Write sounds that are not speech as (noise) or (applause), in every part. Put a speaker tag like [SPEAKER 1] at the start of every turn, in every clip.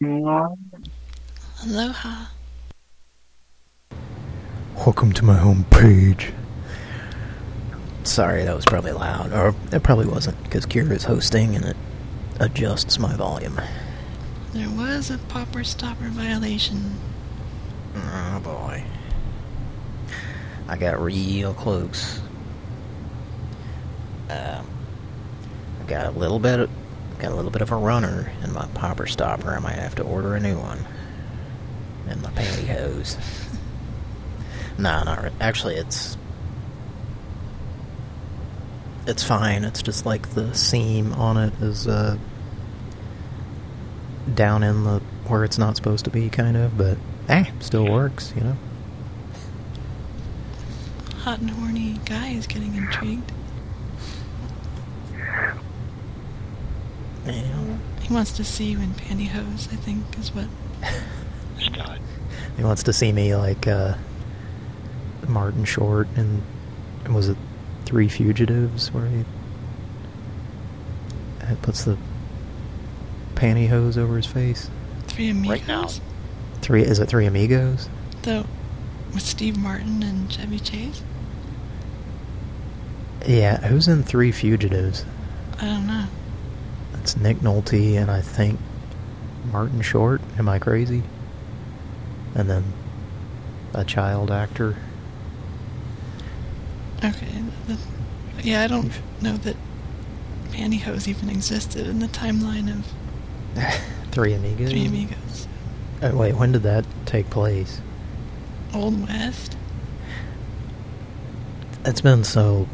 [SPEAKER 1] Aloha.
[SPEAKER 2] Welcome to my home page. Sorry, that was probably loud. Or it probably wasn't, because Kira is hosting and it adjusts my volume.
[SPEAKER 1] There was a popper stopper violation.
[SPEAKER 2] Oh boy. I got real close. Um, I got a little bit of, got a little bit of a runner in my popper stopper. I might have to order a new one. And my pantyhose. (laughs) nah, not re actually. It's it's fine. It's just like the seam on it is uh, down in the where it's not supposed to be, kind of. But eh, still works, you know.
[SPEAKER 1] Hot and horny guy is getting intrigued.
[SPEAKER 2] Yeah.
[SPEAKER 1] He wants to see you in pantyhose, I think, is what. (laughs)
[SPEAKER 2] He wants to see me like uh, Martin Short and was it Three Fugitives where he, he puts the pantyhose over his face.
[SPEAKER 1] Three Amigos?
[SPEAKER 2] Right now. Three is it Three Amigos?
[SPEAKER 1] The, with Steve Martin and Chevy Chase?
[SPEAKER 2] Yeah, who's in Three Fugitives?
[SPEAKER 1] I don't know.
[SPEAKER 2] It's Nick Nolte and I think Martin Short. Am I crazy? And then a child actor.
[SPEAKER 1] Okay. Yeah, I don't know that pantyhose even existed in the timeline of (laughs)
[SPEAKER 2] Three Amigos.
[SPEAKER 1] Three Amigos.
[SPEAKER 2] Uh, wait, when did that take place?
[SPEAKER 1] Old West?
[SPEAKER 2] It's been so.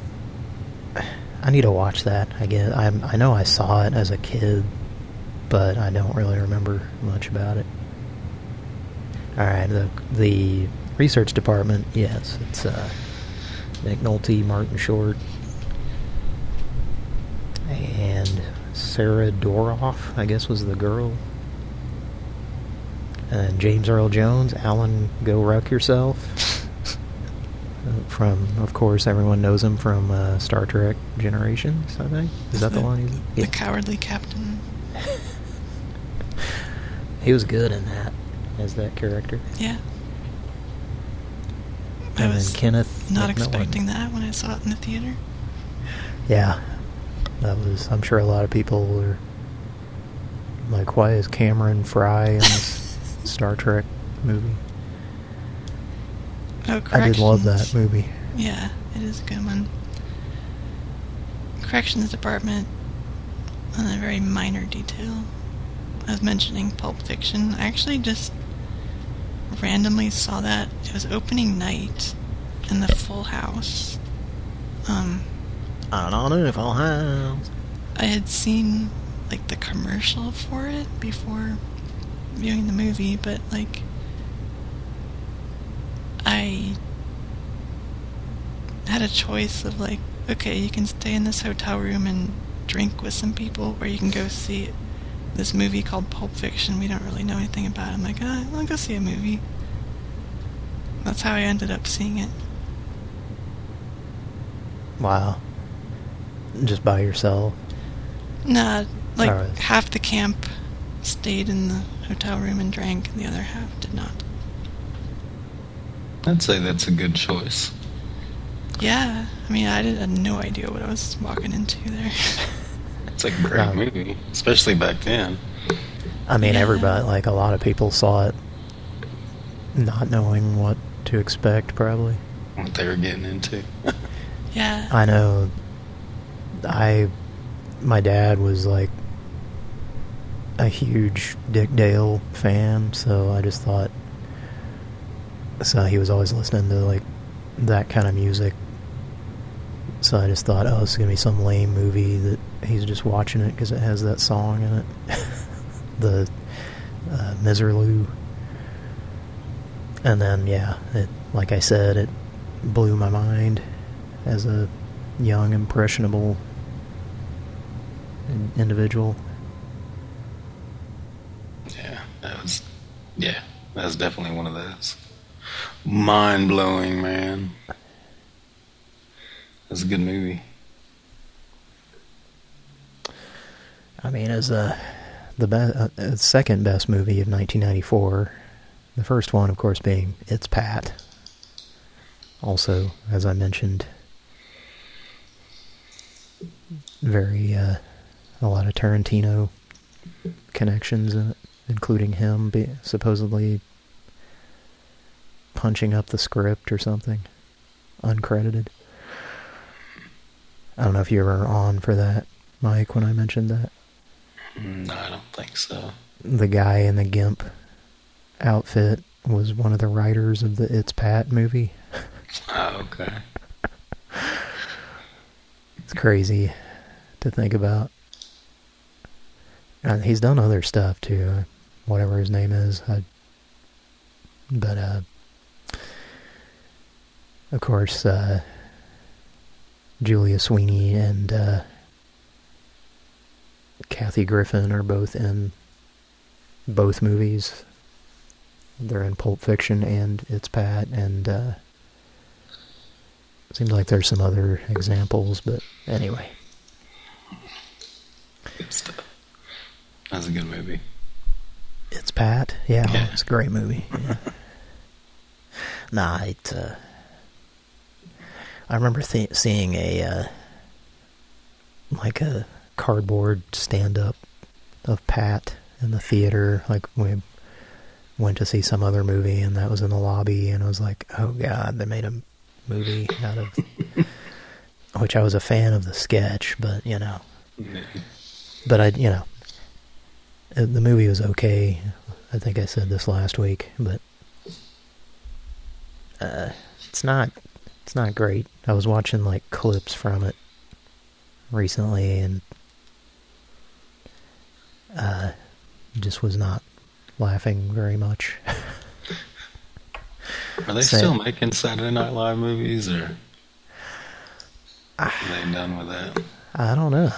[SPEAKER 2] I need to watch that again. I I know I saw it as a kid, but I don't really remember much about it. All right, the the research department. Yes, it's uh, Nolte, Martin Short, and Sarah Doroff. I guess was the girl. And James Earl Jones, Alan, go wreck yourself. From, of course, everyone knows him from uh, Star Trek Generations, I think. Is that the,
[SPEAKER 1] the
[SPEAKER 2] one? He's,
[SPEAKER 1] The cowardly captain.
[SPEAKER 2] He was good in that, as that character.
[SPEAKER 1] Yeah. I was
[SPEAKER 2] then Kenneth
[SPEAKER 1] not
[SPEAKER 2] McMillan.
[SPEAKER 1] expecting that when I saw it in the theater.
[SPEAKER 2] Yeah, that was. I'm sure a lot of people were like, "Why is Cameron Fry in this (laughs) Star Trek movie?"
[SPEAKER 1] Oh,
[SPEAKER 2] I did love that movie.
[SPEAKER 1] Yeah, it is a good one. Corrections department, on a very minor detail. I was mentioning Pulp Fiction. I actually just randomly saw that. It was opening night in the Full House. Um,
[SPEAKER 2] I don't know if I'll have.
[SPEAKER 1] I had seen like the commercial for it before viewing the movie, but like I had a choice of like, okay, you can stay in this hotel room and drink with some people, or you can go see this movie called Pulp Fiction. We don't really know anything about. it. I'm like, ah, I'll go see a movie. That's how I ended up seeing it.
[SPEAKER 2] Wow. Just by yourself.
[SPEAKER 1] Nah, like
[SPEAKER 2] Alright.
[SPEAKER 1] half the camp stayed in the hotel room and drank, and the other half did not.
[SPEAKER 3] I'd say that's a good choice.
[SPEAKER 1] Yeah, I mean, I did, had no idea what I was walking into there. (laughs)
[SPEAKER 3] It's like a great
[SPEAKER 2] Yeah.
[SPEAKER 3] movie, especially back then.
[SPEAKER 2] I mean,
[SPEAKER 1] Yeah.
[SPEAKER 2] everybody, like a lot of people saw it not knowing what to expect, probably.
[SPEAKER 3] What they were getting into. (laughs)
[SPEAKER 1] yeah,
[SPEAKER 2] I know. I, my dad was like a huge Dick Dale fan, so I just thought. So he was always listening to like that kind of music. So I just thought, oh, this is gonna be some lame movie that he's just watching it because it has that song in it. (laughs) the uh, Miserlou. And then, yeah, it, like I said, it blew my mind as a young, impressionable individual.
[SPEAKER 3] Yeah, that was. Yeah, that was definitely one of those. Mind blowing, man. That's a good movie.
[SPEAKER 2] I mean, as a the be- uh, uh, second best movie of 1994, the first one, of course, being It's Pat. Also, as I mentioned, very uh, a lot of Tarantino connections in it, including him supposedly punching up the script or something, uncredited. I don't know if you were on for that, Mike, when I mentioned that.
[SPEAKER 3] Mm, No, I don't think so.
[SPEAKER 2] the guy in the gimp outfit was one of the writers of the It's Pat movie.
[SPEAKER 3] Oh, okay.
[SPEAKER 2] It's crazy to think about. Uh, he's done other stuff too, whatever his name is. I, but uh, of course, uh, Julia Sweeney and uh, Kathy Griffin are both in both movies. They're in Pulp Fiction and It's Pat, and uh, seems like there's some other examples, but anyway.
[SPEAKER 3] Good stuff. That's a good movie.
[SPEAKER 2] It's Pat. Yeah,
[SPEAKER 3] Yeah.
[SPEAKER 2] it's a great movie. Yeah. (laughs) nah, it, uh, I remember th seeing a uh, like a cardboard stand-up of Pat in the theater. Like we went to see some other movie, and that was in the lobby, and I was like, "Oh God, they made a movie out of." (laughs) Which I was a fan of the sketch, but you know, (laughs) but I, you know, uh, the movie was okay. I think I said this last week, but uh, it's not it's not great. I was watching like clips from it recently, and uh, just was not laughing very much. (laughs)
[SPEAKER 3] Are they
[SPEAKER 2] Say-
[SPEAKER 3] still making Saturday Night Live movies, or are they done with that?
[SPEAKER 2] I don't know.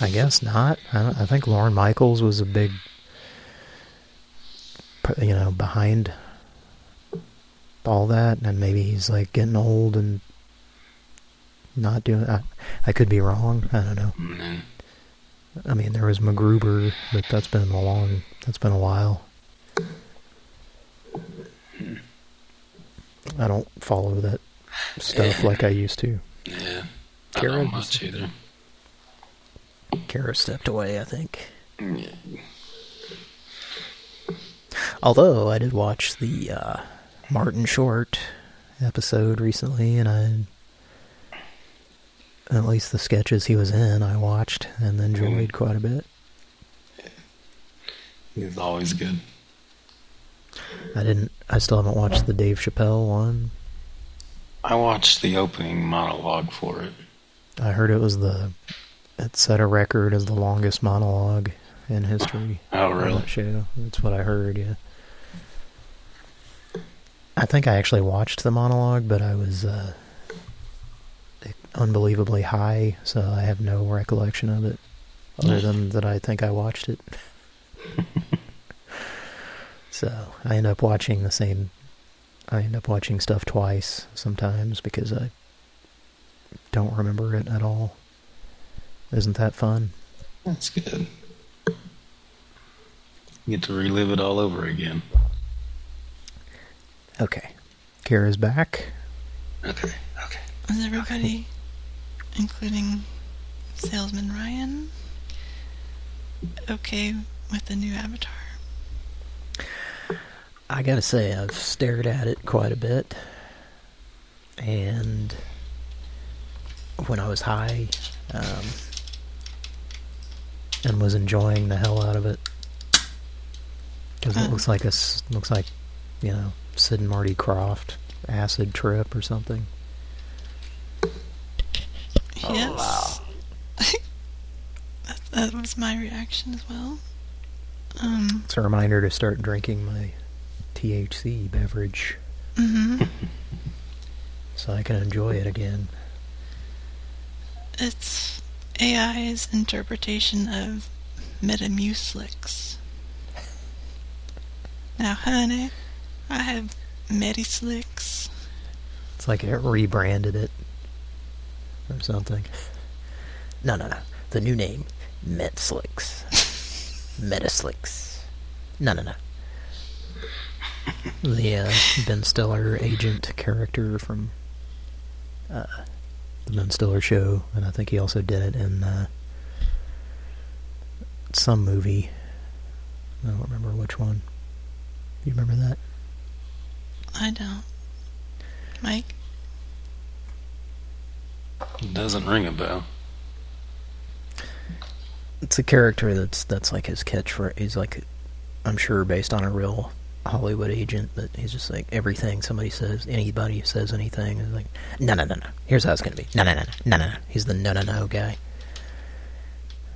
[SPEAKER 2] I guess not. I, I think Lorne Michaels was a big, you know, behind all that, and maybe he's like getting old and not doing. I, I could be wrong. I don't know.
[SPEAKER 3] Mm,
[SPEAKER 2] I mean, there was MacGruber, but that's been a long. That's been a while. I don't follow that stuff like I used to.
[SPEAKER 3] Yeah, I
[SPEAKER 2] Kara,
[SPEAKER 3] don't much either.
[SPEAKER 2] Kara stepped away, I think.
[SPEAKER 3] Yeah.
[SPEAKER 2] Although I did watch the uh, Martin Short episode recently, and I at least the sketches he was in, I watched and enjoyed mm-hmm. quite a bit.
[SPEAKER 3] He's always good.
[SPEAKER 2] I didn't. I still haven't watched the Dave Chappelle one.
[SPEAKER 3] I watched the opening monologue for it.
[SPEAKER 2] I heard it was the it set a record as the longest monologue in history.
[SPEAKER 3] Oh, really?
[SPEAKER 2] that show. That's what I heard. Yeah. I think I actually watched the monologue, but I was uh, unbelievably high, so I have no recollection of it, other than (laughs) that I think I watched it. (laughs) so I end up watching the same. I end up watching stuff twice sometimes because I don't remember it at all. Isn't that fun?
[SPEAKER 3] That's good. You get to relive it all over again.
[SPEAKER 2] Okay. Kara's back.
[SPEAKER 3] Okay, okay.
[SPEAKER 1] Is everybody, including Salesman Ryan, okay with the new Avatar?
[SPEAKER 2] I gotta say, I've stared at it quite a bit. And when I was high, um, and was enjoying the hell out of it. Because it
[SPEAKER 1] Uh.
[SPEAKER 2] looks like a, s- looks like, you know, Sid and Marty Krofft acid trip or something.
[SPEAKER 1] Yes. (laughs) that, that was my reaction as well. Um,
[SPEAKER 2] It's a reminder to start drinking my THC beverage
[SPEAKER 1] hmm (laughs)
[SPEAKER 2] so I can enjoy it again.
[SPEAKER 1] It's AI's interpretation of Metamucilix. Now, honey, I have Metislicks.
[SPEAKER 2] It's like it rebranded it or something. No, no, no. The new name, Metslicks. (laughs) Metaslicks. No, no, no. The uh, Ben Stiller agent character from uh, the Ben Stiller show, and I think he also did it in uh, some movie. I don't remember which one. You remember that?
[SPEAKER 1] I don't. Mike?
[SPEAKER 3] Doesn't ring a bell.
[SPEAKER 2] It's a character that's that's like his catchphrase. He's like, I'm sure based on a real Hollywood agent, but he's just like everything somebody says, anybody says anything is like, no, no, no, no. Here's how it's gonna be. No, no, no, no, no, no. no. He's the no, no, no guy.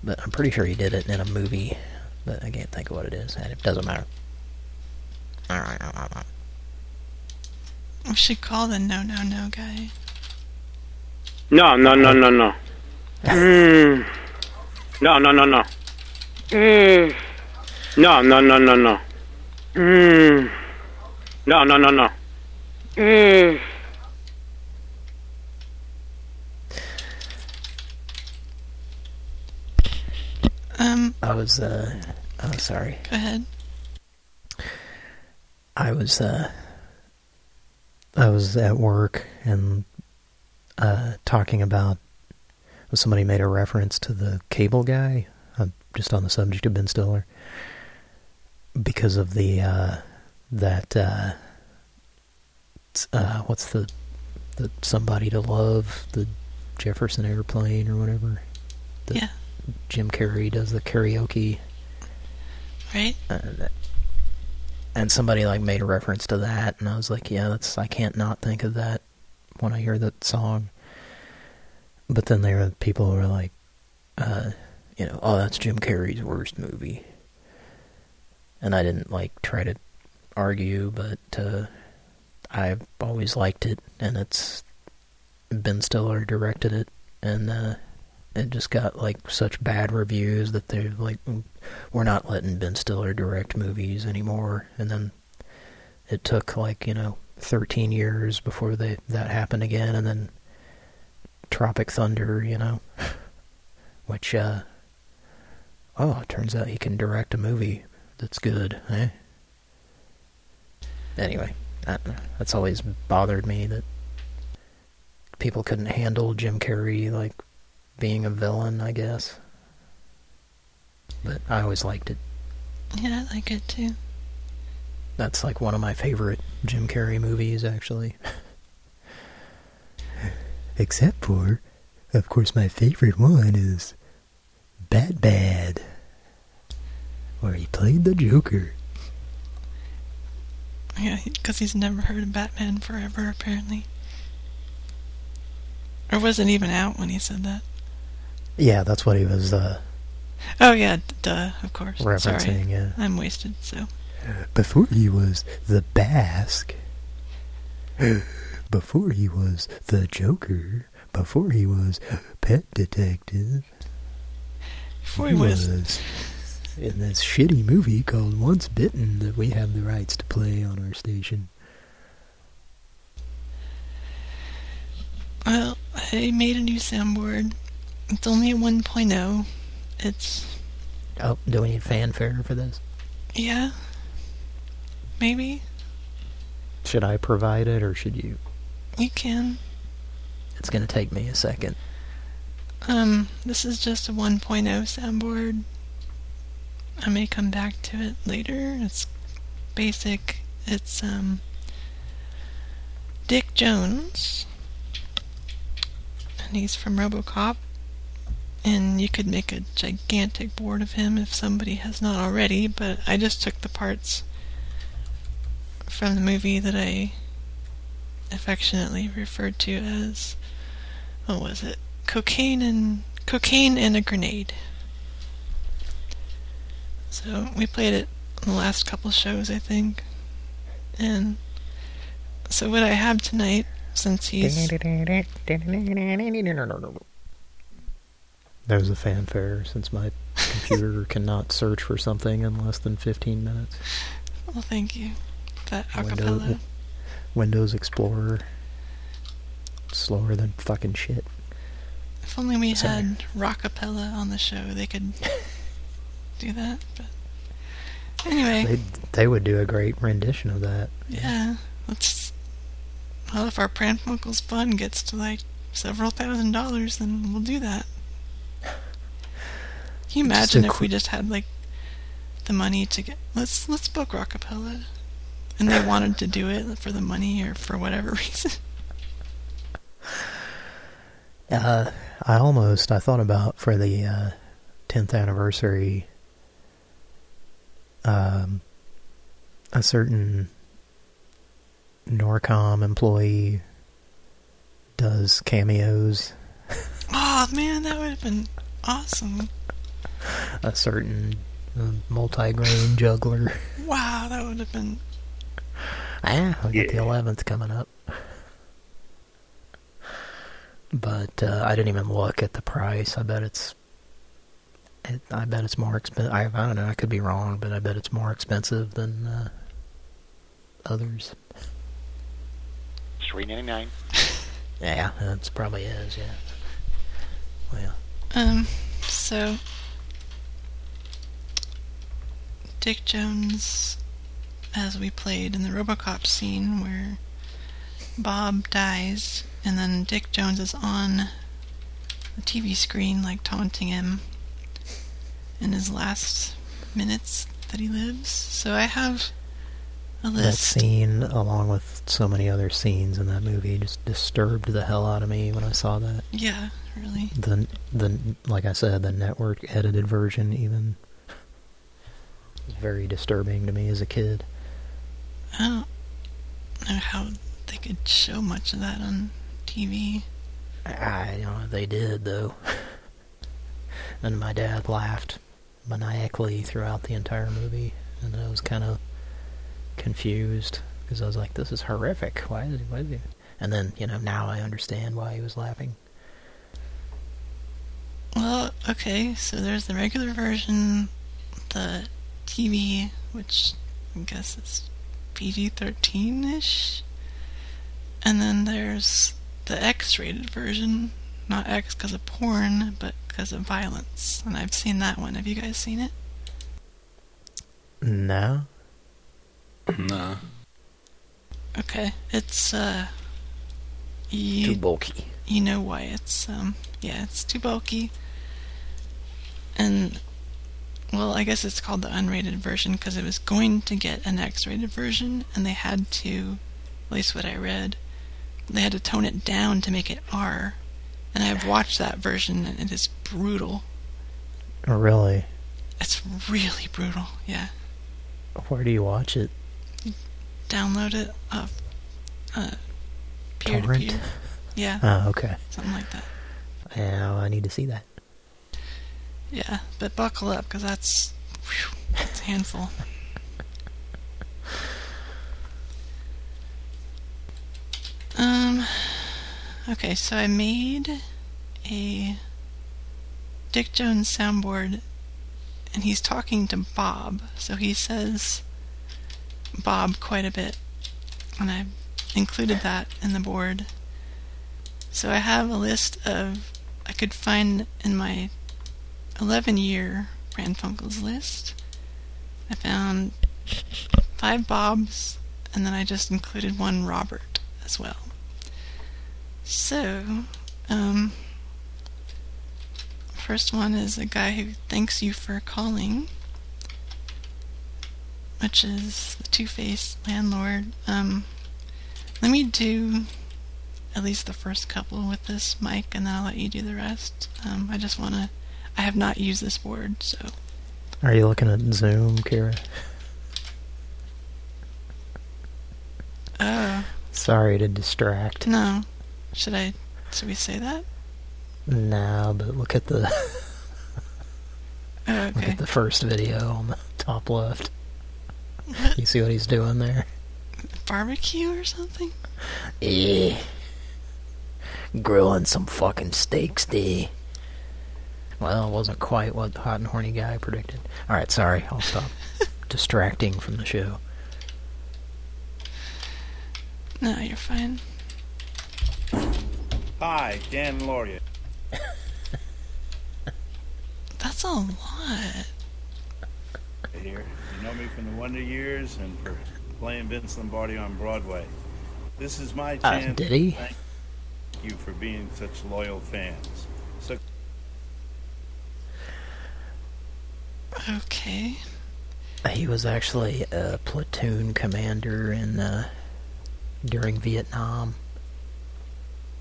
[SPEAKER 2] But I'm pretty sure he did it in a movie, but I can't think of what it is, and it doesn't matter.
[SPEAKER 1] We should call the no, no, no guy.
[SPEAKER 4] No, no, no, no, no. Mm. No, no, no, no. Mm. No, no, no, no, no. Mm. No, no, no, no. Mm.
[SPEAKER 1] Um,
[SPEAKER 2] I was, uh, oh, sorry.
[SPEAKER 1] go ahead.
[SPEAKER 2] I was uh I was at work and uh talking about somebody made a reference to the cable guy uh, just on the subject of Ben Stiller because of the uh that uh uh what's the the somebody to love the Jefferson airplane or whatever the
[SPEAKER 1] Yeah.
[SPEAKER 2] Jim Carrey does the karaoke
[SPEAKER 1] Right?
[SPEAKER 2] and, and somebody like made a reference to that and I was like yeah that's I can't not think of that when I hear that song. But then there were people who were like uh you know oh that's Jim Carrey's worst movie. And I didn't like try to argue but uh I've always liked it and it's Ben Stiller directed it and uh it just got like such bad reviews that they're like we're not letting Ben Stiller direct movies anymore. And then it took like, you know, 13 years before they that happened again. And then Tropic Thunder, you know, (laughs) which, uh, oh, it turns out he can direct a movie that's good, eh? Anyway, that, that's always bothered me that people couldn't handle Jim Carrey, like, being a villain, I guess. But I always liked it.
[SPEAKER 1] Yeah, I like it too.
[SPEAKER 2] That's like one of my favorite Jim Carrey movies, actually. Except for, of course, my favorite one is Bad Bad, where he played the Joker.
[SPEAKER 1] Yeah, because he's never heard of Batman Forever, apparently. Or wasn't even out when he said that.
[SPEAKER 2] Yeah, that's what he was uh,
[SPEAKER 1] Oh, yeah, duh, of course. Sorry.
[SPEAKER 2] Yeah.
[SPEAKER 1] I'm wasted, so.
[SPEAKER 2] Before he was the Basque. Before he was the Joker. Before he was Pet Detective.
[SPEAKER 1] Before he was.
[SPEAKER 2] in this shitty movie called Once Bitten that we have the rights to play on our station.
[SPEAKER 1] Well, I made a new soundboard. It's only a 1.0. It's.
[SPEAKER 2] Oh, do we need fanfare for this?
[SPEAKER 1] Yeah. Maybe.
[SPEAKER 2] Should I provide it or should you?
[SPEAKER 1] You can.
[SPEAKER 2] It's going to take me a second.
[SPEAKER 1] Um, this is just a 1.0 soundboard. I may come back to it later. It's basic. It's, um, Dick Jones. And he's from Robocop. And you could make a gigantic board of him if somebody has not already, but I just took the parts from the movie that I affectionately referred to as what was it? Cocaine and cocaine and a grenade. So we played it the last couple shows, I think. And so what I have tonight, since he's (laughs)
[SPEAKER 2] There's a fanfare since my computer (laughs) cannot search for something in less than 15 minutes.
[SPEAKER 1] well, thank you. That
[SPEAKER 2] Windows,
[SPEAKER 1] acapella.
[SPEAKER 2] Windows Explorer. Slower than fucking shit.
[SPEAKER 1] If only we
[SPEAKER 2] Sorry.
[SPEAKER 1] had rockapella on the show, they could (laughs) do that. But anyway,
[SPEAKER 2] They they would do a great rendition of that.
[SPEAKER 1] yeah, let's. Well, if our Pranfunkels fund gets to like several thousand dollars, then we'll do that. Can you imagine if we just had like the money to get let's let's book rockapella, and they wanted to do it for the money or for whatever (laughs) reason.
[SPEAKER 2] Uh, I almost I thought about for the uh, 10th anniversary. Um, a certain Norcom employee does cameos.
[SPEAKER 1] oh man, that would have been awesome!
[SPEAKER 2] A certain uh, multi-grain juggler. (laughs)
[SPEAKER 1] Wow, that would have been
[SPEAKER 2] Ah, we got the 11th coming up. But uh, I didn't even look at the price. I bet it's. It, I bet it's more expensive. I, I don't know. I could be wrong, but I bet it's more expensive than uh, others.
[SPEAKER 5] Three ninety nine. (laughs)
[SPEAKER 2] Yeah, that's probably is. Yeah. Well,
[SPEAKER 1] Um, so Dick Jones, as we played in the Robocop scene where Bob dies, and then Dick Jones is on the TV screen, like taunting him in his last minutes that he lives. So I have a
[SPEAKER 2] that scene, along with so many other scenes in that movie, just disturbed the hell out of me when I saw that.
[SPEAKER 1] Yeah, really.
[SPEAKER 2] the the like I said, the network edited version even was very disturbing to me as a kid.
[SPEAKER 1] I don't know how they could show much of that on TV.
[SPEAKER 2] I you know they did though, (laughs) and my dad laughed maniacally throughout the entire movie, and I was kind of confused because I was like, "This is horrific. Why is he? Why is he?" And then you know now I understand why he was laughing.
[SPEAKER 1] Well, okay, so there's the regular version, the TV, which I guess is PG 13 ish. And then there's the X rated version. Not X because of porn, but because of violence. And I've seen that one. Have you guys seen it?
[SPEAKER 2] No, (clears throat)
[SPEAKER 3] No.
[SPEAKER 1] Okay. It's, uh. You,
[SPEAKER 2] too bulky.
[SPEAKER 1] you know why it's um yeah it's too bulky and well i guess it's called the unrated version because it was going to get an x-rated version and they had to at least what i read they had to tone it down to make it r. And i've (sighs) watched that version and it is brutal.
[SPEAKER 2] Really,
[SPEAKER 1] it's really brutal yeah.
[SPEAKER 2] Where do you watch it?
[SPEAKER 1] download it off uh peer to peer. Yeah.
[SPEAKER 2] Oh, (laughs) okay.
[SPEAKER 1] something like that.
[SPEAKER 2] Yeah, I need to see that.
[SPEAKER 1] Yeah, but buckle up because that's that's a handful. Um. Okay, so I made a Dick Jones soundboard, and he's talking to Bob. So he says Bob quite a bit, and I've included that in the board. So I have a list of I could find in my 11 year Pranfunkels list. I found five Bobs, and then I just included one Robert as well. So, um, first one is a guy who thanks you for calling, which is the Two Faced Landlord. Um, let me do at least the first couple with this mic, and then I'll let you do the rest. Um, I just want to. I have not used this board, so
[SPEAKER 2] Are you looking at Zoom, Kira?
[SPEAKER 1] oh
[SPEAKER 2] Sorry to distract.
[SPEAKER 1] no, should I? Should we say that?
[SPEAKER 2] No, but look at the (laughs)
[SPEAKER 1] Oh,
[SPEAKER 2] look at the first video on the top left. (laughs) You see what he's doing there?
[SPEAKER 1] Barbecue or something?
[SPEAKER 2] Eh. Grilling some fucking steaks, D. Well, it wasn't quite what the hot and horny guy predicted. Alright, sorry. I'll stop (laughs) distracting from the show.
[SPEAKER 1] No, you're fine.
[SPEAKER 5] Hi, Dan Lauria. (laughs)
[SPEAKER 1] That's a lot.
[SPEAKER 5] Here, you know me from the Wonder Years and for playing Vince Lombardi on Broadway. This is my
[SPEAKER 2] Uh,
[SPEAKER 5] chance.
[SPEAKER 2] did he?
[SPEAKER 5] Thank you for being such loyal fans. So
[SPEAKER 1] Okay.
[SPEAKER 2] He was actually a platoon commander in uh, during Vietnam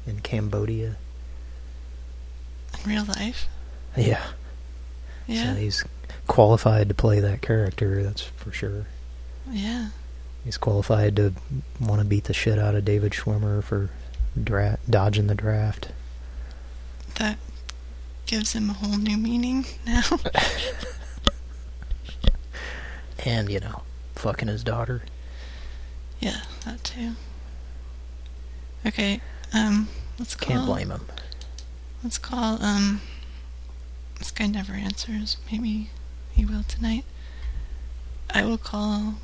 [SPEAKER 2] in Cambodia.
[SPEAKER 1] In real life?
[SPEAKER 2] Yeah.
[SPEAKER 1] Yeah.
[SPEAKER 2] So he's qualified to play that character, that's for sure.
[SPEAKER 1] Yeah.
[SPEAKER 2] He's qualified to want to beat the shit out of David Schwimmer for dra dodging the draft.
[SPEAKER 1] That gives him a whole new meaning now. (laughs)
[SPEAKER 2] And, you know, fucking his daughter.
[SPEAKER 1] yeah, that too. Okay, um, let's call...
[SPEAKER 2] Can't blame him.
[SPEAKER 1] Let's call, um... This guy never answers. Maybe he will tonight. I will call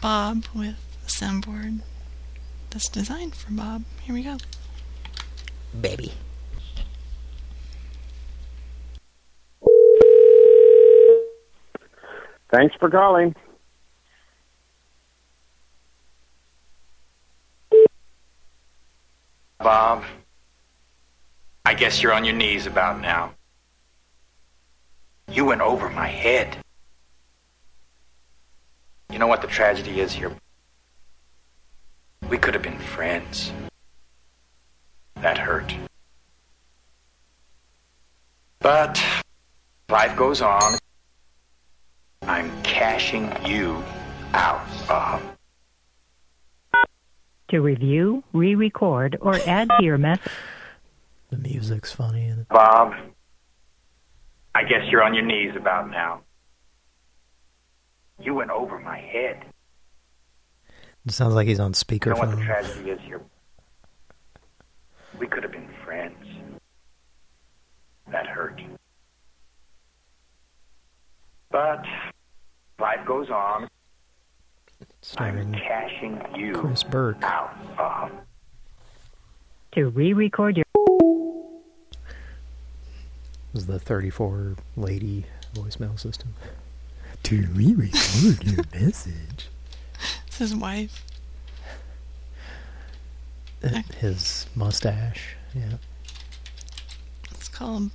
[SPEAKER 1] Bob with a soundboard that's designed for Bob. Here we go.
[SPEAKER 2] Baby.
[SPEAKER 4] Thanks for calling.
[SPEAKER 6] Bob, I guess you're on your knees about now. You went over my head. You know what the tragedy is here? We could have been friends. That hurt. But life goes on. I'm cashing you out, Bob.
[SPEAKER 7] To review, re-record, or add to your message.
[SPEAKER 2] The music's funny. And
[SPEAKER 6] Bob, I guess you're on your knees about now. You went over my head.
[SPEAKER 2] it sounds like he's on speakerphone.
[SPEAKER 6] You know what the tragedy is here? We could have been friends. That hurt. But life goes on. I'm
[SPEAKER 2] Starring
[SPEAKER 6] cashing you
[SPEAKER 2] Chris Burke.
[SPEAKER 6] out, Bob.
[SPEAKER 7] To re-record your
[SPEAKER 2] This is the 34 lady voicemail system. To re-record your (laughs) message.
[SPEAKER 1] It's his wife.
[SPEAKER 2] His mustache. Yeah.
[SPEAKER 1] Let's call him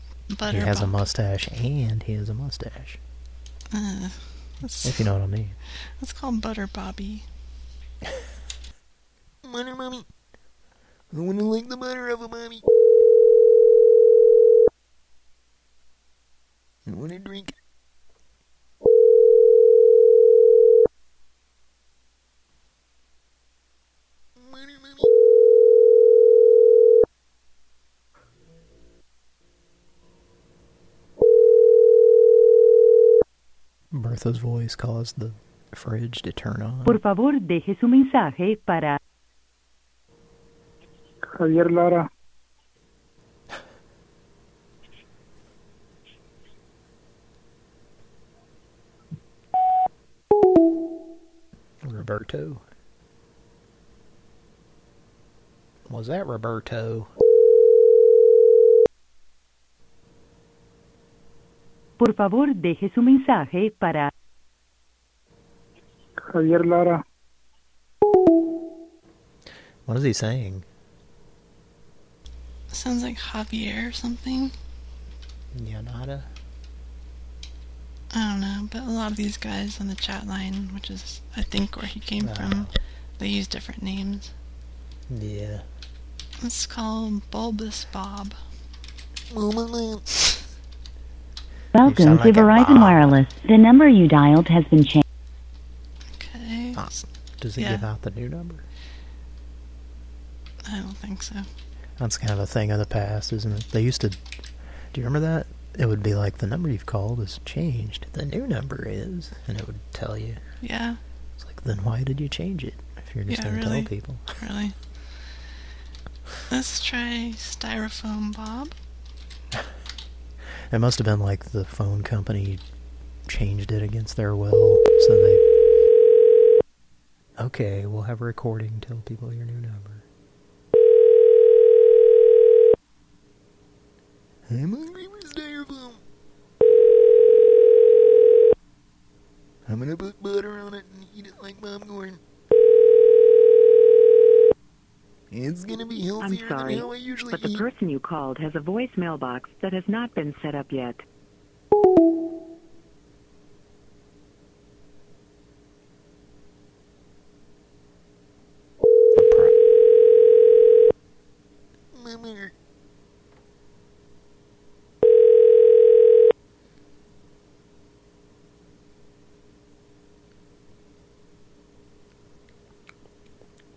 [SPEAKER 2] He has a mustache and he has a mustache.
[SPEAKER 1] Uh, let's,
[SPEAKER 2] If you know what I mean.
[SPEAKER 1] let's call him Butter Bobby. (laughs)
[SPEAKER 8] Butter, mommy. I want to lick the butter of a mommy. I want to drink it. Butter, mommy.
[SPEAKER 2] Bertha's voice caused the fridge to turn on.
[SPEAKER 7] Por favor, deje su mensaje para
[SPEAKER 4] Javier Lara.
[SPEAKER 2] Roberto. Was that Roberto?
[SPEAKER 7] Por favor, deje su mensaje para
[SPEAKER 4] Javier Lara.
[SPEAKER 2] What is he saying?
[SPEAKER 1] Sounds like Javier or something.
[SPEAKER 2] Yanada?
[SPEAKER 1] I don't know, but a lot of these guys on the chat line, which is, I think, where he came
[SPEAKER 2] Ah.
[SPEAKER 1] from, they use different names.
[SPEAKER 2] Yeah.
[SPEAKER 1] Let's call him Bulbous Bob.
[SPEAKER 7] Welcome
[SPEAKER 2] sound
[SPEAKER 7] to Verizon
[SPEAKER 2] Bob.
[SPEAKER 7] Wireless. The number you dialed has been changed.
[SPEAKER 1] Okay.
[SPEAKER 2] Ah, Does he
[SPEAKER 1] Yeah.
[SPEAKER 2] give out the new number?
[SPEAKER 1] I don't think so.
[SPEAKER 2] That's kind of a thing of the past, isn't it? They used to. Do you remember that? It would be like the number you've called has changed. The new number is, and it would tell you.
[SPEAKER 1] Yeah.
[SPEAKER 2] It's like, then why did you change it if you're just
[SPEAKER 1] Yeah,
[SPEAKER 2] going to
[SPEAKER 1] really.
[SPEAKER 2] tell people?
[SPEAKER 1] Really. Let's try Styrofoam Bob.
[SPEAKER 2] It must have been like the phone company changed it against their will, so they... Okay, we'll have a recording. Tell people your new number.
[SPEAKER 8] I'm hungry for styrofoam. I'm gonna put butter on it and eat it like popcorn. It's gonna be
[SPEAKER 7] I'm sorry,
[SPEAKER 8] than how I usually
[SPEAKER 7] but the
[SPEAKER 8] eat.
[SPEAKER 7] person you called has a voicemail box that has not been set up yet.
[SPEAKER 8] Mama.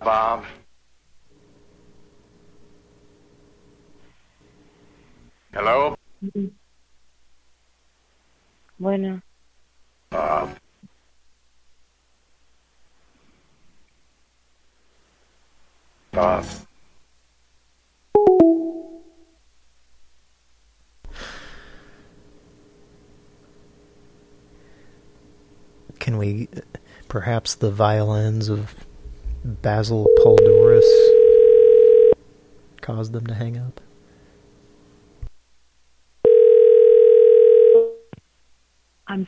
[SPEAKER 6] Bob. Hello, Bob. Bob.
[SPEAKER 2] Can we... Perhaps the violins of Basil Poledouris caused them to hang up?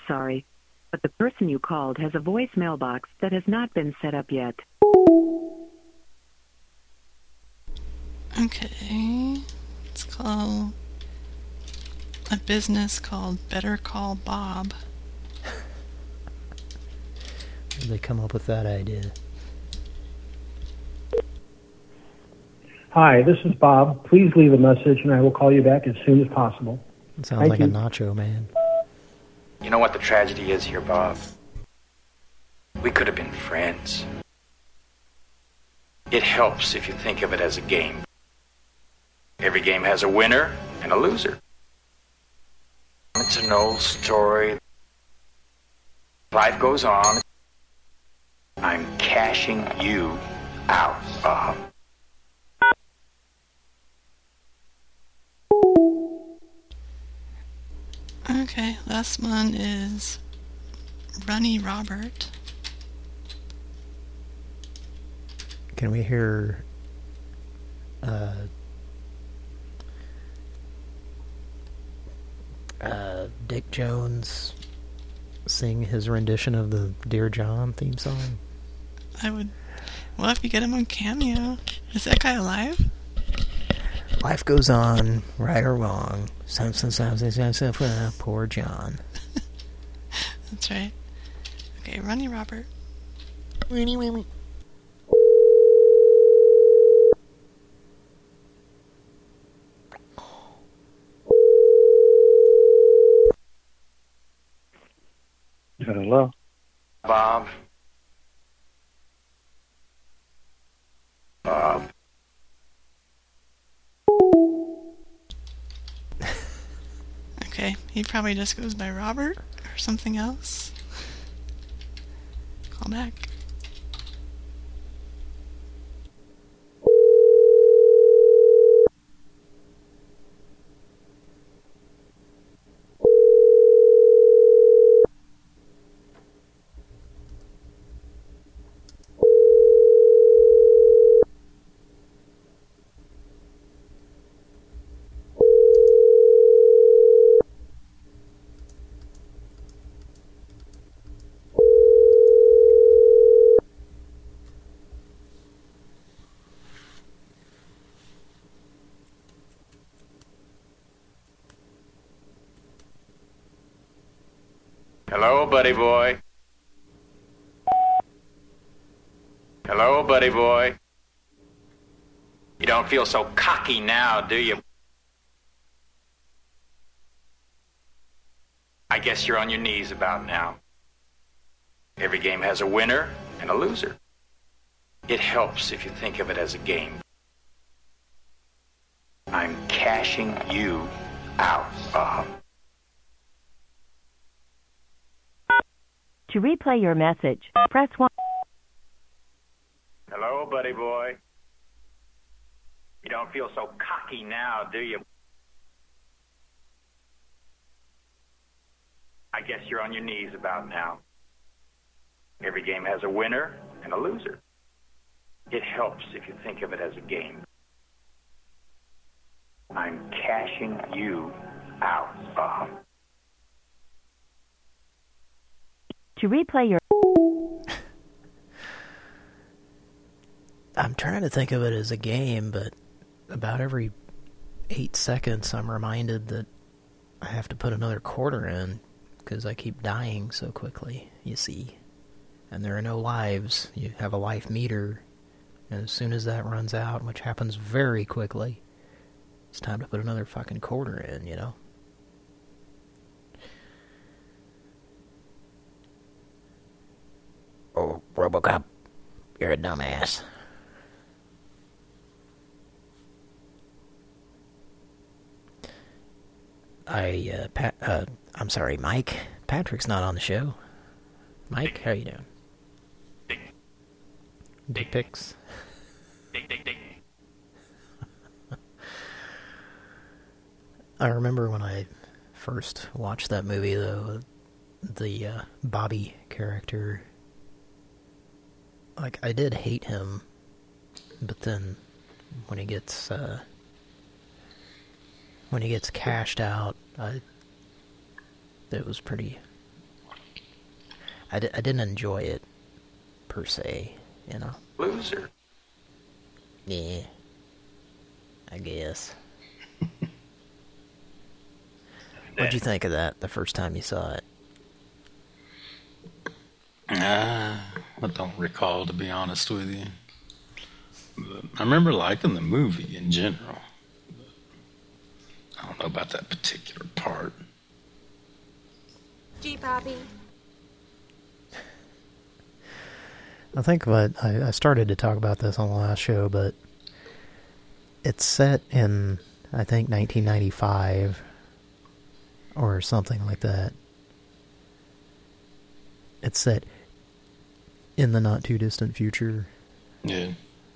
[SPEAKER 7] Sorry, but the person you called has a voice mailbox that has not been set up yet.
[SPEAKER 1] Okay. Let's call a business called Better Call Bob.
[SPEAKER 2] Where did they come up with that idea?
[SPEAKER 9] Hi, this is Bob. Please leave a message and I will call you back as soon as possible.
[SPEAKER 2] It sounds
[SPEAKER 9] Thank
[SPEAKER 2] like
[SPEAKER 9] you.
[SPEAKER 2] a nacho man.
[SPEAKER 6] You know what the tragedy is here, Bob? We could have been friends. It helps if you think of it as a game. Every game has a winner and a loser. It's an old story. Life goes on. I'm cashing you out, Bob.
[SPEAKER 1] Last one is Runny Robert.
[SPEAKER 2] Can we hear uh, uh, Dick Jones sing his rendition of the Dear John theme song?
[SPEAKER 1] I would. Well, if you get him on Cameo, is that guy alive?
[SPEAKER 2] Life goes on, right or wrong. Poor John. (laughs)
[SPEAKER 1] That's right. Okay, Runny Robert.
[SPEAKER 8] Winnie, winnie.
[SPEAKER 4] Hello.
[SPEAKER 6] Bob. Bob.
[SPEAKER 1] Okay, he probably just goes by Robert or something else. Call back.
[SPEAKER 6] Hello, buddy boy. Hello, buddy boy. You don't feel so cocky now, do you? I guess you're on your knees about now. Every game has a winner and a loser. It helps if you think of it as a game. I'm cashing you out, Bob.
[SPEAKER 10] To replay your message, press 1.
[SPEAKER 6] Hello, buddy boy. You don't feel so cocky now, do you? I guess you're on your knees about now. Every game has a winner and a loser. It helps if you think of it as a game. I'm cashing you out, Bob.
[SPEAKER 11] To replay your
[SPEAKER 2] I'm trying to think of it as a game, but about every eight seconds I'm reminded that I have to put another quarter in because I keep dying so quickly, you see. And there are no lives. You have a life meter, and as soon as that runs out, which happens very quickly, it's time to put another fucking quarter in, you know? Oh, Robocop, you're a dumbass. I, uh, Pat, uh, I'm sorry, Mike. Patrick's not on the show. Mike, how you doing? Dick pics. (laughs) I remember when I first watched that movie, though, the uh, Bobby character, like, I did hate him, but then when he gets, uh, when he gets cashed out, I, it was pretty, I, di I didn't enjoy it, per se, you know?
[SPEAKER 6] Loser.
[SPEAKER 2] Yeah. I guess. (laughs) What'd you think of that the first time you saw it?
[SPEAKER 3] Uh, I don't recall, to be honest with you. But I remember liking the movie in general. I don't know about that particular part.
[SPEAKER 10] Gee, Poppy.
[SPEAKER 2] I think what I, I started to talk about this on the last show, but it's set in, I think, 1995 or something like that. It's set in the not too distant future.
[SPEAKER 3] Yeah.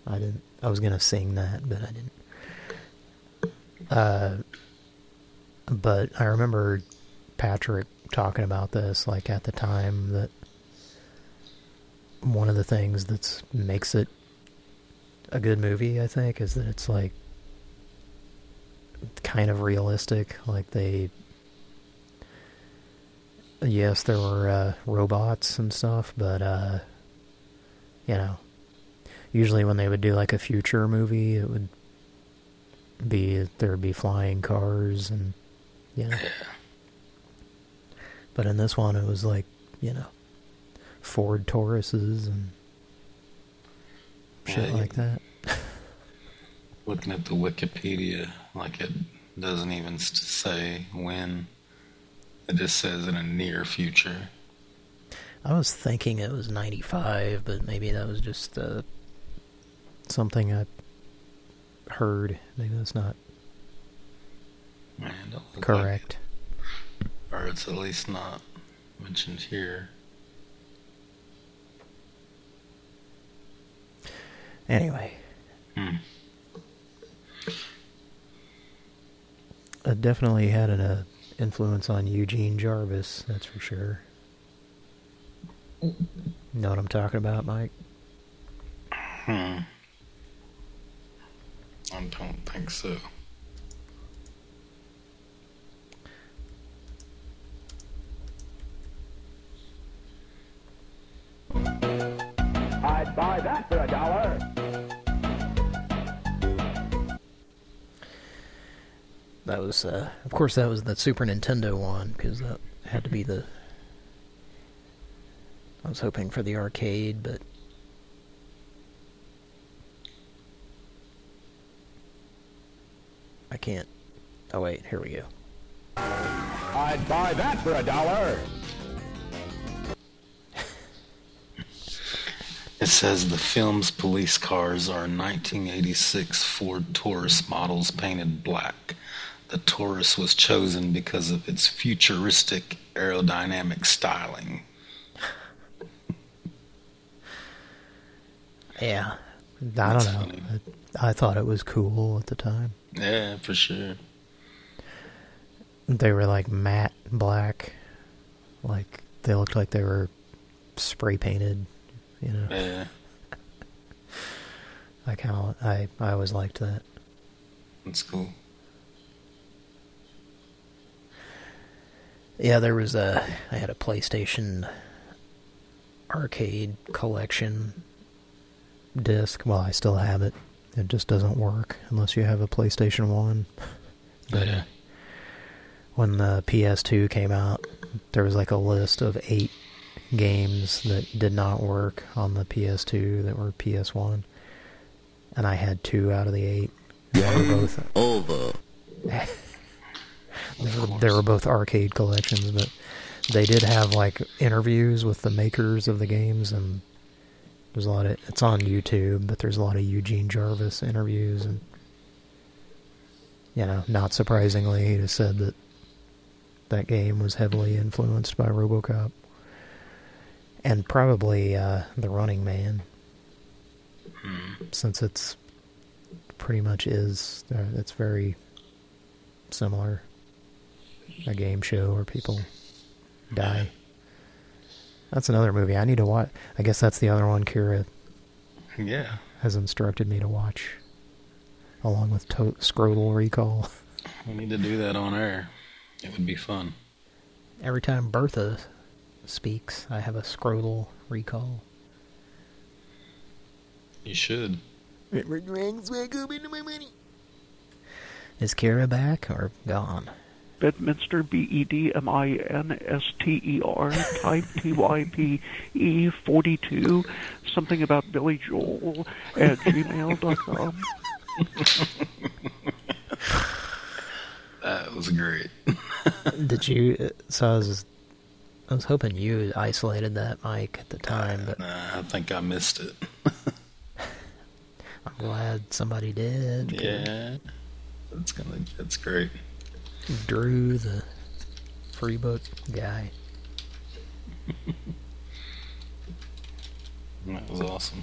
[SPEAKER 2] I didn't. I was gonna sing that, but I didn't. Uh, but I remember Patrick talking about this, like at the time, that one of the things that makes it a good movie, I think, is that it's like kind of realistic. Like they, yes, there were uh, robots and stuff, but uh, you know, usually when they would do like a future movie, it would be there would be flying cars and you know. But in this one, it was like you know, Ford Tauruses and shit
[SPEAKER 3] Yeah,
[SPEAKER 2] like that. (laughs)
[SPEAKER 3] Looking at the Wikipedia, like it doesn't even say when. It just says in a near future.
[SPEAKER 2] I was thinking it was 95, but maybe that was just uh, something I heard. Maybe that's not correct.
[SPEAKER 3] Like, or it's at least not mentioned here.
[SPEAKER 2] Anyway.
[SPEAKER 3] Hmm.
[SPEAKER 2] It definitely had an uh, influence on Eugene Jarvis, that's for sure. Know what I'm talking about, Mike?
[SPEAKER 3] Hmm. I don't think so.
[SPEAKER 12] I'd buy that for a dollar.
[SPEAKER 2] That was, uh, of course, that was the Super Nintendo one, because that had to be the... I was hoping for the arcade, but... I can't... Oh, wait, here we go.
[SPEAKER 12] I'd buy that for a dollar.
[SPEAKER 3] It says the film's police cars are 1986 Ford Taurus models painted black. The Taurus was chosen because of its futuristic aerodynamic styling.
[SPEAKER 2] Yeah, I
[SPEAKER 3] That's
[SPEAKER 2] don't know.
[SPEAKER 3] funny.
[SPEAKER 2] I, I thought it was cool at the time.
[SPEAKER 3] Yeah, for sure.
[SPEAKER 2] They were like matte black, like they looked like they were spray painted. You know,
[SPEAKER 3] Yeah, (laughs)
[SPEAKER 2] I kind of I I always liked that.
[SPEAKER 3] that's cool.
[SPEAKER 2] Yeah, there was a I had a PlayStation arcade collection disc. Well, I still have it. It just doesn't work unless you have a PlayStation 1. But when the PS2 came out, there was like a list of eight games that did not work on the PS2 that were PS1. And I had two out of the eight. They were both (laughs) oh,
[SPEAKER 8] Over. (laughs)
[SPEAKER 2] they were, they were both arcade collections, but they did have like interviews with the makers of the games, and there's a lot of it's on YouTube, but there's a lot of Eugene Jarvis interviews, and you know, not surprisingly, he just said that that game was heavily influenced by RoboCop, and probably uh, The Running Man, since it's pretty much is uh, it's very similar a game show where people die. That's another movie I need to watch. I guess that's the other one Kira
[SPEAKER 3] Yeah.
[SPEAKER 2] has instructed me to watch, along with to- Scrotal Recall. (laughs)
[SPEAKER 3] We need to do that on air. It would be fun.
[SPEAKER 2] Every time Bertha speaks, I have a Scrotal Recall.
[SPEAKER 3] You should.
[SPEAKER 2] Is Kira back or gone?
[SPEAKER 10] Bedminster, B E D M I N S T E R, type T Y P E 42, something about Billy Joel at gmail.com.
[SPEAKER 3] That was great. (laughs)
[SPEAKER 2] Did you? So I was, I was hoping you isolated that mic at the time, but
[SPEAKER 3] Nah, I think I missed it. (laughs)
[SPEAKER 2] I'm glad somebody did.
[SPEAKER 3] Yeah. That's gonna that's great.
[SPEAKER 2] Drew, the free book guy.
[SPEAKER 3] That was awesome.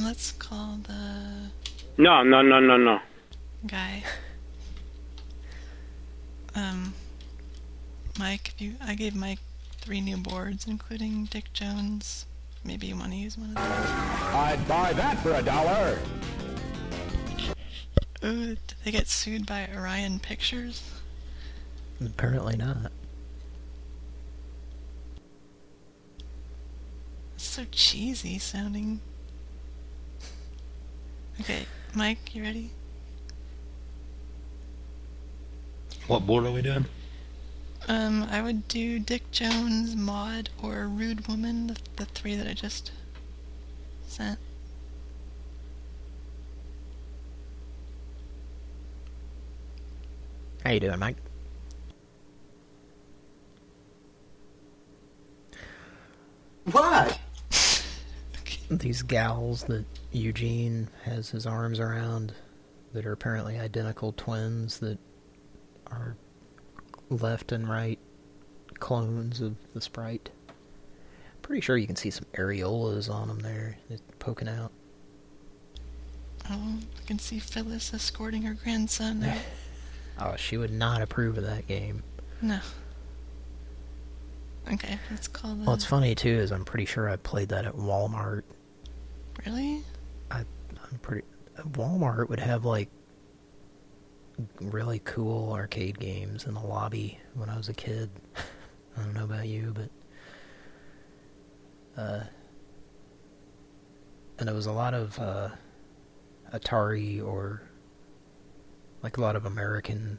[SPEAKER 1] Let's call the
[SPEAKER 4] No, no, no, no, no.
[SPEAKER 1] guy. Um, Mike, if you, I gave Mike three new boards, including Dick Jones. Maybe you want to use one of those.
[SPEAKER 12] I'd buy that for a dollar.
[SPEAKER 1] Ooh, did they get sued by Orion Pictures?
[SPEAKER 2] Apparently not.
[SPEAKER 1] It's so cheesy sounding. Okay, Mike, you ready?
[SPEAKER 3] What board are we doing?
[SPEAKER 1] Um, I would do Dick Jones, Maud, or Rude Woman, the, the three that I just sent.
[SPEAKER 2] How you doing, Mike?
[SPEAKER 8] What? (laughs)
[SPEAKER 2] These gals that Eugene has his arms around that are apparently identical twins that are left and right clones of the sprite. Pretty sure you can see some areolas on them there, poking out.
[SPEAKER 1] Oh, I can see Phyllis escorting her grandson there. (laughs)
[SPEAKER 2] Oh, she would not approve of that game.
[SPEAKER 1] no. Okay, let's call the...
[SPEAKER 2] Well, it's funny too is I'm pretty sure I played that at Walmart.
[SPEAKER 1] Really?
[SPEAKER 2] I, I'm pretty. Walmart would have like really cool arcade games in the lobby when I was a kid. (laughs) I don't know about you, but uh, and it was a lot of uh, Atari or like a lot of American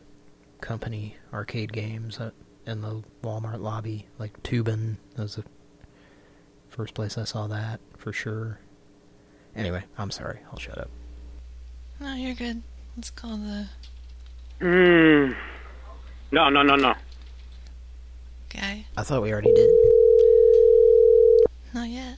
[SPEAKER 2] company arcade games at, in the Walmart lobby, like Toobin' was the first place I saw that for sure. Anyway, I'm sorry. I'll shut up.
[SPEAKER 1] No, you're good. Let's call the
[SPEAKER 4] Mm. No, no, no, no.
[SPEAKER 1] guy.
[SPEAKER 2] I thought we already did.
[SPEAKER 1] Not yet.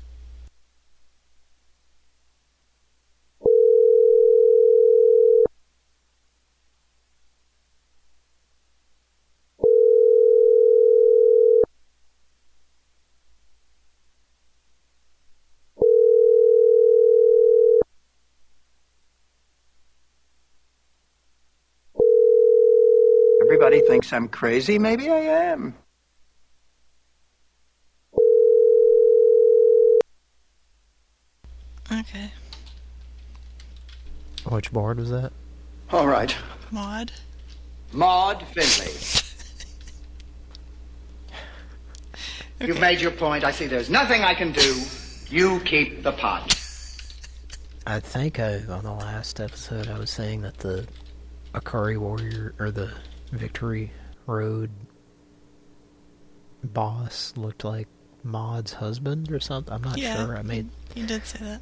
[SPEAKER 13] Thinks I'm crazy. Maybe I am.
[SPEAKER 1] Okay.
[SPEAKER 2] Which board was that?
[SPEAKER 13] All right.
[SPEAKER 1] Maud.
[SPEAKER 13] Maud Finley. (laughs) You've made your point. I see there's nothing I can do. You keep the pot.
[SPEAKER 2] I think I, on the last episode I was saying that the Ikari Warrior, or the Victory Road boss looked like Maud's husband or something. I'm not
[SPEAKER 1] yeah,
[SPEAKER 2] sure. I made
[SPEAKER 1] You did say that.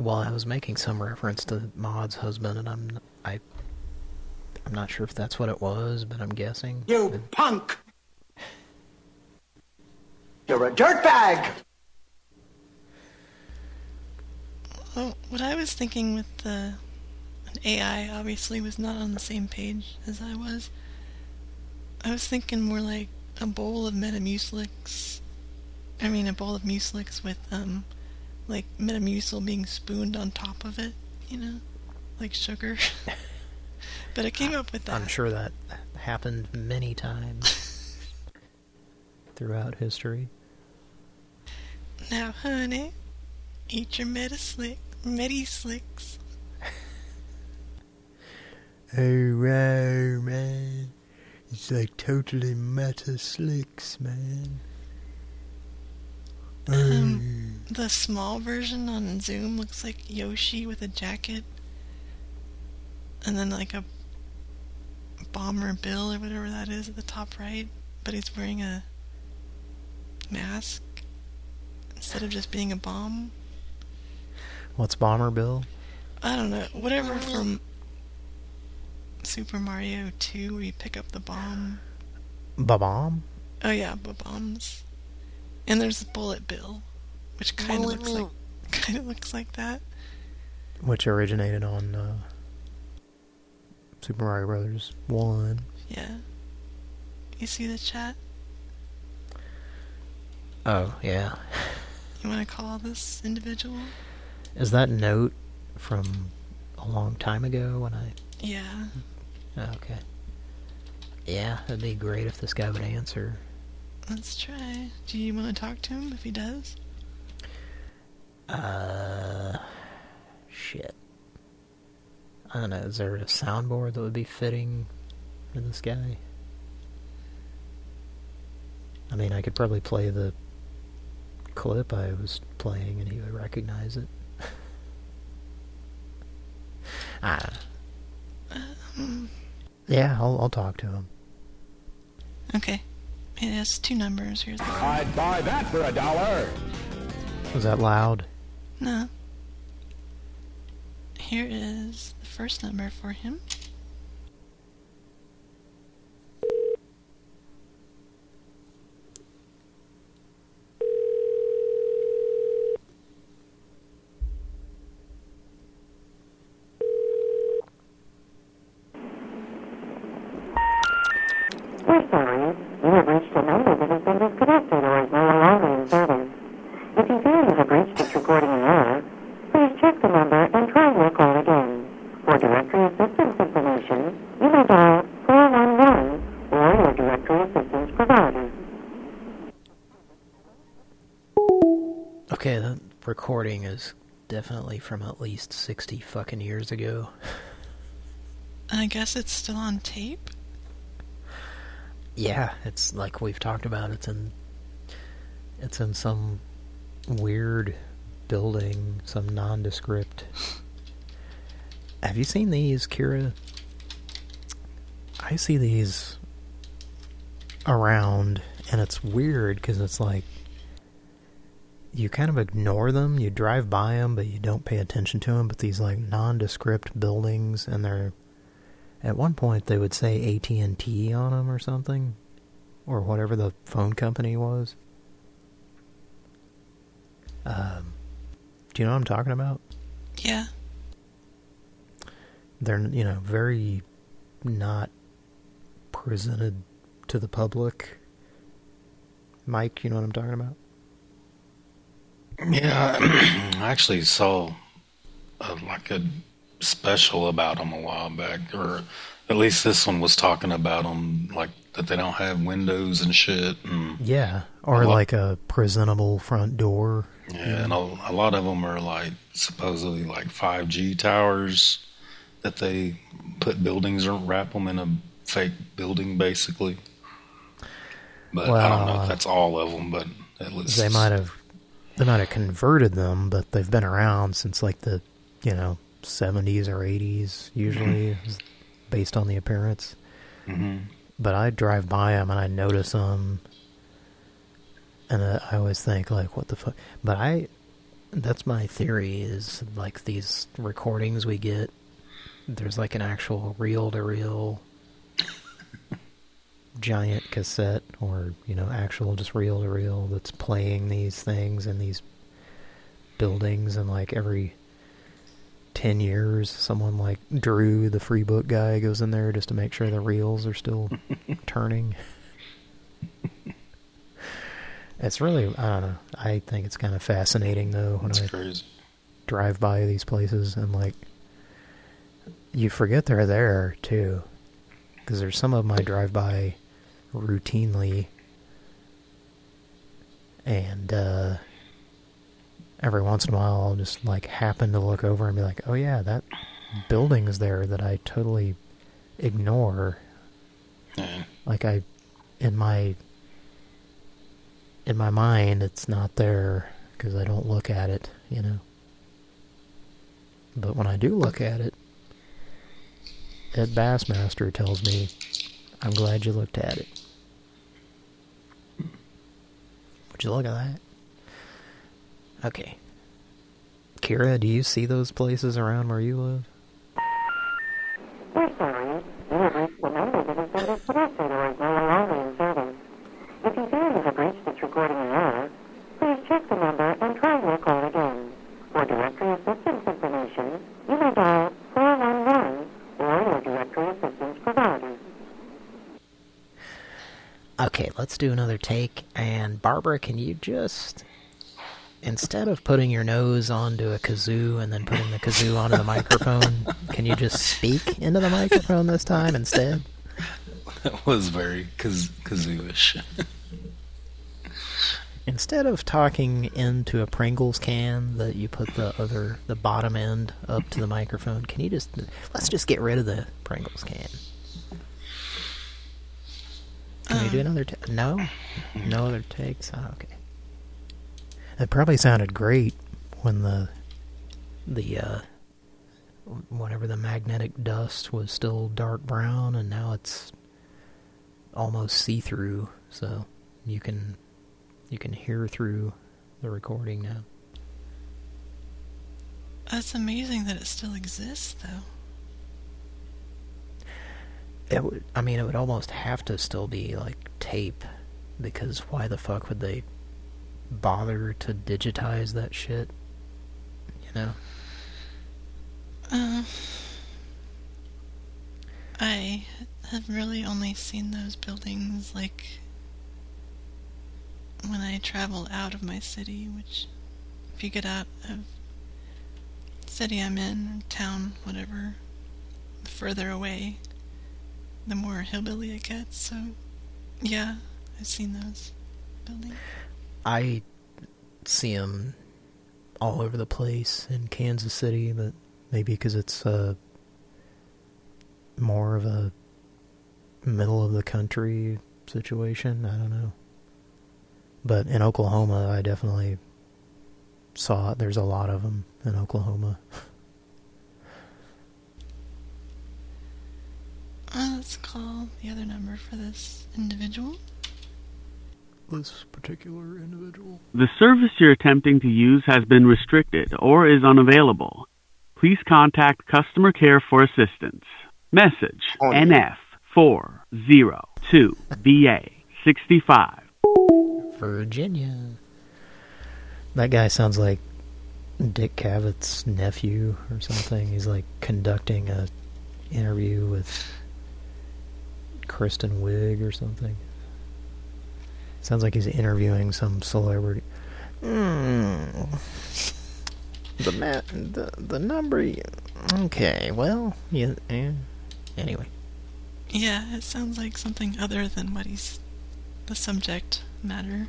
[SPEAKER 2] well, I was making some reference to Maud's husband, and I'm I I'm not sure if that's what it was, but I'm guessing.
[SPEAKER 13] You punk! You're a dirtbag!
[SPEAKER 1] Well, what I was thinking with the AI obviously was not on the same page as I was. I was thinking more like a bowl of Metamucilix. I mean, a bowl of Mucilix with um, like Metamucil being spooned on top of it. You know, like sugar. (laughs) but I came up with that.
[SPEAKER 2] I'm sure that happened many times (laughs) throughout history.
[SPEAKER 1] Now, honey, eat your Metaslick, Metaslicks. (laughs)
[SPEAKER 8] Oh, wow, man. It's like totally meta slicks, man.
[SPEAKER 1] Um, the small version on Zoom looks like Yoshi with a jacket, and then like a bomber Bill or whatever that is at the top right, but he's wearing a mask instead of just being a bomb.
[SPEAKER 2] What's Bomber Bill?
[SPEAKER 1] I don't know, whatever from Super Mario 2 where you pick up the bomb.
[SPEAKER 2] Ba-bomb?
[SPEAKER 1] Oh yeah, the bombs. And there's Bullet Bill, which kind of looks like (laughs) kind of looks like that.
[SPEAKER 2] Which originated on uh, Super Mario Brothers 1.
[SPEAKER 1] Yeah. You see the chat?
[SPEAKER 2] Oh, yeah.
[SPEAKER 1] You want to call this individual?
[SPEAKER 2] Is that note from a long time ago when I...
[SPEAKER 1] Yeah.
[SPEAKER 2] Okay. Yeah, it'd be great if this guy would answer.
[SPEAKER 1] Let's try. Do you want to talk to him if he does?
[SPEAKER 2] Uh... Shit. I don't know, is there a soundboard that would be fitting for this guy? I mean, I could probably play the clip I was playing and he would recognize it. I don't know.
[SPEAKER 1] Um,
[SPEAKER 2] Yeah, I'll, I'll talk to him.
[SPEAKER 1] okay. It has two numbers. Here's the
[SPEAKER 12] I'd buy that for a dollar.
[SPEAKER 2] Was that loud?
[SPEAKER 1] No. Here is the first number for him.
[SPEAKER 14] Recording
[SPEAKER 2] is definitely from at least 60 fucking years ago.
[SPEAKER 1] I guess it's still on tape.
[SPEAKER 2] Yeah, it's like we've talked about. It's in it's in some weird building, some nondescript. Have you seen these, Kira? I see these around, and it's weird because it's like you kind of ignore them. You drive by them, but you don't pay attention to them. But these like nondescript buildings, and they're at one point they would say AT&T on them or something, or whatever the phone company was. Um, do you know what I'm talking about?
[SPEAKER 1] Yeah.
[SPEAKER 2] They're you know very not presented to the public. Mike, you know what I'm talking about?
[SPEAKER 3] Yeah, (clears throat) I actually saw a, like a special about them a while back, or At least this one was talking about them, like that they don't have windows and shit. And
[SPEAKER 2] Yeah, or
[SPEAKER 3] a lot-
[SPEAKER 2] like a presentable front door.
[SPEAKER 3] Yeah, and a, a lot of them are like supposedly like 5G towers that they put buildings or wrap them in a fake building, basically. But I don't know if that's all of them, but at least
[SPEAKER 2] They might have they might have converted them, but they've been around since like the you know seventies or eighties usually, is based on the appearance.
[SPEAKER 3] Mhm.
[SPEAKER 2] But I drive by them and I notice them, and I always think like, what the fuck? But I, that's my theory is like these recordings we get. There's like an actual reel to reel giant cassette or you know actual just reel to reel that's playing these things in these buildings and like every 10 years someone like Drew the free book guy goes in there just to make sure the reels are still (laughs) turning it's really I don't know I think it's kind of fascinating though when
[SPEAKER 3] That's
[SPEAKER 2] I
[SPEAKER 3] crazy.
[SPEAKER 2] drive by these places and like you forget they're there too because there's some of my drive by routinely. And uh every once in a while I'll just like happen to look over and be like oh yeah that building's there that I totally ignore. Like I in my in my mind it's not there because I don't look at it you know? But when I do look at it Ed Bassmaster tells me I'm glad you looked at it would you look at that okay Kira do you see those places around where you live
[SPEAKER 14] We're sorry. You have reached the number that has been disconnected or is no longer in service. If you feel you have reached this recording in error, please check the number and try your call again. For directory assistance information, you may dial 411 or your directory assistance provider.
[SPEAKER 2] Okay, let's do another take. Barbara, can you just, instead of putting your nose onto a kazoo and then putting the kazoo onto the microphone, can you just speak into the microphone this time instead?
[SPEAKER 3] That was very kaz- kazoo-ish.
[SPEAKER 2] Instead of talking into a Pringles can that you put the other, the bottom end up to the microphone, can you just, let's just get rid of the Pringles can. Can you do another take? No? No other takes? Oh, okay. It probably sounded great when the, the, uh, whenever the magnetic dust was still dark brown and now it's almost see-through, so you can, you can hear through the recording now.
[SPEAKER 1] That's amazing that it still exists, though.
[SPEAKER 2] It would, I mean, it would almost have to still be like tape, because why the fuck would they bother to digitize that shit? You know?
[SPEAKER 1] Uh, I have really only seen those buildings like when I travel out of my city, which if you get out of city I'm in, town, whatever, the further away, the more hillbilly it gets. So, yeah, I've seen those buildings.
[SPEAKER 2] I see them all over the place in Kansas City, but maybe because it's uh, more of a middle of the country situation. I don't know. But in Oklahoma, I definitely saw it. There's a lot of them in Oklahoma. (laughs)
[SPEAKER 1] Uh, let's call the other number for this individual.
[SPEAKER 2] This particular individual.
[SPEAKER 15] The service you're attempting to use has been restricted or is unavailable. Please contact customer care for assistance. Message NF402VA65.
[SPEAKER 2] Virginia. That guy sounds like Dick Cavett's nephew or something. He's like conducting a interview with Kristen Wiig or something. Sounds like he's interviewing some celebrity. Hmm. The ma- the the number. Okay, well, yeah, eh, Anyway,
[SPEAKER 1] Yeah, it sounds like something other than what he's the subject matter.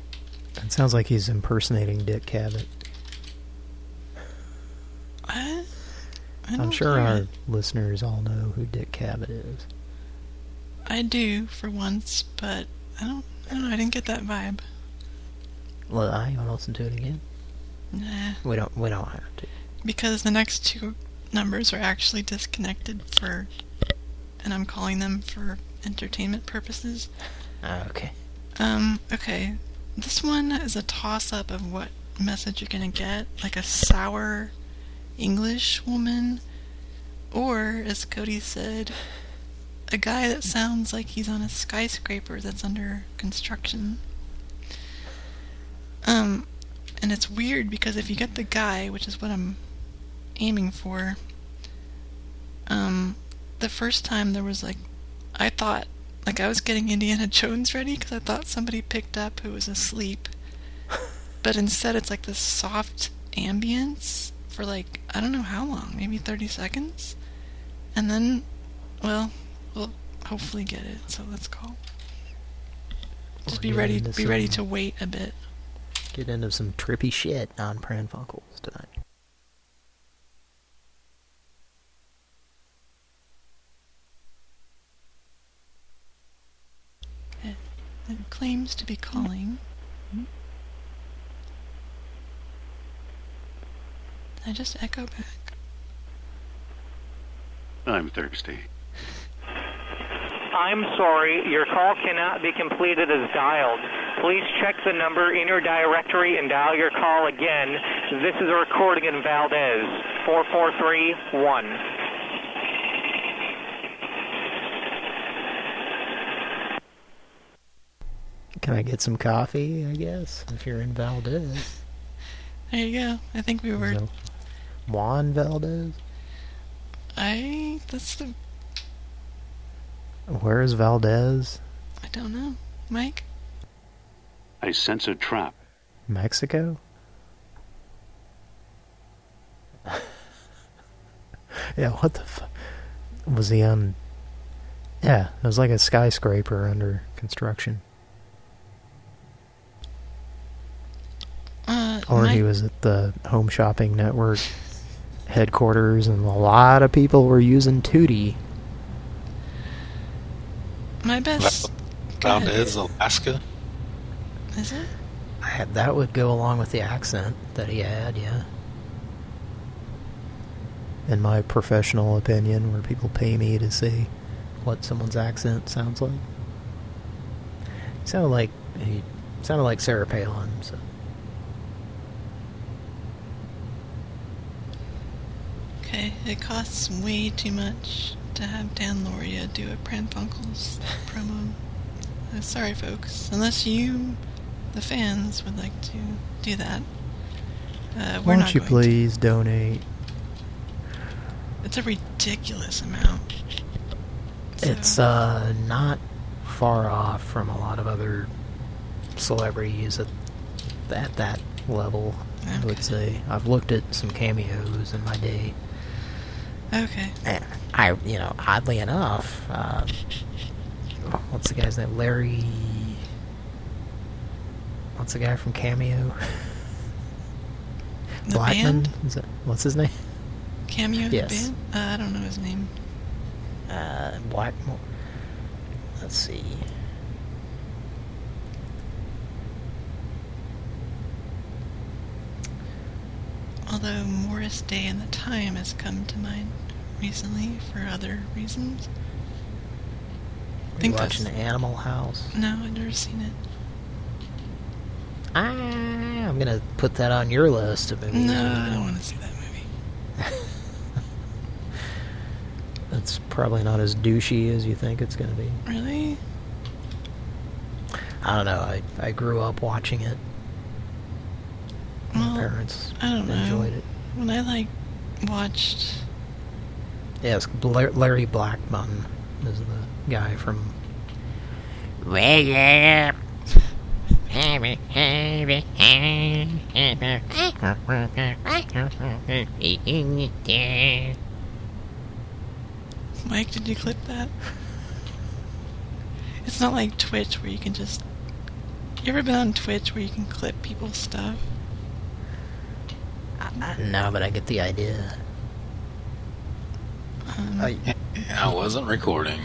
[SPEAKER 2] It sounds like he's impersonating Dick Cavett.
[SPEAKER 1] What?
[SPEAKER 2] I'm sure our listeners all know who Dick Cavett is.
[SPEAKER 1] I do for once, but I don't. I don't know. I didn't get that vibe.
[SPEAKER 2] Well, I want to listen to it again.
[SPEAKER 1] Nah,
[SPEAKER 2] We don't. We don't have to.
[SPEAKER 1] because the next two numbers are actually disconnected for, and I'm calling them for entertainment purposes.
[SPEAKER 2] Ah, okay.
[SPEAKER 1] Um. Okay. This one is a toss-up of what message you're gonna get, like a sour English woman, or as Cody said, a guy that sounds like he's on a skyscraper that's under construction. Um, and it's weird because if you get the guy, which is what I'm aiming for, um, the first time there was like, I thought, like I was getting Indiana (laughs) Jones ready because I thought somebody picked up who was asleep. (laughs) but instead it's like this soft ambience for like, I don't know how long, maybe 30 seconds? And then, well, we'll hopefully get it, so let's call. Just
[SPEAKER 2] We're
[SPEAKER 1] be ready,
[SPEAKER 2] into
[SPEAKER 1] be ready to wait a bit.
[SPEAKER 2] Get into some trippy shit on Pran Funkels tonight.
[SPEAKER 1] It, it claims to be calling. I just echo back?
[SPEAKER 16] I'm thirsty.
[SPEAKER 17] I'm sorry, your call cannot be completed as dialed. Please check the number in your directory and dial your call again. This is a recording in Valdez. 4431.
[SPEAKER 2] Can I get some coffee? I guess if you're in Valdez.
[SPEAKER 1] There you go. I think we were.
[SPEAKER 2] Juan Valdez.
[SPEAKER 1] I. That's the.
[SPEAKER 2] Where is Valdez?
[SPEAKER 1] I don't know. Mike?
[SPEAKER 16] I sense a trap.
[SPEAKER 2] Mexico? (laughs) yeah, what the fu- Was he on... Yeah, it was like a skyscraper under construction.
[SPEAKER 1] Uh,
[SPEAKER 2] Or he was at the Home Shopping Network headquarters and a lot of people were using Tootie.
[SPEAKER 1] My best. Go
[SPEAKER 3] is Alaska.
[SPEAKER 1] Is it?
[SPEAKER 2] I- That would go along with the accent that he had, yeah. In my professional opinion, where people pay me to say what someone's accent sounds like. He sounded like he sounded like Sarah Palin, so
[SPEAKER 1] Okay, it costs way too much to have Dan Lauria do a Pran Funkels promo. Uh, sorry, folks. Unless you, the fans, would like to do that. Uh,
[SPEAKER 2] why don't you please donate?
[SPEAKER 1] It's a ridiculous amount.
[SPEAKER 2] It's uh not far off from a lot of other celebrities at at that level. I would say I've looked at some cameos in my day.
[SPEAKER 1] Okay.
[SPEAKER 2] And I, you know, oddly enough, uh, what's the guy's name? Larry. What's the guy from Cameo?
[SPEAKER 1] The
[SPEAKER 2] Blackmon.
[SPEAKER 1] band?
[SPEAKER 2] Is that, what's his name?
[SPEAKER 1] Cameo
[SPEAKER 2] Yes.
[SPEAKER 1] band? Uh, I don't know his name.
[SPEAKER 2] Uh, Blackmore. Let's see.
[SPEAKER 1] Although Morris Day and the Time has come to mind recently for other reasons.
[SPEAKER 2] Are you
[SPEAKER 1] think
[SPEAKER 2] watching
[SPEAKER 1] that's-
[SPEAKER 2] Animal House?
[SPEAKER 1] No, I've never seen it.
[SPEAKER 2] Ah, I'm gonna put that on your list of movies.
[SPEAKER 1] No, I don't want to see that movie. (laughs)
[SPEAKER 2] that's probably not as douchey as you think it's gonna be.
[SPEAKER 1] Really?
[SPEAKER 2] I don't know. I I grew up watching it. My
[SPEAKER 1] Well,
[SPEAKER 2] parents
[SPEAKER 1] I don't know.
[SPEAKER 2] enjoyed it.
[SPEAKER 1] When I like watched
[SPEAKER 2] Yes, Bla- Larry Blackmon is the guy from.
[SPEAKER 1] Mike, did you clip that? It's not like Twitch where you can just. You ever been on Twitch where you can clip people's stuff?
[SPEAKER 2] Uh, uh, no, but I get the idea.
[SPEAKER 1] Um,
[SPEAKER 2] I, (laughs)
[SPEAKER 3] I wasn't recording.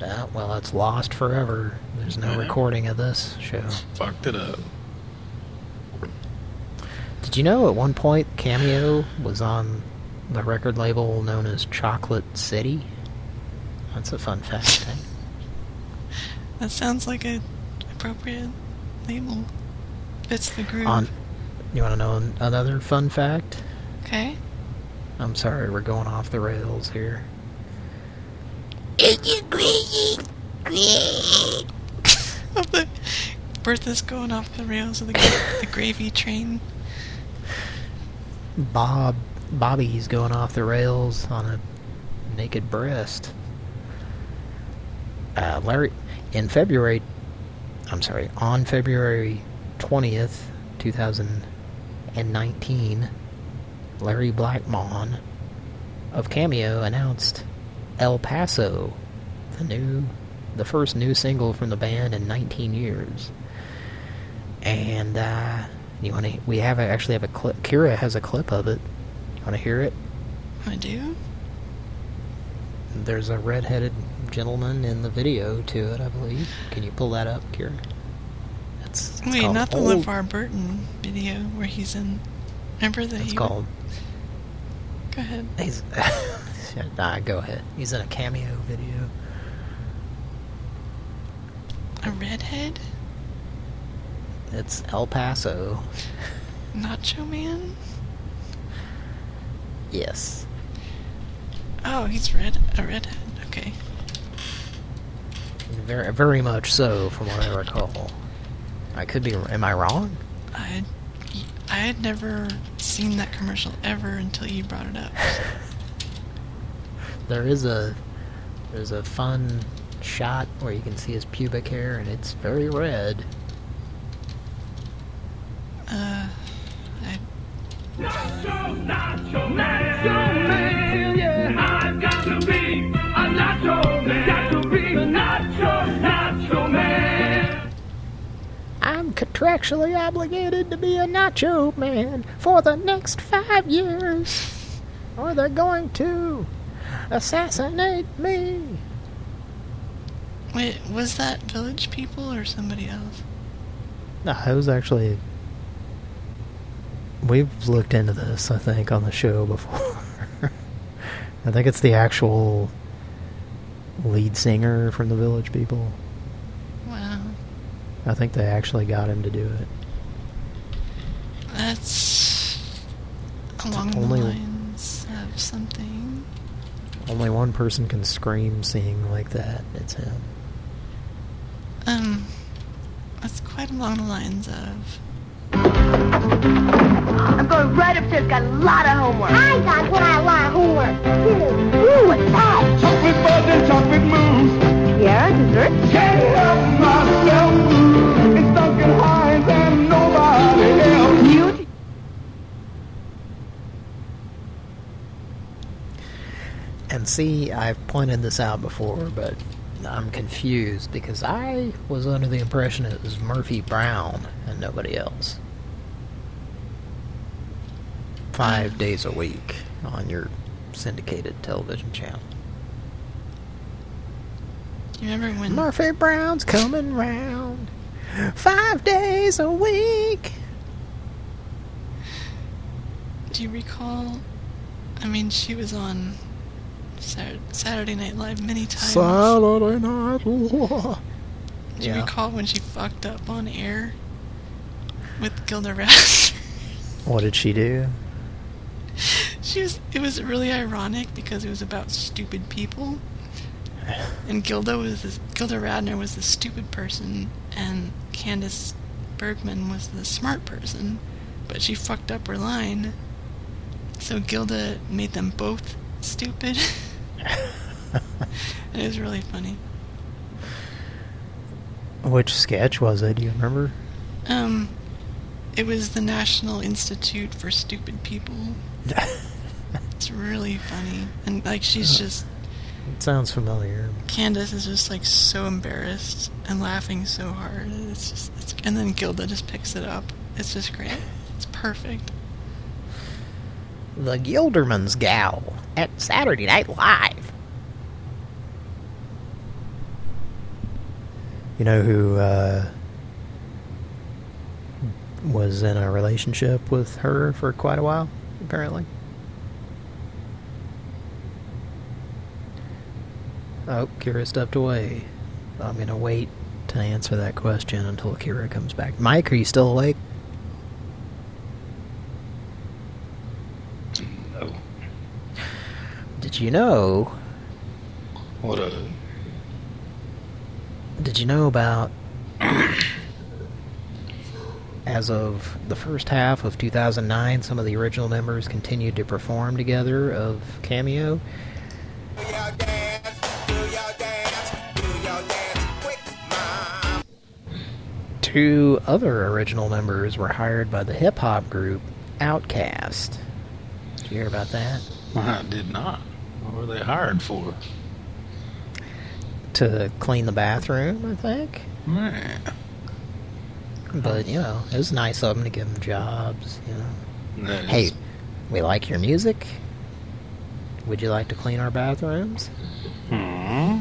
[SPEAKER 2] Uh, well, it's lost forever. There's no
[SPEAKER 3] Yeah.
[SPEAKER 2] recording of this show.
[SPEAKER 3] Fucked it up.
[SPEAKER 2] Did you know at one point Cameo was on the record label known as Chocolate City? That's a fun fact. eh? (laughs)
[SPEAKER 1] That sounds like an appropriate label. Fits the groove.
[SPEAKER 2] On, you want to know another fun fact?
[SPEAKER 1] Okay.
[SPEAKER 2] I'm sorry, we're going off the rails here. (laughs)
[SPEAKER 1] Of the Bertha's going off the rails of the the gravy train.
[SPEAKER 2] Bob, Bobby's going off the rails on a naked breast. Uh, Larry, in February, I'm sorry, on February 20th, 2019, Larry Blackmon of Cameo announced El Paso, the new, the first new single from the band in 19 years. And, uh, you want to, we have, a, actually have a clip, Kira has a clip of it. You want to hear it?
[SPEAKER 1] I do.
[SPEAKER 2] There's a red-headed gentleman in the video to it, I believe. Can you pull that up, Kira? It's, it's
[SPEAKER 1] Wait, not the LeVar Burton video where he's in. Remember that
[SPEAKER 2] It's called.
[SPEAKER 1] Go ahead.
[SPEAKER 2] He's. (laughs) nah, go ahead. He's in a cameo video.
[SPEAKER 1] A redhead?
[SPEAKER 2] It's El Paso.
[SPEAKER 1] Nacho Man?
[SPEAKER 2] Yes.
[SPEAKER 1] Oh, he's red. A redhead. Okay.
[SPEAKER 2] Very, very much so, from what I recall. I could be. Am I wrong?
[SPEAKER 1] I, I had never seen that commercial ever until you brought it up.
[SPEAKER 2] There is a. There's a fun shot where you can see his pubic hair, and it's very red.
[SPEAKER 1] Uh, I.
[SPEAKER 2] I'm contractually obligated to be a nacho man for the next five years, or they're going to assassinate me.
[SPEAKER 1] Wait, was that Village People or somebody else?
[SPEAKER 2] No, it was actually. We've looked into this, I think, on the show before. (laughs) I think it's the actual lead singer from the Village People.
[SPEAKER 1] Wow.
[SPEAKER 2] I think they actually got him to do it.
[SPEAKER 1] That's along
[SPEAKER 2] only-
[SPEAKER 1] the lines of something.
[SPEAKER 2] Only one person can scream sing like that. It's him.
[SPEAKER 1] Um, that's quite along the lines of.
[SPEAKER 14] I'm going right upstairs. Got a lot of homework. I got what I lot of homework too. Ooh, what's that? Chocolate fudge and chocolate mousse. Yeah, dessert. Can't help myself. It's Duncan Hines and nobody else. You.
[SPEAKER 2] And see, I've pointed this out before, but I'm confused because I was under the impression it was Murphy Brown and nobody else. Five days a week on your syndicated television channel.
[SPEAKER 1] Do you remember when?
[SPEAKER 2] Murphy Brown's coming round. Five days a week.
[SPEAKER 1] Do you recall? I mean, she was on Saturday Night Live many times.
[SPEAKER 2] Saturday Night Live.
[SPEAKER 1] Do you
[SPEAKER 2] Yeah.
[SPEAKER 1] recall when she fucked up on air with Gilda Radner? (laughs)
[SPEAKER 2] What did she do?
[SPEAKER 1] she was. It was really ironic because it was about stupid people, and Gilda was this, Gilda Radner was the stupid person, and Candace Bergman was the smart person, but she fucked up her line, so Gilda made them both stupid. And (laughs) it was really funny.
[SPEAKER 2] Which sketch was it? Do you remember?
[SPEAKER 1] Um, it was the National Institute for Stupid People. (laughs) it's really funny, and like she's just
[SPEAKER 2] It sounds familiar.
[SPEAKER 1] Candace is just like so embarrassed and laughing so hard. It's just, it's, and then Gilda just picks it up. It's just great. It's perfect.
[SPEAKER 2] The Gilderman's Gal at Saturday Night Live. You know who uh, was in a relationship with her for quite a while, apparently? Oh, Kira stepped away. I'm going to wait to answer that question until Kira comes back. Mike, are you still awake?
[SPEAKER 3] No.
[SPEAKER 2] Did you know?
[SPEAKER 3] What a
[SPEAKER 2] Did you know about as of the first half of 2009, some of the original members continued to perform together of Cameo? Two other original members were hired by the hip hop group Outkast. Did you hear about that?
[SPEAKER 3] I did not. What were they hired for?
[SPEAKER 2] To clean the bathroom, I think.
[SPEAKER 3] Man.
[SPEAKER 2] But, you know, it was nice of them to give them jobs, you know.
[SPEAKER 3] That
[SPEAKER 2] Hey, we like your music. Would you like to clean our bathrooms?
[SPEAKER 3] Hmm.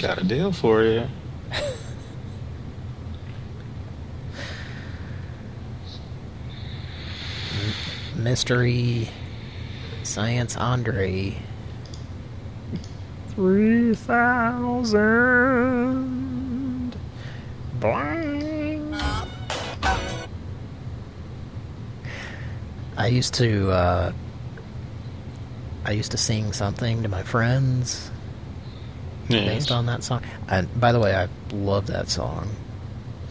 [SPEAKER 3] Got a deal for you. (laughs)
[SPEAKER 2] Mystery Science Andre. 3000 blank. I used to, uh, I used to sing something to my friends
[SPEAKER 3] Yes.
[SPEAKER 2] based on that song. And by the way, I love that song.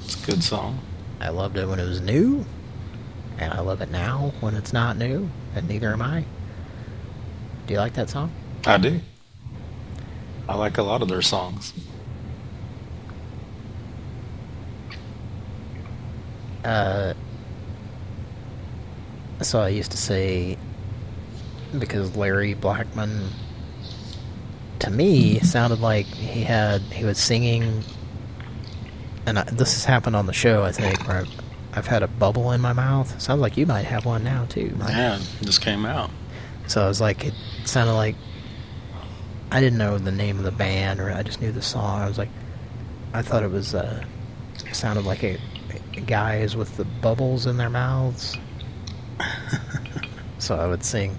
[SPEAKER 3] It's a good song.
[SPEAKER 2] I loved it when it was new, and I love it now when it's not new, and neither am I. Do you like that song?
[SPEAKER 3] I do. I like a lot of their songs.
[SPEAKER 2] Uh, so I used to say, because Larry Blackmon, to me, sounded like he had, he was singing, and I, this has happened on the show, I think, where I've, I've had a bubble in my mouth. Sounds like you might have one now, too. Mike.
[SPEAKER 3] Yeah, just came out.
[SPEAKER 2] So I was like, it sounded like I didn't know the name of the band, or I just knew the song. I was like, I thought it was uh, sounded like a, a guys with the bubbles in their mouths. (laughs) so I would sing,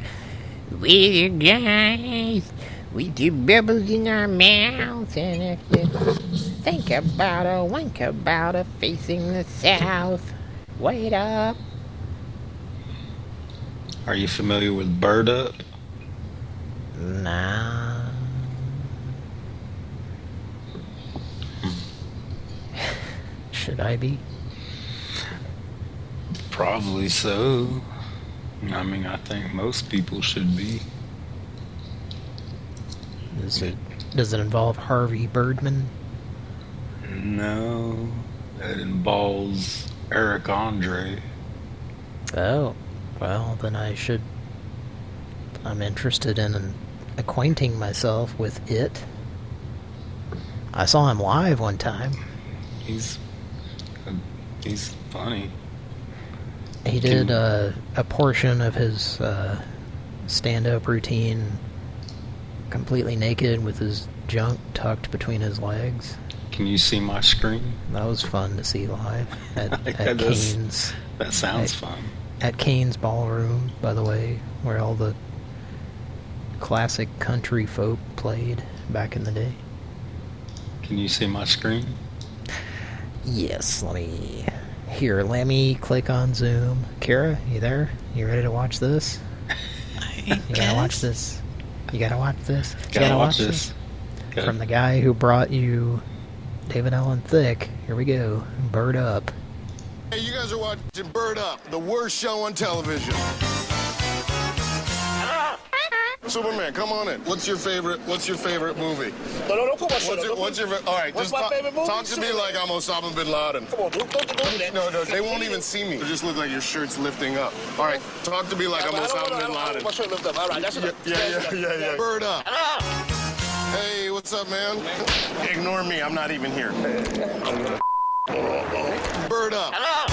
[SPEAKER 2] "We guys with the bubbles in our mouths, and if you think about a wink about a facing the south, wait up."
[SPEAKER 3] Are you familiar with Bird Up?
[SPEAKER 2] Nah. Hmm. Should I be?
[SPEAKER 3] Probably so. I mean, I think most people should be.
[SPEAKER 2] Does it does it involve Harvey Birdman?
[SPEAKER 3] No, that involves Eric Andre.
[SPEAKER 2] Oh, well then I should. I'm interested in acquainting myself with it. I saw him live one time.
[SPEAKER 3] He's he's funny.
[SPEAKER 2] He did uh, a portion of his uh, stand-up routine completely naked with his junk tucked between his legs.
[SPEAKER 3] Can you see my screen?
[SPEAKER 2] That was fun to see live (laughs) at,
[SPEAKER 3] That
[SPEAKER 2] at
[SPEAKER 3] does-
[SPEAKER 2] Cain's.
[SPEAKER 3] That sounds
[SPEAKER 2] at-
[SPEAKER 3] fun.
[SPEAKER 2] At Cain's Ballroom, by the way, where all the classic country folk played back in the day.
[SPEAKER 3] Can you see my screen?
[SPEAKER 2] Yes, let me... Here, let me click on Zoom. Kara, you there? You ready to watch this? (laughs) you gotta watch this. You gotta watch this. You
[SPEAKER 3] Gotta watch this. Okay.
[SPEAKER 2] From the guy who brought you David Allen Thick. Here we go. Bird up.
[SPEAKER 18] Hey, you guys are watching Bird Up, the worst show on television. Superman, come on in. What's your favorite? What's your favorite movie?
[SPEAKER 19] No, no, don't put my
[SPEAKER 18] What's
[SPEAKER 19] shit
[SPEAKER 18] your,
[SPEAKER 19] up.
[SPEAKER 18] what's your all right?
[SPEAKER 19] What's
[SPEAKER 18] just
[SPEAKER 19] my
[SPEAKER 18] talk,
[SPEAKER 19] favorite movie?
[SPEAKER 18] talk to me like I'm Osama bin Laden.
[SPEAKER 19] Come on, don't, don't, don't do that.
[SPEAKER 18] No, no, they won't even see me. It just look like your shirt's lifting up. All right, talk to me like I'm
[SPEAKER 19] I don't
[SPEAKER 18] Osama
[SPEAKER 19] wanna- I
[SPEAKER 18] bin
[SPEAKER 19] don't wanna-
[SPEAKER 18] Laden.
[SPEAKER 19] My shirt lift up. All right, that's
[SPEAKER 18] Yeah,
[SPEAKER 19] enough.
[SPEAKER 18] yeah, yeah, yeah, yeah. Bird up.
[SPEAKER 19] Ah!
[SPEAKER 18] Hey, what's up, man? Ignore me. I'm not even here. Bird up. Hello.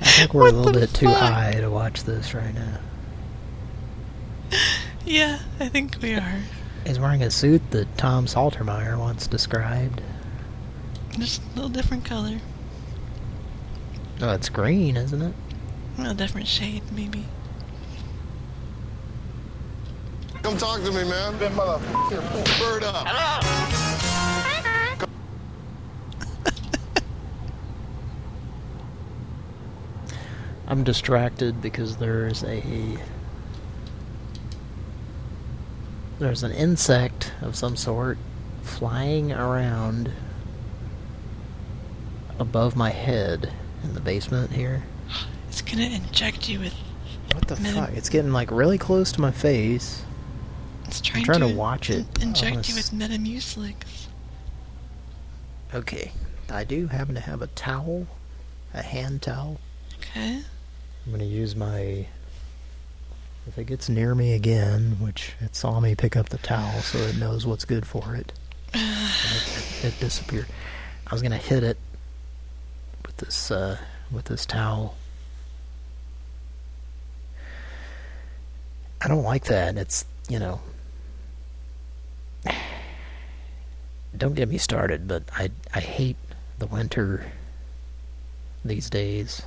[SPEAKER 2] I think we're a little bit too high to watch this right now. (laughs)
[SPEAKER 1] Yeah, I think we are.
[SPEAKER 2] He's wearing a suit that Tom Saltermeyer once described.
[SPEAKER 1] Just a little different color.
[SPEAKER 2] Oh, it's green, isn't it?
[SPEAKER 1] A different shade, maybe.
[SPEAKER 18] Come talk to me, man. Bird up. (laughs)
[SPEAKER 2] I'm distracted because there's a there's an insect of some sort flying around above my head in the basement here.
[SPEAKER 1] It's gonna inject you with.
[SPEAKER 2] What the fuck? It's getting like really close to my face.
[SPEAKER 1] It's trying,
[SPEAKER 2] I'm trying to,
[SPEAKER 1] to
[SPEAKER 2] watch it.
[SPEAKER 1] in- inject
[SPEAKER 2] on
[SPEAKER 1] you with Metamucilix.
[SPEAKER 2] Okay, I do happen to have a towel, a hand towel.
[SPEAKER 1] Okay.
[SPEAKER 2] I'm gonna use my. If it gets near me again, which it saw me pick up the towel, so it knows what's good for it. (sighs) it, it disappeared. I was gonna hit it with this uh, with this towel. I don't like that. It's you know. Don't get me started, but I I hate the winter these days.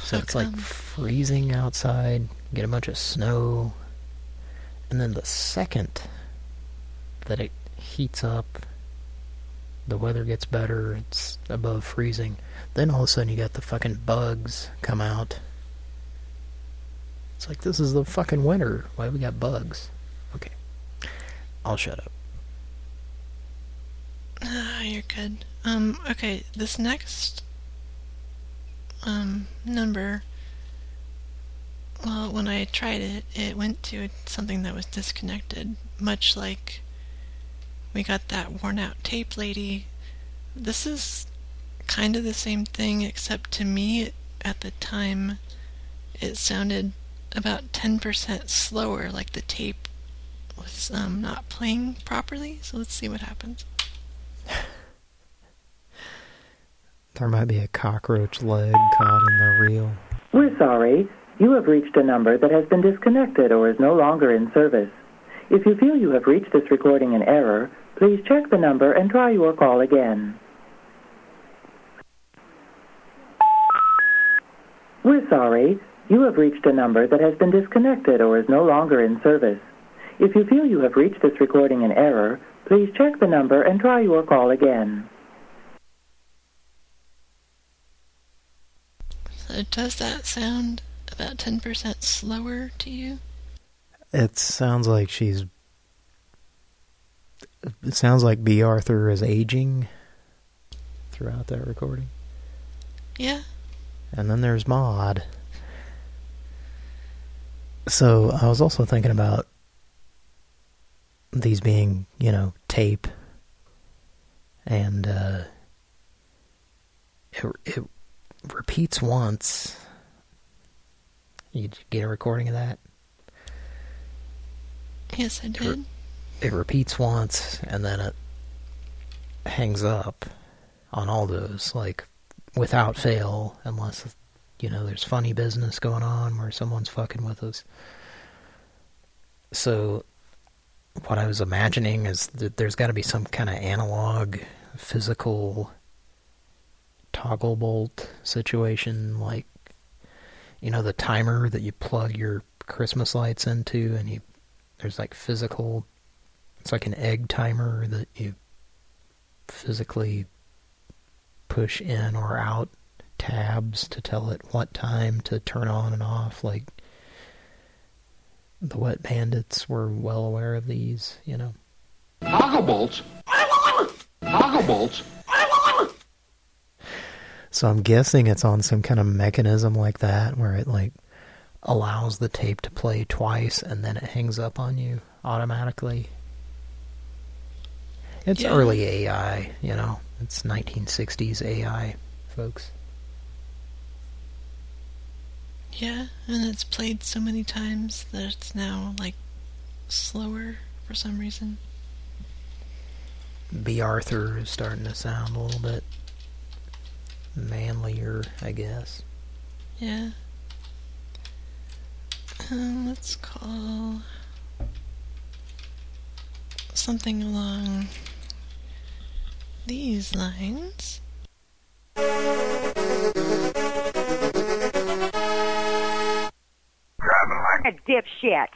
[SPEAKER 2] So
[SPEAKER 1] How
[SPEAKER 2] it's like freezing outside, get a bunch of snow, and then the second that it heats up, the weather gets better, it's above freezing, then all of a sudden you got the fucking bugs come out. It's like, this is the fucking winter. Why we got bugs? I'll shut up.
[SPEAKER 1] Ah, you're good. Um, okay, this next um number well, when I tried it, it went to something that was disconnected, much like we got that worn out tape lady. This is kind of the same thing, except to me at the time it sounded about 10% slower, like the tape was um, not playing properly. So let's see what happens.
[SPEAKER 2] There might be a cockroach leg caught in the reel.
[SPEAKER 19] We're sorry. You have reached a number that has been disconnected or is no longer in service. If you feel you have reached this recording in error, please check the number and try your call again. We're sorry. You have reached a number that has been disconnected or is no longer in service. If you feel you have reached this recording in error, please check the number and try your call again.
[SPEAKER 1] So does that sound about 10% slower to you?
[SPEAKER 2] It sounds like she's... It sounds like Bea Arthur is aging throughout that recording.
[SPEAKER 1] Yeah.
[SPEAKER 2] And then there's Maude. So I was also thinking about these being, you know, tape. And uh, it, it repeats once. You get a recording of that?
[SPEAKER 1] Yes, I did.
[SPEAKER 2] It repeats once, and then it hangs up on all those, like, without fail, unless, you know, there's funny business going on where someone's fucking with us. So, what I was imagining is that there's got to be some kind of analog, physical toggle bolt situation, like, you know, the timer that you plug your Christmas lights into, and you there's like physical, it's like an egg timer that you physically push in or out tabs to tell it what time to turn on and off, like the Wet Bandits were well aware of these, you know.
[SPEAKER 12] Toggle bolts. Toggle bolts.
[SPEAKER 2] So I'm guessing it's on some kind of mechanism like that where it like allows the tape to play twice and then it hangs up on you automatically. It's
[SPEAKER 1] Yeah.
[SPEAKER 2] early AI, you know. It's 1960s AI, folks.
[SPEAKER 1] Yeah, and it's played so many times that it's now like slower for some reason.
[SPEAKER 2] Bea Arthur is starting to sound a little bit manlier, I guess.
[SPEAKER 1] Yeah. Um, let's call something along these lines.
[SPEAKER 14] A dipshit.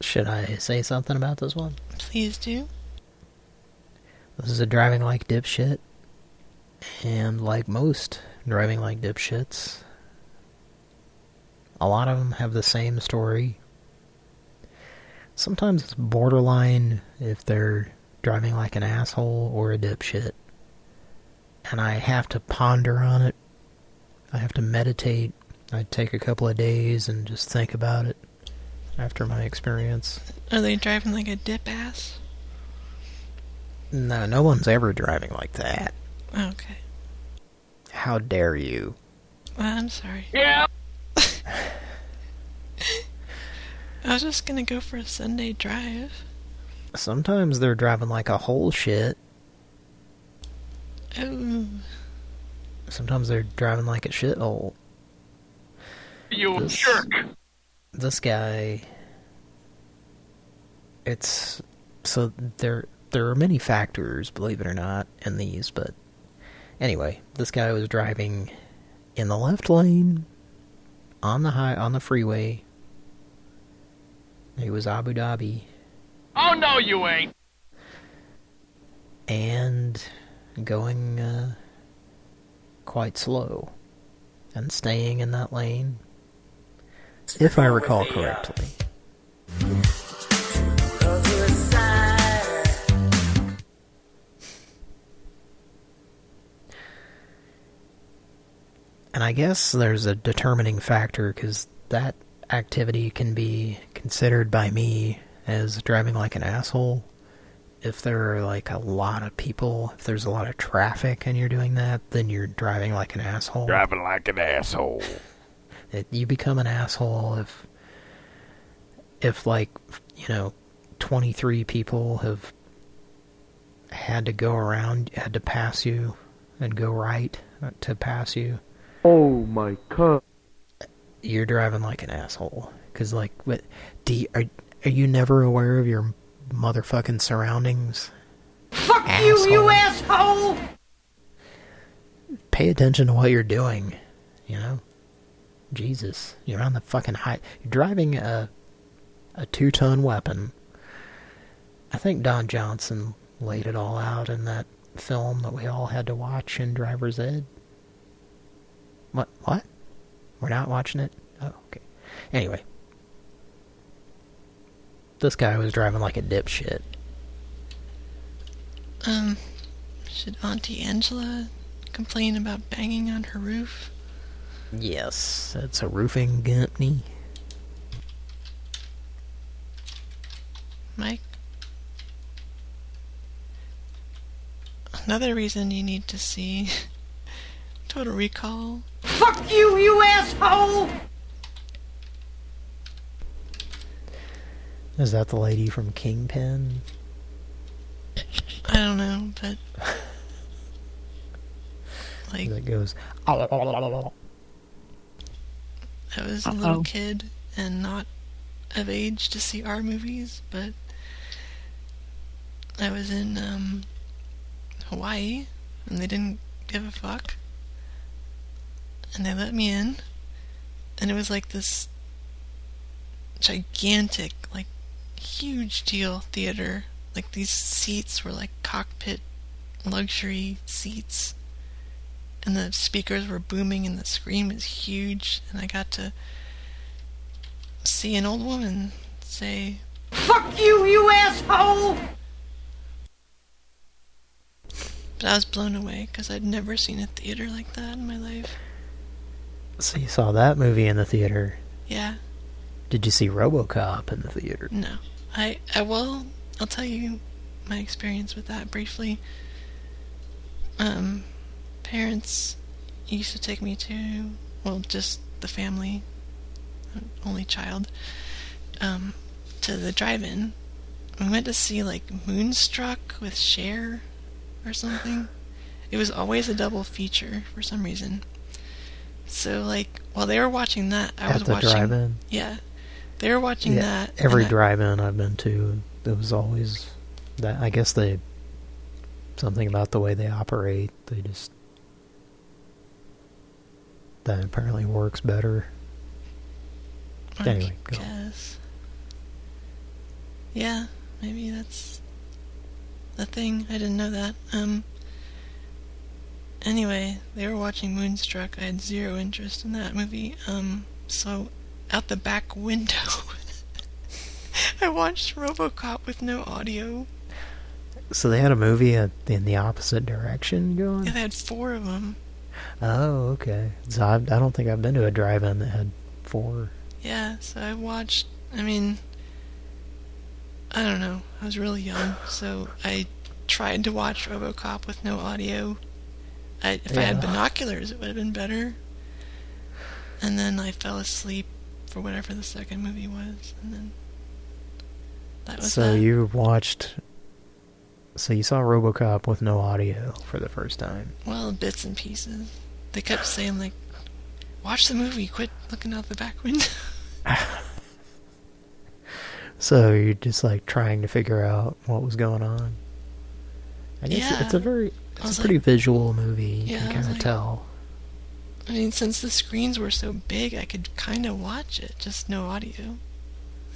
[SPEAKER 2] Should I say something about this one?
[SPEAKER 1] Please do.
[SPEAKER 2] This is a driving like dipshit. And like most driving like dipshits, a lot of them have the same story. Sometimes it's borderline if they're driving like an asshole or a dipshit. And I have to ponder on it. I have to meditate. I take a couple of days and just think about it after my experience.
[SPEAKER 1] Are they driving like a dip ass?
[SPEAKER 2] No, no one's ever driving like that.
[SPEAKER 1] Okay.
[SPEAKER 2] How dare you?
[SPEAKER 1] Well, I'm sorry.
[SPEAKER 14] Yeah. (laughs)
[SPEAKER 1] I was just gonna go for a Sunday drive.
[SPEAKER 2] Sometimes they're driving like a whole shit.
[SPEAKER 1] Oh.
[SPEAKER 2] Sometimes they're driving like a shithole.
[SPEAKER 14] You
[SPEAKER 2] This-
[SPEAKER 14] jerk.
[SPEAKER 2] This guy... It's... So there there are many factors, believe it or not, in these, but... Anyway, this guy was driving in the left lane on the high on the freeway. He was Abu Dhabi
[SPEAKER 14] Oh, no, you ain't.
[SPEAKER 2] and going uh, quite slow and staying in that lane, if I recall correctly. And I guess there's a determining factor because that activity can be considered by me as driving like an asshole. If there are like a lot of people, if there's a lot of traffic and you're doing that, then you're driving like an asshole.
[SPEAKER 12] Driving like an asshole. (laughs)
[SPEAKER 2] It, you become an asshole if, if like, you know, 23 people have had to go around, had to pass you and go right to pass you.
[SPEAKER 10] Oh my god.
[SPEAKER 2] You're driving like an asshole. Cause like, what, do you, are, are you never aware of your motherfucking surroundings?
[SPEAKER 14] Fuck you, you asshole!
[SPEAKER 2] Pay attention to what you're doing, you know? Jesus, you're on the fucking high. You're driving a a two-ton weapon. I think Don Johnson laid it all out in that film that we all had to watch in Driver's Ed. What? What? We're not watching it? Oh, okay. Anyway. This guy was driving like a dipshit.
[SPEAKER 1] Um, should Auntie Angela complain about banging on her roof?
[SPEAKER 2] Yes, it's a roofing company.
[SPEAKER 1] Mike? Another reason you need to see Total Recall.
[SPEAKER 14] Fuck you, you asshole!
[SPEAKER 2] Is that the lady from Kingpin?
[SPEAKER 1] I don't know, but (laughs) like
[SPEAKER 2] That goes.
[SPEAKER 1] I was a
[SPEAKER 10] Uh-oh.
[SPEAKER 1] little kid and not of age to see our movies, but I was in um, Hawaii and they didn't give a fuck. And they let me in, and it was like this gigantic, like huge deal theater. Like these seats were like cockpit luxury seats and the speakers were booming and the screen was huge and I got to see an old woman say
[SPEAKER 14] Fuck you, you asshole!
[SPEAKER 1] but I was blown away because I'd never seen a theater like that in my life.
[SPEAKER 2] So you saw that movie in the theater.
[SPEAKER 1] Yeah.
[SPEAKER 2] Did you see RoboCop in the theater?
[SPEAKER 1] No. I, I will, I'll tell you my experience with that briefly. Um, parents used to take me to, well, just the family, only child, um, to the drive-in. We went to see like Moonstruck with Cher or something. It was always a double feature for some reason. So like while they were watching that, I
[SPEAKER 2] At
[SPEAKER 1] was
[SPEAKER 2] the
[SPEAKER 1] watching.
[SPEAKER 2] drive-in?
[SPEAKER 1] Yeah, they were watching
[SPEAKER 2] Yeah,
[SPEAKER 1] that.
[SPEAKER 2] Every drive-in I've been to, it was always that. I guess they something about the way they operate. They just that apparently works better.
[SPEAKER 1] I
[SPEAKER 2] Anyway, go.
[SPEAKER 1] guess. Yeah, maybe that's the thing. I didn't know that. Um. Anyway, they were watching Moonstruck. I had zero interest in that movie. Um. So, out the back window, (laughs) I watched RoboCop with no audio.
[SPEAKER 2] So they had a movie in the opposite direction going.
[SPEAKER 1] Yeah, they had four of them.
[SPEAKER 2] Oh, okay. So I, I don't think I've been to a drive-in that had four.
[SPEAKER 1] Yeah, so I watched. I mean, I don't know. I was really young, so I tried to watch RoboCop with no audio. I, if I had binoculars, it would have been better. And then I fell asleep for whatever the second movie was, and then that was
[SPEAKER 2] So
[SPEAKER 1] that.
[SPEAKER 2] you watched. So you saw RoboCop with no audio for the first time.
[SPEAKER 1] Well, bits and pieces. They kept saying like, "Watch the movie. Quit looking out the back window." (laughs)
[SPEAKER 2] So you're just like trying to figure out what was going on. I guess
[SPEAKER 1] Yeah.
[SPEAKER 2] it's a very, it's
[SPEAKER 1] was
[SPEAKER 2] a pretty
[SPEAKER 1] like-
[SPEAKER 2] visual movie. You
[SPEAKER 1] Yeah,
[SPEAKER 2] can kind of
[SPEAKER 1] like-
[SPEAKER 2] tell.
[SPEAKER 1] I mean, since the screens were so big, I could kind of watch it, just no audio.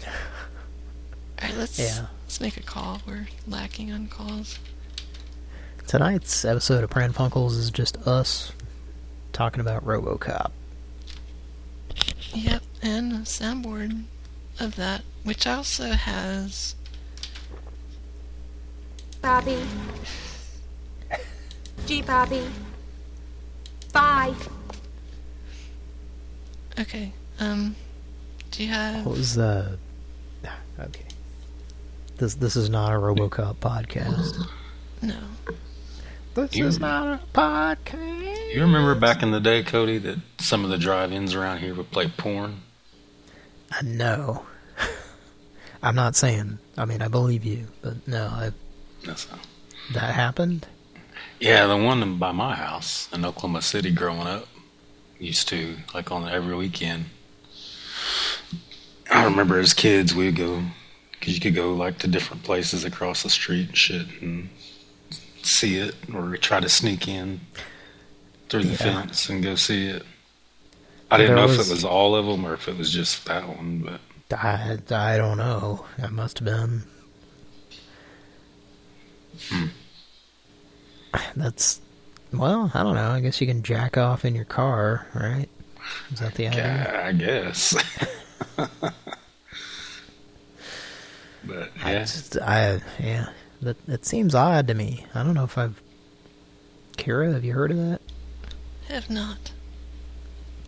[SPEAKER 1] (laughs) Alright, let's
[SPEAKER 2] Yeah.
[SPEAKER 1] let's make a call. We're lacking on calls.
[SPEAKER 2] Tonight's episode of Pran Funkels is just us talking about RoboCop.
[SPEAKER 1] Yep, and a soundboard of that, which also has
[SPEAKER 20] Bobby. G Bobby. Bye.
[SPEAKER 1] okay. Um, do you have?
[SPEAKER 2] What was the? Okay. This this is not a RoboCop podcast.
[SPEAKER 1] No.
[SPEAKER 2] This
[SPEAKER 3] You-
[SPEAKER 2] is not a podcast.
[SPEAKER 3] You remember back in the day, Cody, that some of the drive-ins around here would play porn?
[SPEAKER 2] I know. (laughs) I'm not saying. I mean, I believe you, but no, I,
[SPEAKER 3] That's not.
[SPEAKER 2] that happened.
[SPEAKER 3] Yeah, the one by my house in Oklahoma City growing up used to, like on every weekend. I remember as kids, we'd go, because you could go like to different places across the street and shit and see it or try to sneak in through the
[SPEAKER 2] Yeah.
[SPEAKER 3] fence and go see it. I didn't
[SPEAKER 2] There
[SPEAKER 3] know if it was all of them or if it was just that one, but
[SPEAKER 2] I I don't know. That must have been. Hmm. That's well, I don't know. I guess you can jack off in your car, right? Is that the idea?
[SPEAKER 3] yeah, I guess. (laughs) but
[SPEAKER 2] I,
[SPEAKER 3] yeah,
[SPEAKER 2] just, I yeah. That that seems odd to me. I don't know if I've. Kira, have you heard of that?
[SPEAKER 1] Have not.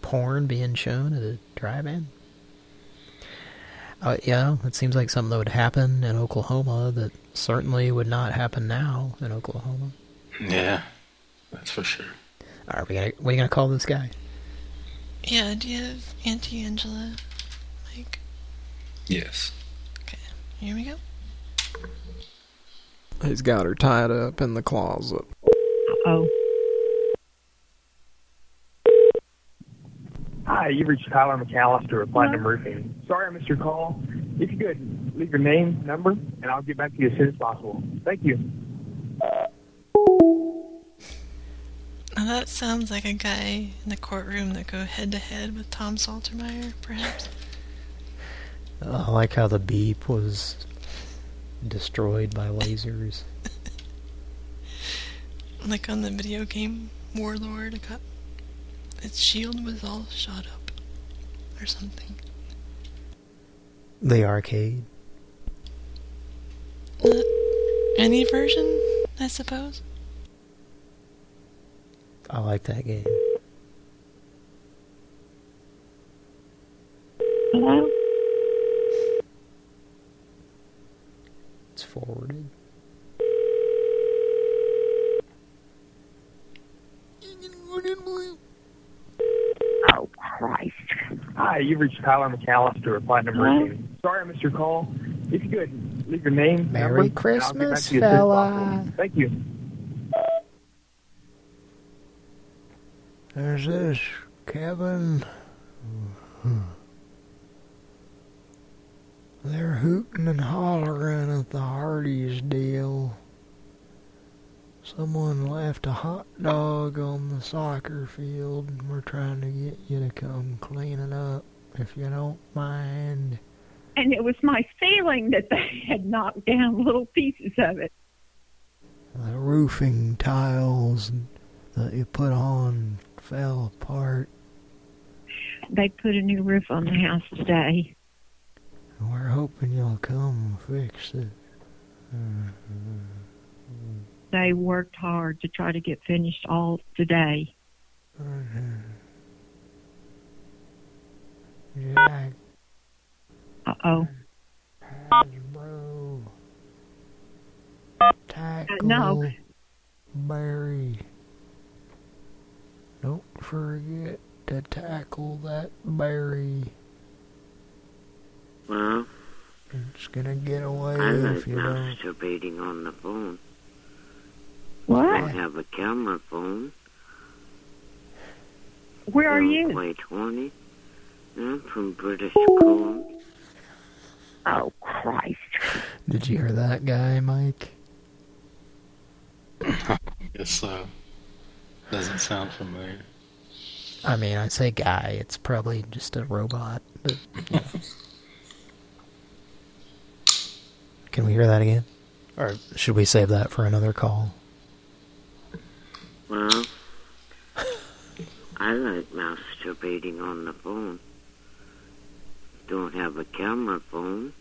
[SPEAKER 2] Porn being shown at a drive-in. Uh, yeah, it seems like something that would happen in Oklahoma that certainly would not happen now in Oklahoma.
[SPEAKER 3] Yeah, that's for sure.
[SPEAKER 2] Are we gonna? What are you gonna call this guy?
[SPEAKER 1] Yeah, do you have Auntie Angela? Mike,
[SPEAKER 3] Yes. Okay.
[SPEAKER 1] Here we go.
[SPEAKER 2] He's got her tied up in the closet.
[SPEAKER 9] Uh oh. Hi, you've reached Tyler McAllister of Platinum Roofing. Sorry I missed your call. If you could, leave your name, number, and I'll get back to you as soon as possible. Thank you.
[SPEAKER 1] Now that sounds like a guy in the courtroom that go head to head with Tom Saltermeyer, perhaps.
[SPEAKER 2] I like how the beep was destroyed by lasers. (laughs)
[SPEAKER 1] Like on the video game Warlord, it got its shield was all shot up or something.
[SPEAKER 2] The arcade.
[SPEAKER 1] Uh, any version, I suppose.
[SPEAKER 2] I like that game.
[SPEAKER 14] Hello?
[SPEAKER 2] It's forwarded.
[SPEAKER 9] Oh, Christ. Hi, you've reached Tyler McAllister at Platinum Meridian. Sorry I missed your call. If you could leave your name,
[SPEAKER 2] Merry
[SPEAKER 9] number,
[SPEAKER 2] Christmas, fella.
[SPEAKER 9] Thank you.
[SPEAKER 21] There's this, Kevin. They're hooting and hollering at the Hardee's deal. Someone left a hot dog on the soccer field we're trying to get you to come clean it up, if you don't mind.
[SPEAKER 22] And it was my feeling that they had knocked down little pieces of it.
[SPEAKER 21] The roofing tiles that you put on fell apart.
[SPEAKER 22] They put a new roof on the house today.
[SPEAKER 21] We're hoping you'll come fix it.
[SPEAKER 22] They worked hard to try to get finished all today. Uh-huh.
[SPEAKER 21] Jack
[SPEAKER 22] Uh-oh.
[SPEAKER 21] Hasbro. Uh, Tackle.
[SPEAKER 22] no.
[SPEAKER 21] Barry. Don't forget to tackle that berry.
[SPEAKER 23] Well,
[SPEAKER 21] It's gonna get away
[SPEAKER 23] I like
[SPEAKER 21] if you don't.
[SPEAKER 23] masturbating on the phone.
[SPEAKER 22] What?
[SPEAKER 23] I have a camera phone.
[SPEAKER 22] Where are
[SPEAKER 23] Don't
[SPEAKER 22] you?
[SPEAKER 23] Quite 20. I'm from British Columbia.
[SPEAKER 22] Oh, Christ.
[SPEAKER 2] Did you hear that guy, Mike? (laughs)
[SPEAKER 3] Guess so. Doesn't sound familiar.
[SPEAKER 2] I mean, I say guy, it's probably just a robot, but... you know. Can we hear that again? Or should we save that for another call?
[SPEAKER 23] Well, I like masturbating on the phone. Don't have a camera phone.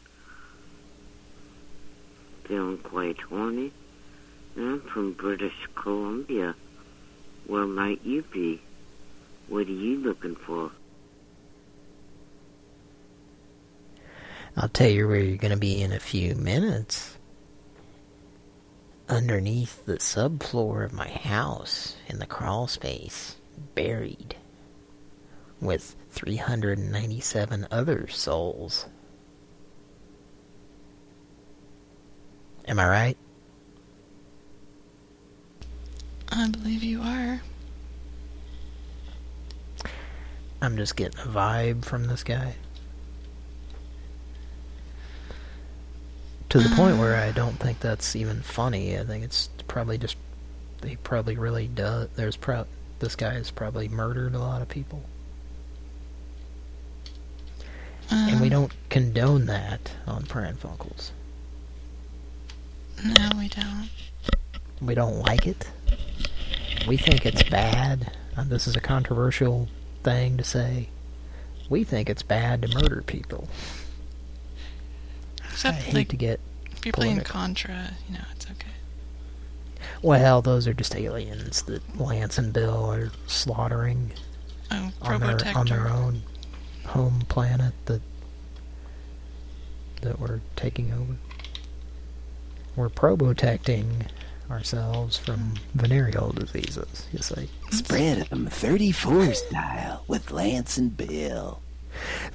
[SPEAKER 23] Feeling quite horny. I'm from British Columbia. Where might you be? What are you looking for?
[SPEAKER 2] I'll tell you where you're going to be in a few minutes. Underneath the subfloor of my house, in the crawl space, buried, with 397 other souls. Am I right?
[SPEAKER 1] I believe you are.
[SPEAKER 2] I'm just getting a vibe from this guy. To the point where I don't think that's even funny. I think it's probably just he probably really does. There's pro this guy has probably murdered a lot of people, and we
[SPEAKER 1] Um,
[SPEAKER 2] don't condone that on Pran Funkels.
[SPEAKER 1] No, we don't.
[SPEAKER 2] We don't like it. We think it's bad. Uh, this is a controversial thing to say. We think it's bad to murder people.
[SPEAKER 1] Except
[SPEAKER 2] I hate
[SPEAKER 1] like
[SPEAKER 2] to get
[SPEAKER 1] if you're playing. Contra, you know, it's okay.
[SPEAKER 2] Well, those are just aliens that Lance and Bill are slaughtering
[SPEAKER 1] Oh,
[SPEAKER 2] on their on their own home planet that that we're taking over. We're probotecting ourselves from venereal diseases, you see.
[SPEAKER 24] Spread 'em 34 style with Lance and Bill.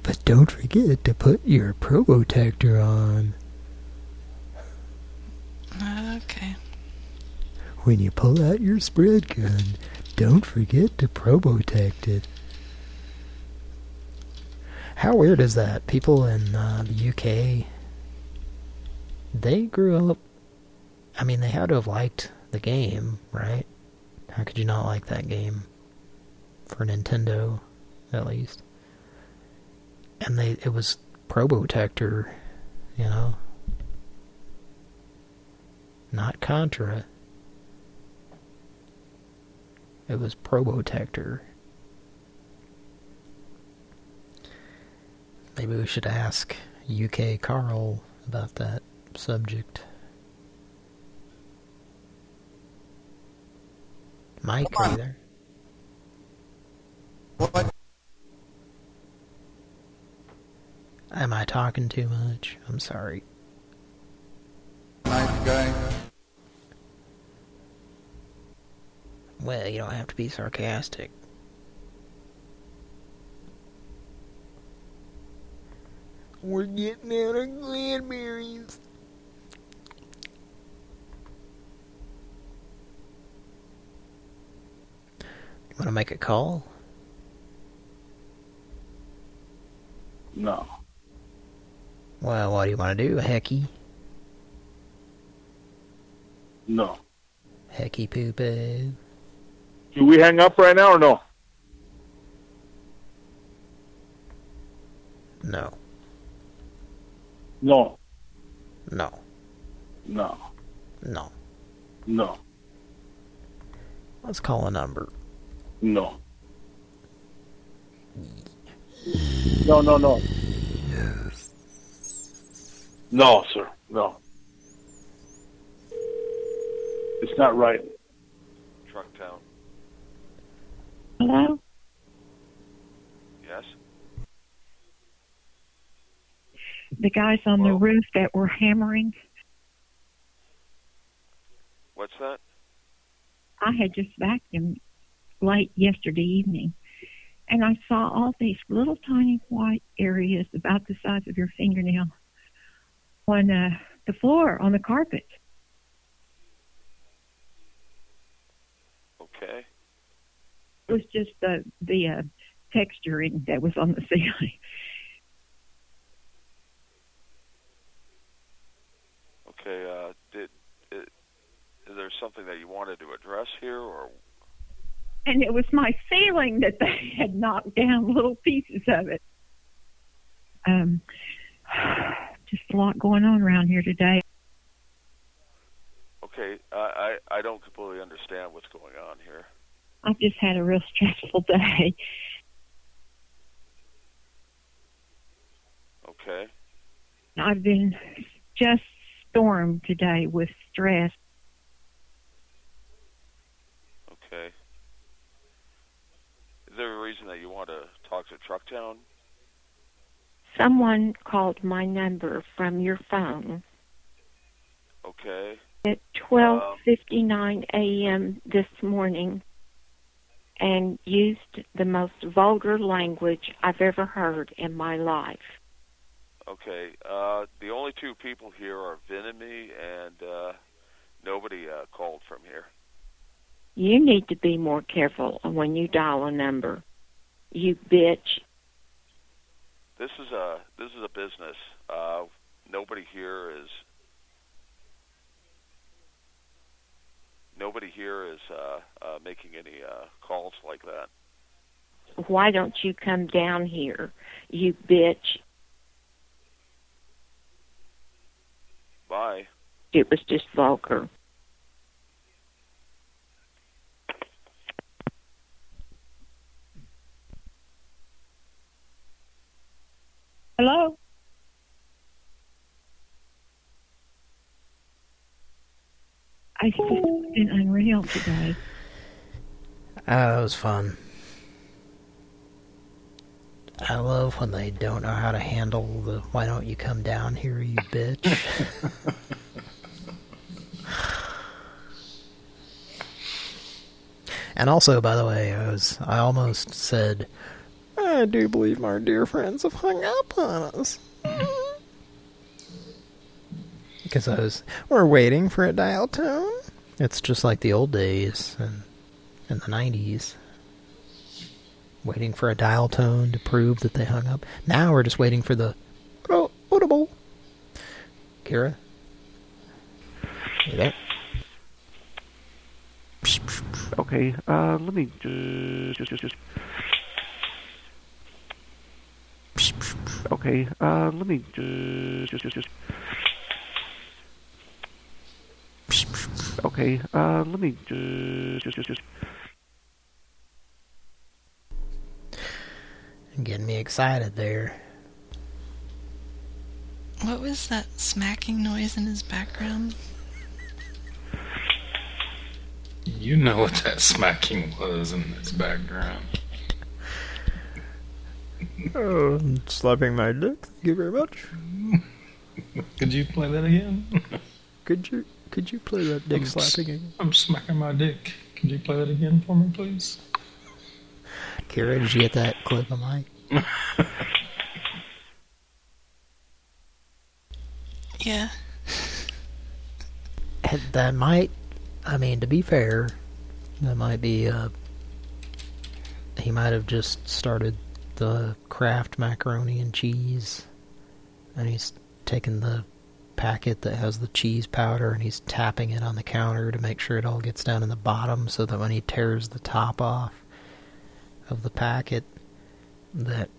[SPEAKER 21] But don't forget to put your probotector on.
[SPEAKER 1] Okay.
[SPEAKER 21] When you pull out your spread gun, don't forget to probotect it.
[SPEAKER 2] How weird is that? People in uh, the UK, they grew up. I mean, they had to have liked the game, right? How could you not like that game? For Nintendo, at least. And they, it was Probotector, you know? Not Contra. It was Probotector. Maybe we should ask UK Carl about that subject. mic Come either. On.
[SPEAKER 24] What?
[SPEAKER 2] Am I talking too much? I'm sorry.
[SPEAKER 24] Nice guy.
[SPEAKER 2] Well, you don't have to be sarcastic.
[SPEAKER 21] We're getting out of
[SPEAKER 2] Gladberries. Want to make a call?
[SPEAKER 24] No.
[SPEAKER 2] Well, what do you want to do, Hecky?
[SPEAKER 24] No.
[SPEAKER 2] Hecky poo poo.
[SPEAKER 24] Do we hang up right now or no?
[SPEAKER 2] No.
[SPEAKER 24] No.
[SPEAKER 2] No.
[SPEAKER 24] No.
[SPEAKER 2] No.
[SPEAKER 24] No.
[SPEAKER 2] Let's call a number.
[SPEAKER 24] No. No, no, no.
[SPEAKER 21] Yes.
[SPEAKER 24] No, sir. No. It's not right.
[SPEAKER 25] Truck Town.
[SPEAKER 22] Hello?
[SPEAKER 25] Yes.
[SPEAKER 22] The guys on the roof that were hammering,
[SPEAKER 25] What's that?
[SPEAKER 22] I had just vacuumed late yesterday evening, and I saw all these little tiny white areas about the size of your fingernail on uh, the floor, on the carpet.
[SPEAKER 25] Okay.
[SPEAKER 22] It was just the the uh, texturing that was on the (laughs) ceiling.
[SPEAKER 25] Okay. Uh, did i is there something that you wanted to address here, or
[SPEAKER 22] and it was my feeling that they (laughs) had knocked down little pieces of it. Um, (sighs) just a lot going on around here today.
[SPEAKER 25] okay? I I, I don't completely understand what's going on here.
[SPEAKER 22] I've just had a real stressful (laughs) day.
[SPEAKER 25] Okay.
[SPEAKER 22] I've been just stormed today with stress.
[SPEAKER 25] Okay. Is there a reason that you want to talk to Trucktown?
[SPEAKER 26] Someone called my number from your phone
[SPEAKER 25] Okay.
[SPEAKER 26] at 12:59 a.m. this morning and used the most vulgar language I've ever heard in my life.
[SPEAKER 25] Okay. Uh, the only two people here are Vin and me, and uh, nobody uh, called from here.
[SPEAKER 26] You need to be more careful when you dial a number. You bitch.
[SPEAKER 25] This is a this is a business. Uh, nobody here is nobody here is uh, uh, making any uh, calls like that.
[SPEAKER 26] Why don't you come down here, you bitch?
[SPEAKER 25] Bye.
[SPEAKER 26] It was just vulgar.
[SPEAKER 22] Hello? I just been unreal today.
[SPEAKER 2] Ah, that was fun. I love when they don't know how to handle the why don't you come down here, you bitch. (laughs) and also, by the way, I was I almost said I do believe our dear friends have hung up on us. Because I was, we're waiting for a dial tone. It's just like the old days and in the 90s. Waiting for a dial tone to prove that they hung up. Now we're just waiting for the oh, audible. Kira? You there?
[SPEAKER 10] Okay, uh, let me just, just, just, just. Okay, uh, let me just, just, just, just. Okay, uh, let me just, just, just, just.
[SPEAKER 2] Getting me excited there.
[SPEAKER 1] What was that smacking noise in his background?
[SPEAKER 3] You know what that smacking was in his background.
[SPEAKER 21] Oh, slapping my dick. Thank you very much. (laughs)
[SPEAKER 3] Could you play that again? (laughs)
[SPEAKER 21] Could you could you play that dick
[SPEAKER 3] I'm s-
[SPEAKER 21] slapping again?
[SPEAKER 3] I'm smacking my dick. Could you play that again for me, please?
[SPEAKER 2] Kira, did you get that clip of Mike? (laughs)
[SPEAKER 1] Yeah.
[SPEAKER 2] And that might, I mean, to be fair, that might be, uh, he might have just started the Kraft macaroni and cheese, and he's taking the packet that has the cheese powder and he's tapping it on the counter to make sure it all gets down in the bottom so that when he tears the top off of the packet that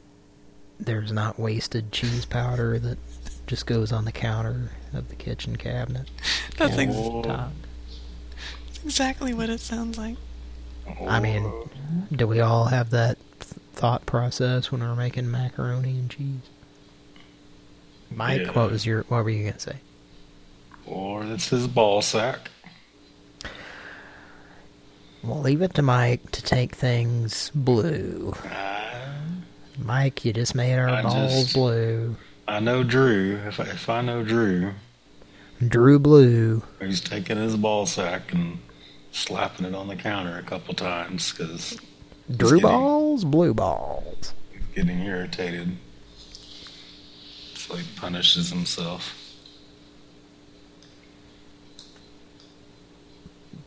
[SPEAKER 2] there's not wasted cheese powder that just goes on the counter of the kitchen cabinet. (laughs)
[SPEAKER 1] That's ex-
[SPEAKER 2] oh.
[SPEAKER 1] top. Exactly what it sounds like.
[SPEAKER 2] I mean, do we all have that th thought process when we're making macaroni and cheese? Mike,
[SPEAKER 3] Yeah.
[SPEAKER 2] what was your what were you gonna say?
[SPEAKER 3] Or that's his ball sack.
[SPEAKER 2] Well, leave it to Mike to take things blue. Mike, you just made our
[SPEAKER 3] I
[SPEAKER 2] balls
[SPEAKER 3] just-
[SPEAKER 2] blue.
[SPEAKER 3] I know Drew. If I, if I know Drew,
[SPEAKER 2] Drew Blue.
[SPEAKER 3] he's taking his ball sack and slapping it on the counter a couple times because
[SPEAKER 2] Drew balls, blue balls.
[SPEAKER 3] getting irritated. So he punishes himself.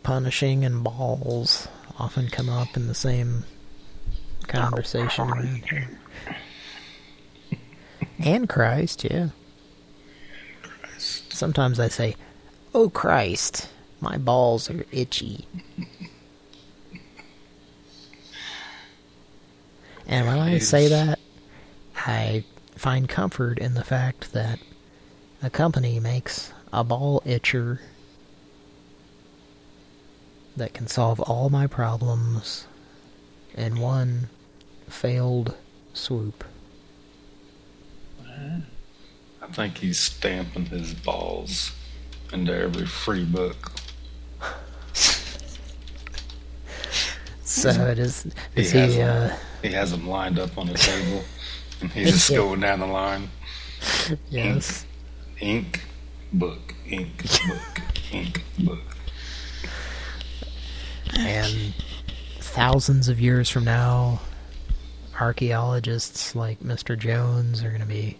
[SPEAKER 2] Punishing and balls often come up in the same conversation around here. And Christ, yeah. Sometimes I say, "Oh Christ, my balls are itchy." And when I say that, I find comfort in the fact that a company makes a ball itcher that can solve all my problems in one failed swoop.
[SPEAKER 3] I think he's stamping his balls into every free book. (laughs)
[SPEAKER 2] So it is.
[SPEAKER 3] He
[SPEAKER 2] Is he? Uh,
[SPEAKER 3] he has them lined up on the (laughs) table, and he's just going down the line.
[SPEAKER 2] yes.
[SPEAKER 3] Ink, book, ink, book, (laughs) ink, book.
[SPEAKER 2] And thousands of years from now, archaeologists like Mr. Jones are going to be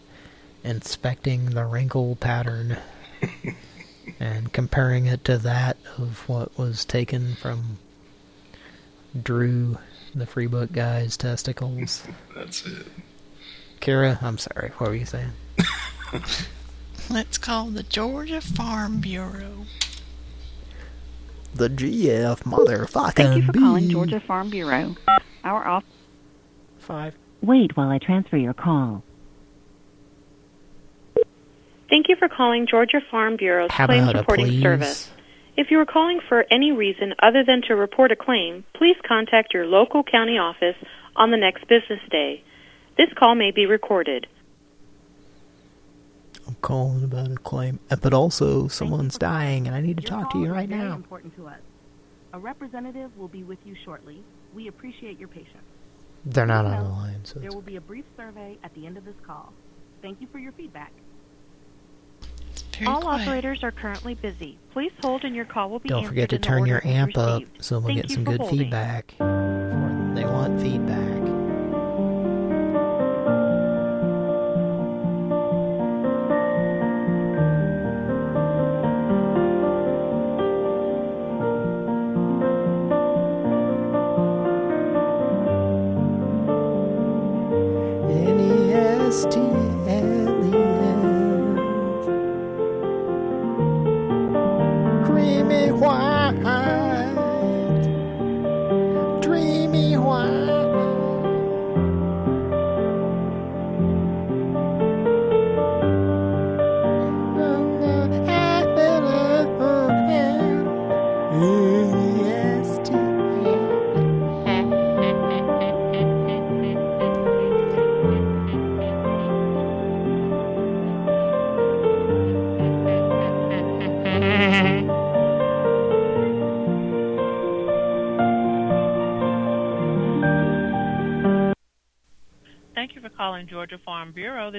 [SPEAKER 2] inspecting the wrinkle pattern (laughs) and comparing it to that of what was taken from Drew, the free book guy's testicles. (laughs)
[SPEAKER 3] That's it.
[SPEAKER 2] Kira, I'm sorry, what were you saying? (laughs)
[SPEAKER 1] Let's call the Georgia Farm Bureau.
[SPEAKER 2] The GF motherfucking
[SPEAKER 27] Thank you for calling. Georgia Farm Bureau. Our off.
[SPEAKER 2] Five.
[SPEAKER 27] Wait while I transfer your call.
[SPEAKER 28] Thank you for calling Georgia Farm Bureau's
[SPEAKER 2] How
[SPEAKER 28] Claims
[SPEAKER 2] about a
[SPEAKER 28] Reporting
[SPEAKER 2] please?
[SPEAKER 28] Service. If you are calling for any reason other than to report a claim, please contact your local county office on the next business day. This call may be recorded.
[SPEAKER 2] I'm calling about a claim, Uh, but also someone's dying, and I need to talk to you right
[SPEAKER 29] very
[SPEAKER 2] now.
[SPEAKER 29] important to us. A representative will be with you shortly. We appreciate your patience.
[SPEAKER 2] They're not on the line, so
[SPEAKER 29] there will be a brief survey at the end of this call. Thank you for your feedback.
[SPEAKER 28] All operators are currently busy. Please hold and your call will be
[SPEAKER 2] Don't
[SPEAKER 28] answered
[SPEAKER 2] forget to turn your
[SPEAKER 28] it was
[SPEAKER 2] amp up so we'll
[SPEAKER 28] Thank
[SPEAKER 2] get some good
[SPEAKER 28] holding.
[SPEAKER 2] feedback. They want feedback.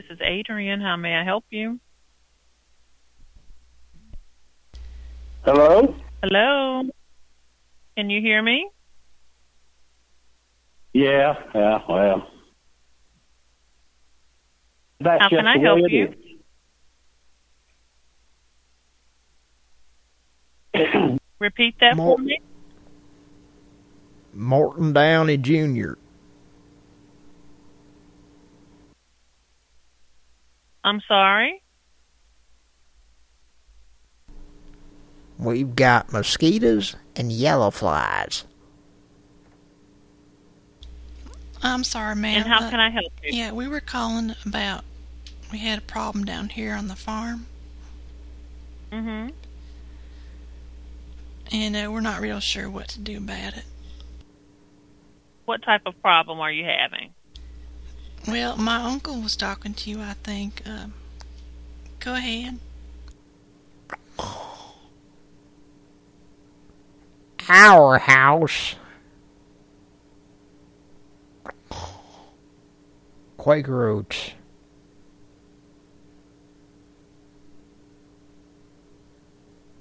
[SPEAKER 30] This is Adrian. How may I help you?
[SPEAKER 24] Hello?
[SPEAKER 30] Hello.
[SPEAKER 31] Can you hear me?
[SPEAKER 24] Yeah, yeah, well. That's
[SPEAKER 31] How can I help you? Repeat that
[SPEAKER 2] More-
[SPEAKER 31] for me.
[SPEAKER 2] Morton Downey Jr.
[SPEAKER 31] I'm sorry.
[SPEAKER 2] We've got mosquitoes and yellow flies.
[SPEAKER 1] I'm sorry, ma'am.
[SPEAKER 31] And how
[SPEAKER 1] uh,
[SPEAKER 31] can I help you?
[SPEAKER 1] Yeah, we were calling about we had a problem down here on the farm,
[SPEAKER 31] Mm-hmm.
[SPEAKER 1] and uh, we're not real sure what to do about it.
[SPEAKER 31] What type of problem are you having?
[SPEAKER 1] Well, my uncle was talking to you, I think. Um, go ahead.
[SPEAKER 2] Our house. Quaker Oats.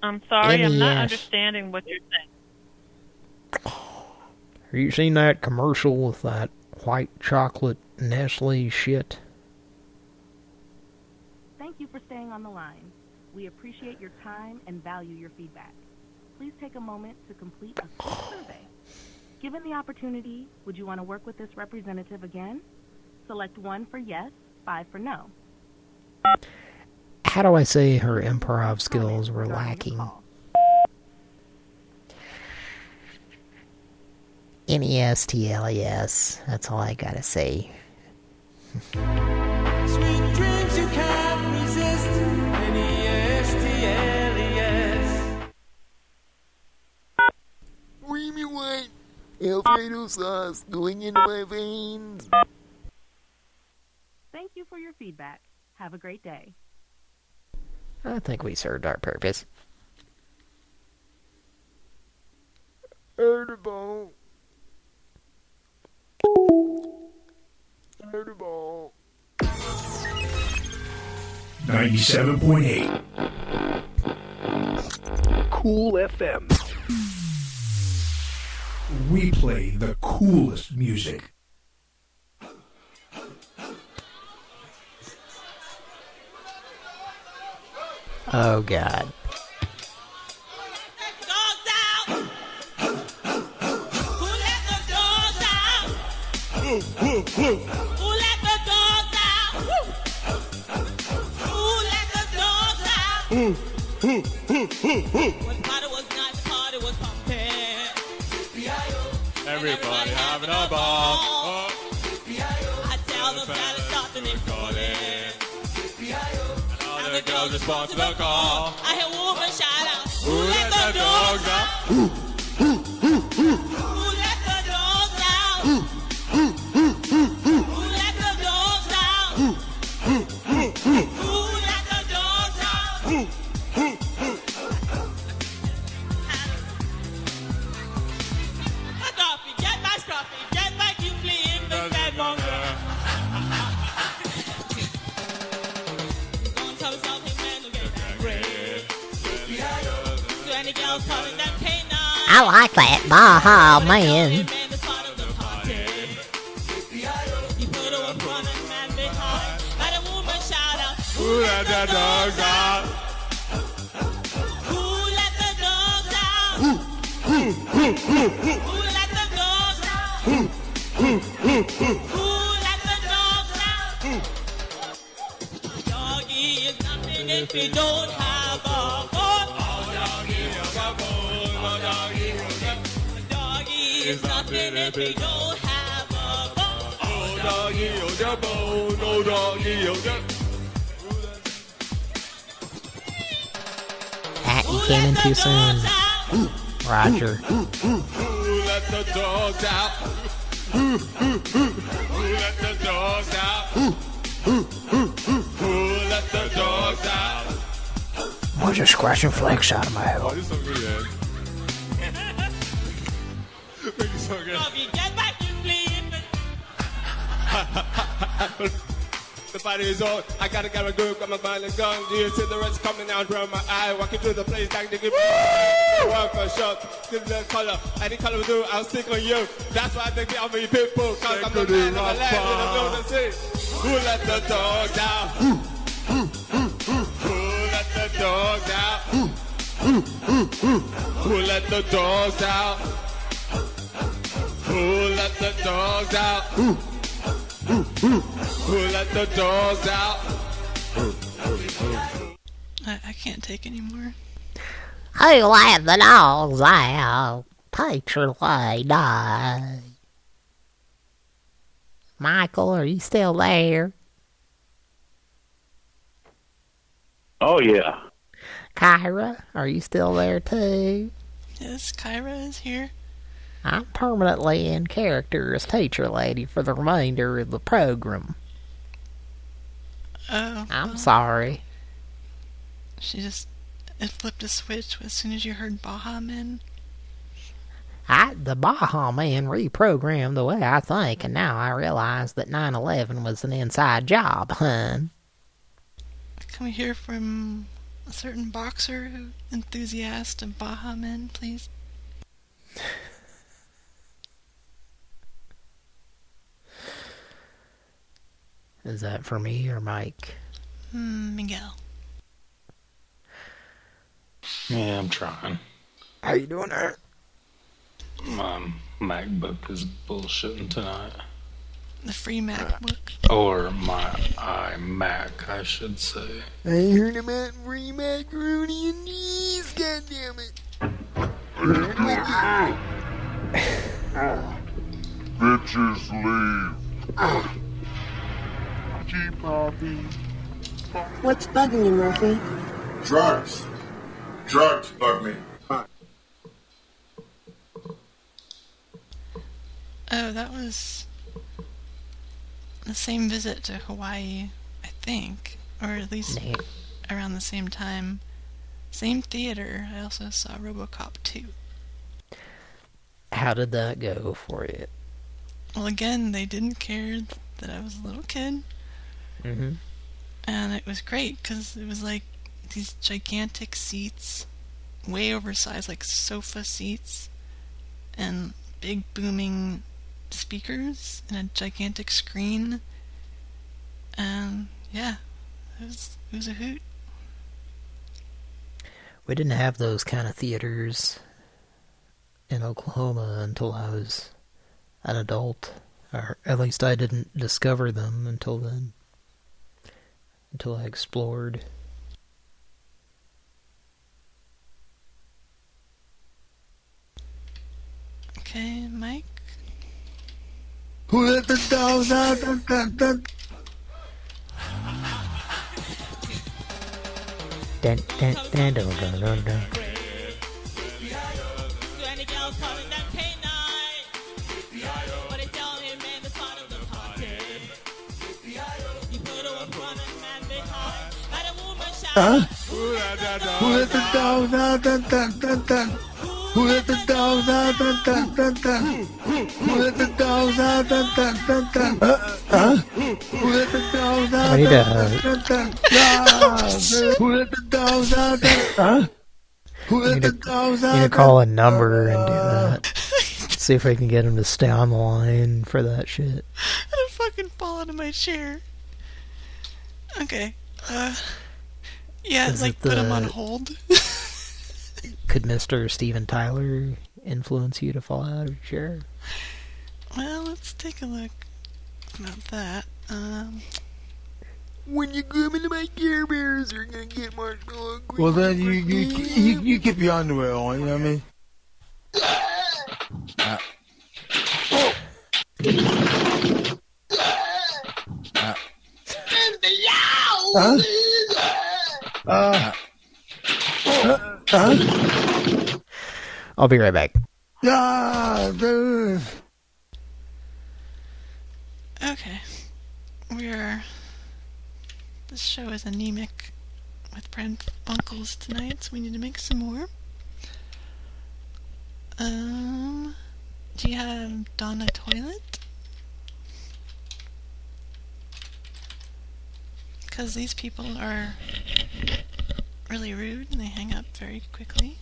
[SPEAKER 31] I'm sorry, I'm not understanding what you're saying.
[SPEAKER 2] Have you seen that commercial with that white chocolate Nestle shit?
[SPEAKER 32] Thank you for staying on the line. We appreciate your time and value your feedback. Please take a moment to complete a survey. Given the opportunity, would you want to work with this representative again? Select 1 for yes, 5 for no.
[SPEAKER 2] How do I say her improv skills were lacking? E N-E-S-T-L-E-S. That's all I gotta say.
[SPEAKER 33] Sweet dreams you can't resist. N-E-S-T-L-E-S.
[SPEAKER 2] Creamy white Alfredo sauce going into my veins.
[SPEAKER 32] Thank you for your feedback. Have a great day.
[SPEAKER 2] I think we served our purpose. Edible. Edible.
[SPEAKER 34] 97.8. Cool FM. We play the coolest music.
[SPEAKER 2] Oh god.
[SPEAKER 33] Who let the When party was nice, party was pumping.
[SPEAKER 35] Everybody having a ball.
[SPEAKER 33] I tell them that it's something
[SPEAKER 35] all the girls respond to the call.
[SPEAKER 33] I hear woman shout out.
[SPEAKER 35] Who let the dogs out?
[SPEAKER 2] I like that. Baha,
[SPEAKER 33] man.
[SPEAKER 35] Who let the dogs out?
[SPEAKER 33] Who let the dogs out? Who let the dogs out? Who let the dogs out? Doggy is nothing if you don't Is if don't have a bone.
[SPEAKER 35] Oh, doggy, oh, bone. Oh, doggy, oh.
[SPEAKER 2] Pat, you came in too soon. Roger.
[SPEAKER 35] Who let the dogs out? Who let the dogs out? Who let the dogs out?
[SPEAKER 2] Just scratching flakes out of my
[SPEAKER 35] Oh,
[SPEAKER 2] head?
[SPEAKER 35] this is good, man. Make it so good.
[SPEAKER 33] Doggy, get back, you (laughs)
[SPEAKER 35] the party is on. I gotta get a group, got my mind and gun. Do you see the rest coming out from my eye? Walking through the place like the One for shot, give me the color, any color will do, I'll stick on you. That's why they get on me people, cause I'm the man of the land in the building sea. Who let the dogs out? Who let the dogs out? Who let the dogs out? Who let the dogs out? Who Who let the dogs out?
[SPEAKER 1] I, I can't take anymore.
[SPEAKER 2] Who let the dogs out? Teacher lady. Michael, are you still there?
[SPEAKER 36] Oh yeah.
[SPEAKER 2] Kira, are you still there too?
[SPEAKER 1] Yes, Kira is here.
[SPEAKER 2] I'm permanently in character as teacher lady for the remainder of the program.
[SPEAKER 1] Oh.
[SPEAKER 2] I'm sorry.
[SPEAKER 1] She just it flipped a switch as soon as you heard Baja Men.
[SPEAKER 2] I, the Baja Man reprogrammed the way I think, and now I realize that 9-11 was an inside job, hun.
[SPEAKER 1] Can we hear from a certain boxer who enthusiast of Baja Men, please?
[SPEAKER 2] Is that for me or Mike?
[SPEAKER 1] Hmm, Miguel.
[SPEAKER 3] Yeah, I'm trying.
[SPEAKER 8] How you doing there?
[SPEAKER 3] My MacBook is bullshitting tonight.
[SPEAKER 1] The free MacBook.
[SPEAKER 3] Or my iMac, I should say.
[SPEAKER 8] I ain't heard about free macaroni and cheese, goddammit.
[SPEAKER 37] Bitches leave. Gee, Poppy.
[SPEAKER 38] What's bugging you, Murphy?
[SPEAKER 37] Drugs. Drugs bug me.
[SPEAKER 1] Oh, that was the same visit to Hawaii, I think, or at least around the same time. Same theater. I also saw RoboCop 2.
[SPEAKER 2] How did that go for you?
[SPEAKER 1] Well, again, they didn't care that I was a little kid,
[SPEAKER 2] Mm-hmm.
[SPEAKER 1] and it was great because it was like these gigantic seats, way oversized, like sofa seats, and big booming speakers and a gigantic screen. And yeah, it was it was a hoot.
[SPEAKER 2] We didn't have those kind of theaters in Oklahoma until I was an adult. Or at least I didn't discover them until then. Until I explored.
[SPEAKER 1] Okay, Mike.
[SPEAKER 8] Who let the dogs out? Dun, dun, dun.
[SPEAKER 2] Dun, dun, dun, dun,
[SPEAKER 8] Huh? Who let the dogs out? Dun, dun, dun. Who let the dogs out? Dun, dun. Who let the dogs out? Dun, dun, dun. Uh, huh? Who let the dogs out?
[SPEAKER 2] I need
[SPEAKER 8] Who let the dogs out? Huh? Who?
[SPEAKER 2] Need to call a number and do that. See if I can get him to stay on the line for that shit.
[SPEAKER 1] I (laughs) fucking fall out of my chair. Okay. Uh, yeah,
[SPEAKER 2] Is
[SPEAKER 1] like
[SPEAKER 2] it
[SPEAKER 1] put him on hold. (laughs)
[SPEAKER 2] Could Mr. Steven Tyler influence you to fall out of your chair?
[SPEAKER 1] well, let's take a look about that. Um,
[SPEAKER 8] When you come into my Care Bears, you're gonna get marshmallow. Well, then you you, you you keep your underwear on. You know what I mean? Uh, uh, huh? Uh, uh?
[SPEAKER 2] I'll be right back.
[SPEAKER 8] Yeah,
[SPEAKER 1] okay. We're. This show is anemic with Pran Funkels tonight, so we need to make some more. Um. Do you have Donna Toilet? Because these people are really rude and they hang up very quickly.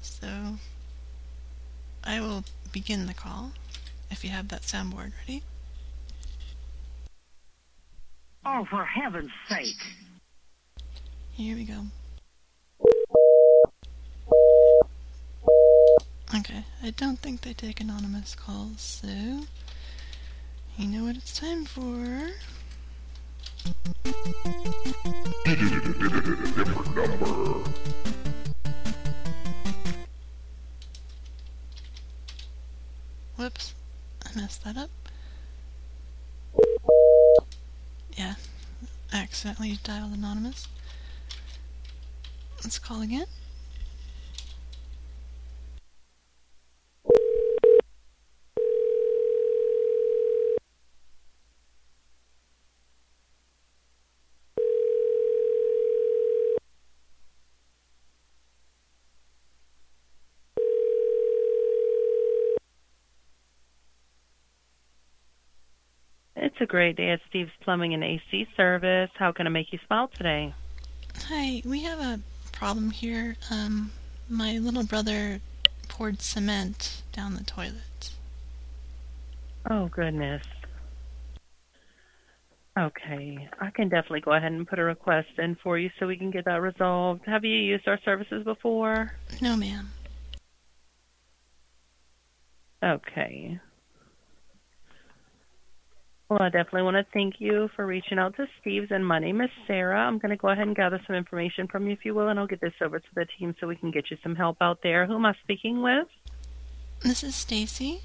[SPEAKER 1] So I will begin the call if you have that soundboard ready.
[SPEAKER 39] Oh, for heaven's sake.
[SPEAKER 1] Here we go. Okay, I don't think they take anonymous calls, so you know what it's time for.
[SPEAKER 37] Different number.
[SPEAKER 1] Whoops, I messed that up. Yeah, accidentally dialed anonymous. Let's call again.
[SPEAKER 30] It's a great day at Steve's Plumbing and AC Service. How can I make you smile today?
[SPEAKER 1] Hi, we have a problem here. Um, my little brother poured cement down the toilet.
[SPEAKER 30] Oh, goodness. Okay, I can definitely go ahead and put a request in for you so we can get that resolved. Have you used our services before?
[SPEAKER 1] No, ma'am.
[SPEAKER 30] Okay. Well, I definitely want to thank you for reaching out to Steve's, and my name is Sarah. I'm going to go ahead and gather some information from you, if you will, and I'll get this over to the team so we can get you some help out there. Who am I speaking with?
[SPEAKER 1] This is Stacy.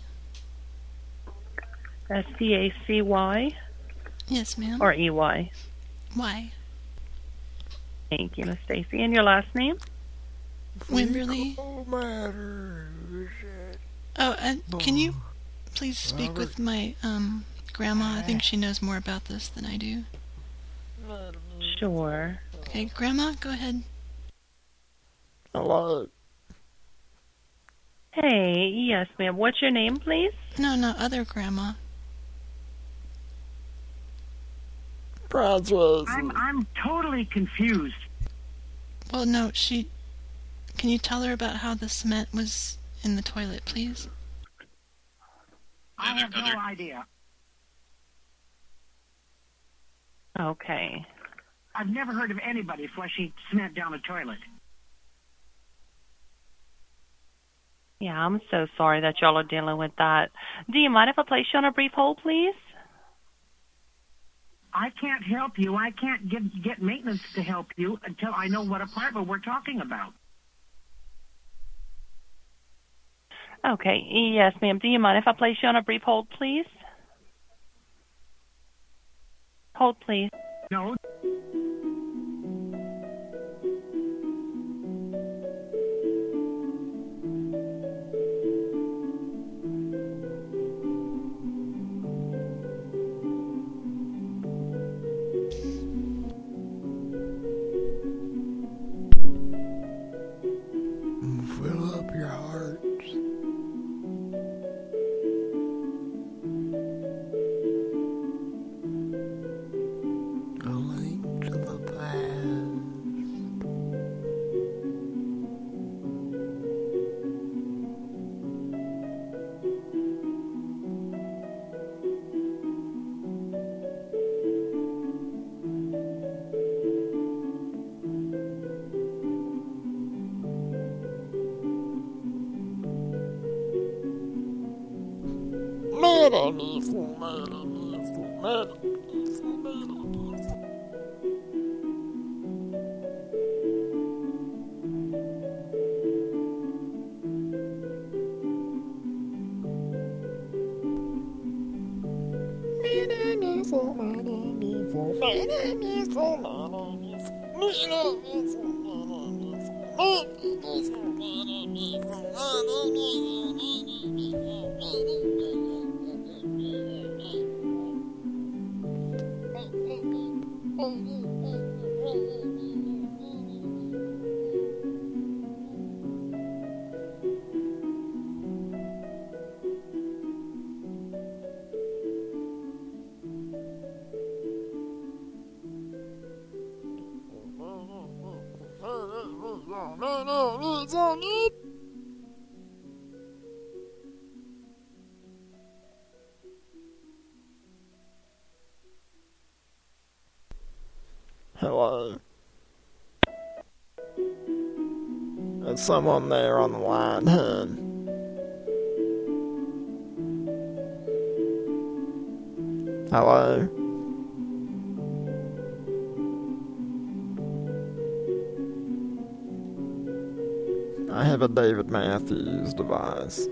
[SPEAKER 30] S T A C Y
[SPEAKER 1] Yes, ma'am.
[SPEAKER 30] or E Y?
[SPEAKER 1] Why?
[SPEAKER 30] Thank you, Miss Stacy. And your last name?
[SPEAKER 1] Wimberly. Oh, and can you please speak with my um grandma? I think she knows more about this than I do.
[SPEAKER 30] Sure.
[SPEAKER 1] Okay, grandma, go ahead.
[SPEAKER 30] Hello. Hey, yes, ma'am. What's your name, please?
[SPEAKER 1] No, no, other grandma.
[SPEAKER 39] I'm I'm totally confused.
[SPEAKER 1] Well, no, she. Can you tell her about how the cement was in the toilet, please?
[SPEAKER 39] I have no idea.
[SPEAKER 30] Okay.
[SPEAKER 39] I've never heard of anybody flushing cement down a toilet.
[SPEAKER 30] Yeah, I'm so sorry that y'all are dealing with that. Do you mind if I place you on a brief hold, please?
[SPEAKER 39] I can't help you. I can't get get maintenance to help you until I know what apartment we're talking about.
[SPEAKER 30] Okay. Yes, ma'am. Do you mind if I place you on a brief hold, please? Hold, please.
[SPEAKER 39] No.
[SPEAKER 2] Oh. Someone there on the line. Hello. I have a David Matthews device.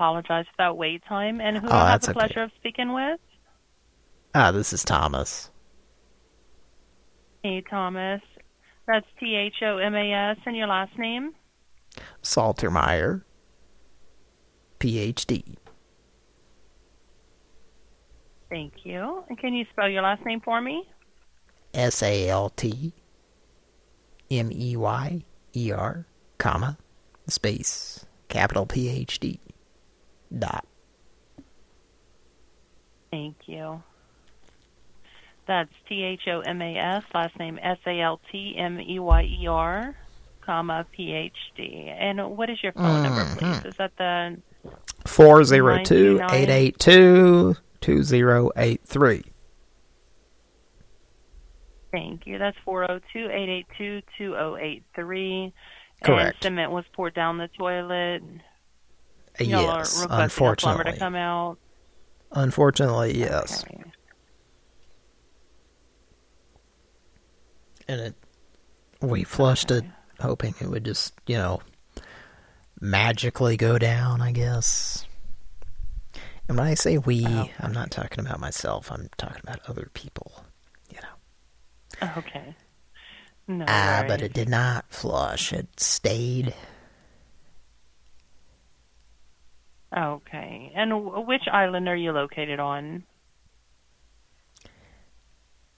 [SPEAKER 30] Apologize for that wait time. And who
[SPEAKER 2] Oh,
[SPEAKER 30] I have the
[SPEAKER 2] okay.
[SPEAKER 30] pleasure of speaking with?
[SPEAKER 2] Ah, this is Thomas.
[SPEAKER 30] Hey, Thomas. That's T H O M A S, and your last name?
[SPEAKER 2] Saltermeyer. PhD.
[SPEAKER 30] Thank you. And can you spell your last name for me?
[SPEAKER 2] S A L T M E Y E R, comma, space, capital PhD. Dot.
[SPEAKER 30] Thank you. That's T H O M A S, last name S A L T M E Y E R, comma PhD. And what is your phone number, mm-hmm.
[SPEAKER 2] please?
[SPEAKER 30] Is that the
[SPEAKER 2] Four zero two eight eight two two zero eight three.
[SPEAKER 30] Thank you. That's four zero two eight eight two two zero eight three.
[SPEAKER 2] Correct.
[SPEAKER 30] And cement was poured down the toilet. Y'all
[SPEAKER 2] Yes, unfortunately.
[SPEAKER 30] to come out.
[SPEAKER 2] Unfortunately, yes. And it, we flushed it, hoping it would just, you know, magically go down. I guess. And when I say we, I'm not talking about myself. I'm talking about other people. You know.
[SPEAKER 30] Okay. No
[SPEAKER 2] ah, but it did not flush. It stayed.
[SPEAKER 30] Okay. And w- which island are you located on?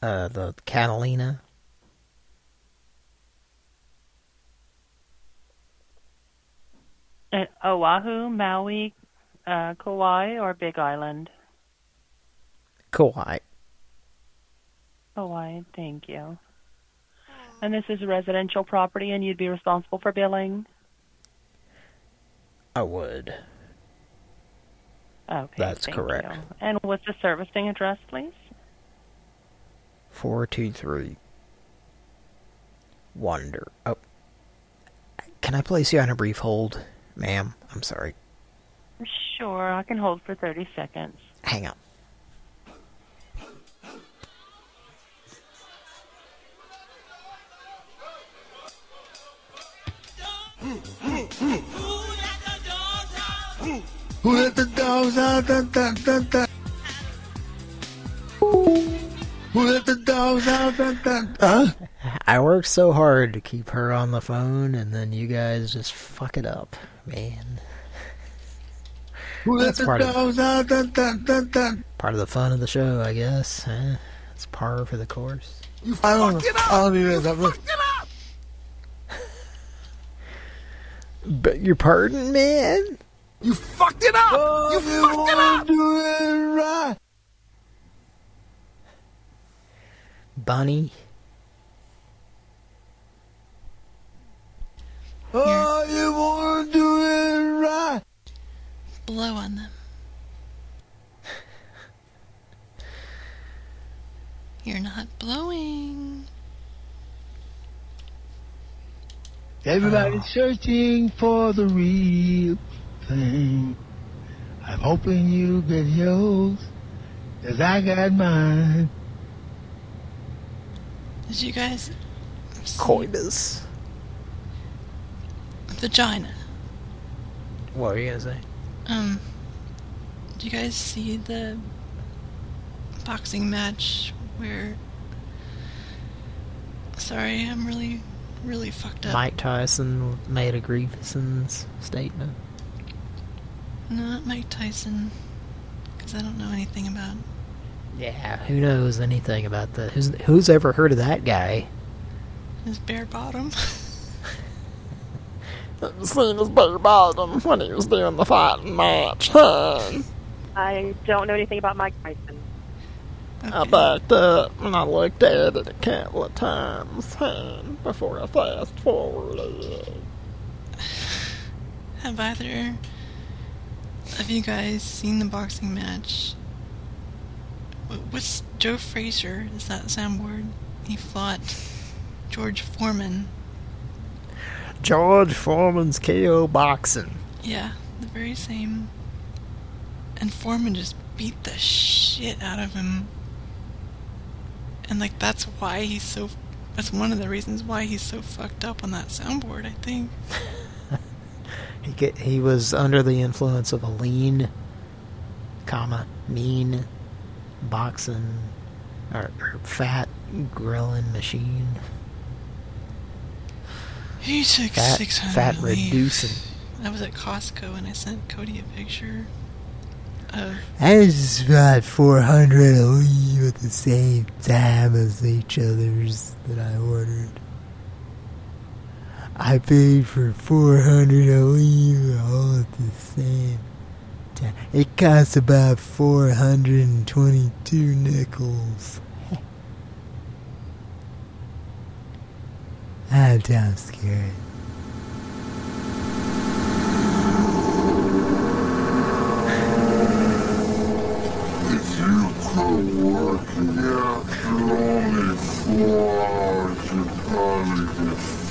[SPEAKER 2] Uh, the Catalina.
[SPEAKER 30] Uh, Oahu, Maui, uh, Kauai, or Big Island?
[SPEAKER 2] Kauai.
[SPEAKER 30] Hawaii, thank you. And this is a residential property, and you'd be responsible for billing?
[SPEAKER 2] I would.
[SPEAKER 30] Okay,
[SPEAKER 2] That's
[SPEAKER 30] thank
[SPEAKER 2] correct.
[SPEAKER 30] you. And what's the servicing address, please?
[SPEAKER 2] Four two three. Wonder. Oh. Can I place you on a brief hold, ma'am? I'm sorry.
[SPEAKER 30] Sure, I can hold for 30 seconds.
[SPEAKER 2] Hang on.
[SPEAKER 8] Who let the dogs out? Dun, dun, dun, dun. Who let the dogs out? Dun, dun. Huh?
[SPEAKER 2] I worked so hard to keep her on the phone, and then you guys just fuck it up, man.
[SPEAKER 8] Who let
[SPEAKER 2] That's
[SPEAKER 8] the
[SPEAKER 2] part of-
[SPEAKER 8] dogs out? Dun, dun, dun, dun.
[SPEAKER 2] Part of the fun of the show, I guess. Eh? It's par for the course.
[SPEAKER 8] You I don't know. I don't even know. that. (laughs)
[SPEAKER 2] Beg your pardon, man?
[SPEAKER 8] You fucked it up. you fucked it up. Do it right.
[SPEAKER 2] Bunny?
[SPEAKER 8] Oh, you want to do it right.
[SPEAKER 1] Blow on them. You're not blowing.
[SPEAKER 8] Everybody's ah. searching for the real thing. I'm hoping you get yours, as I got mine.
[SPEAKER 1] Did you guys see
[SPEAKER 2] Coibus.
[SPEAKER 1] vagina?
[SPEAKER 2] What were you gonna say?
[SPEAKER 1] Um, do you guys see the boxing match where? Sorry, I'm really, really fucked up.
[SPEAKER 2] Mike Tyson made a Grievous statement.
[SPEAKER 1] Not Mike Tyson, because I don't know anything about.
[SPEAKER 2] Yeah, who knows anything about that? Who's who's ever heard of that guy?
[SPEAKER 1] His bare bottom. (laughs)
[SPEAKER 33] Seen his bare bottom when he was doing the fighting match, huh?
[SPEAKER 40] I don't know anything about Mike Tyson.
[SPEAKER 33] I backed up and I looked at it a couple of times, huh, before I fast forwarded. (sighs)
[SPEAKER 1] Have either of you guys seen the boxing match? Wh- What's Joe Frazier? Is that soundboard? He fought George Foreman.
[SPEAKER 2] George Foreman's KO boxing.
[SPEAKER 1] Yeah, the very same. And Foreman just beat the shit out of him. And like that's why he's so. That's one of the reasons why he's so fucked up on that soundboard. I think. (laughs)
[SPEAKER 2] He get, he was under the influence of a lean, comma mean, boxing or, or fat grilling machine.
[SPEAKER 1] He took
[SPEAKER 2] Fat-
[SPEAKER 1] six hundred.
[SPEAKER 2] fat reducing.
[SPEAKER 1] I was at Costco and I sent Cody a picture of
[SPEAKER 8] I just bought 400 of leave at the same time as each other's that I ordered. I paid for 400 of leave all at the same time. It costs about 422 nickels. (laughs) I'm down scared.
[SPEAKER 37] If you quit working after only four hours, you'd probably get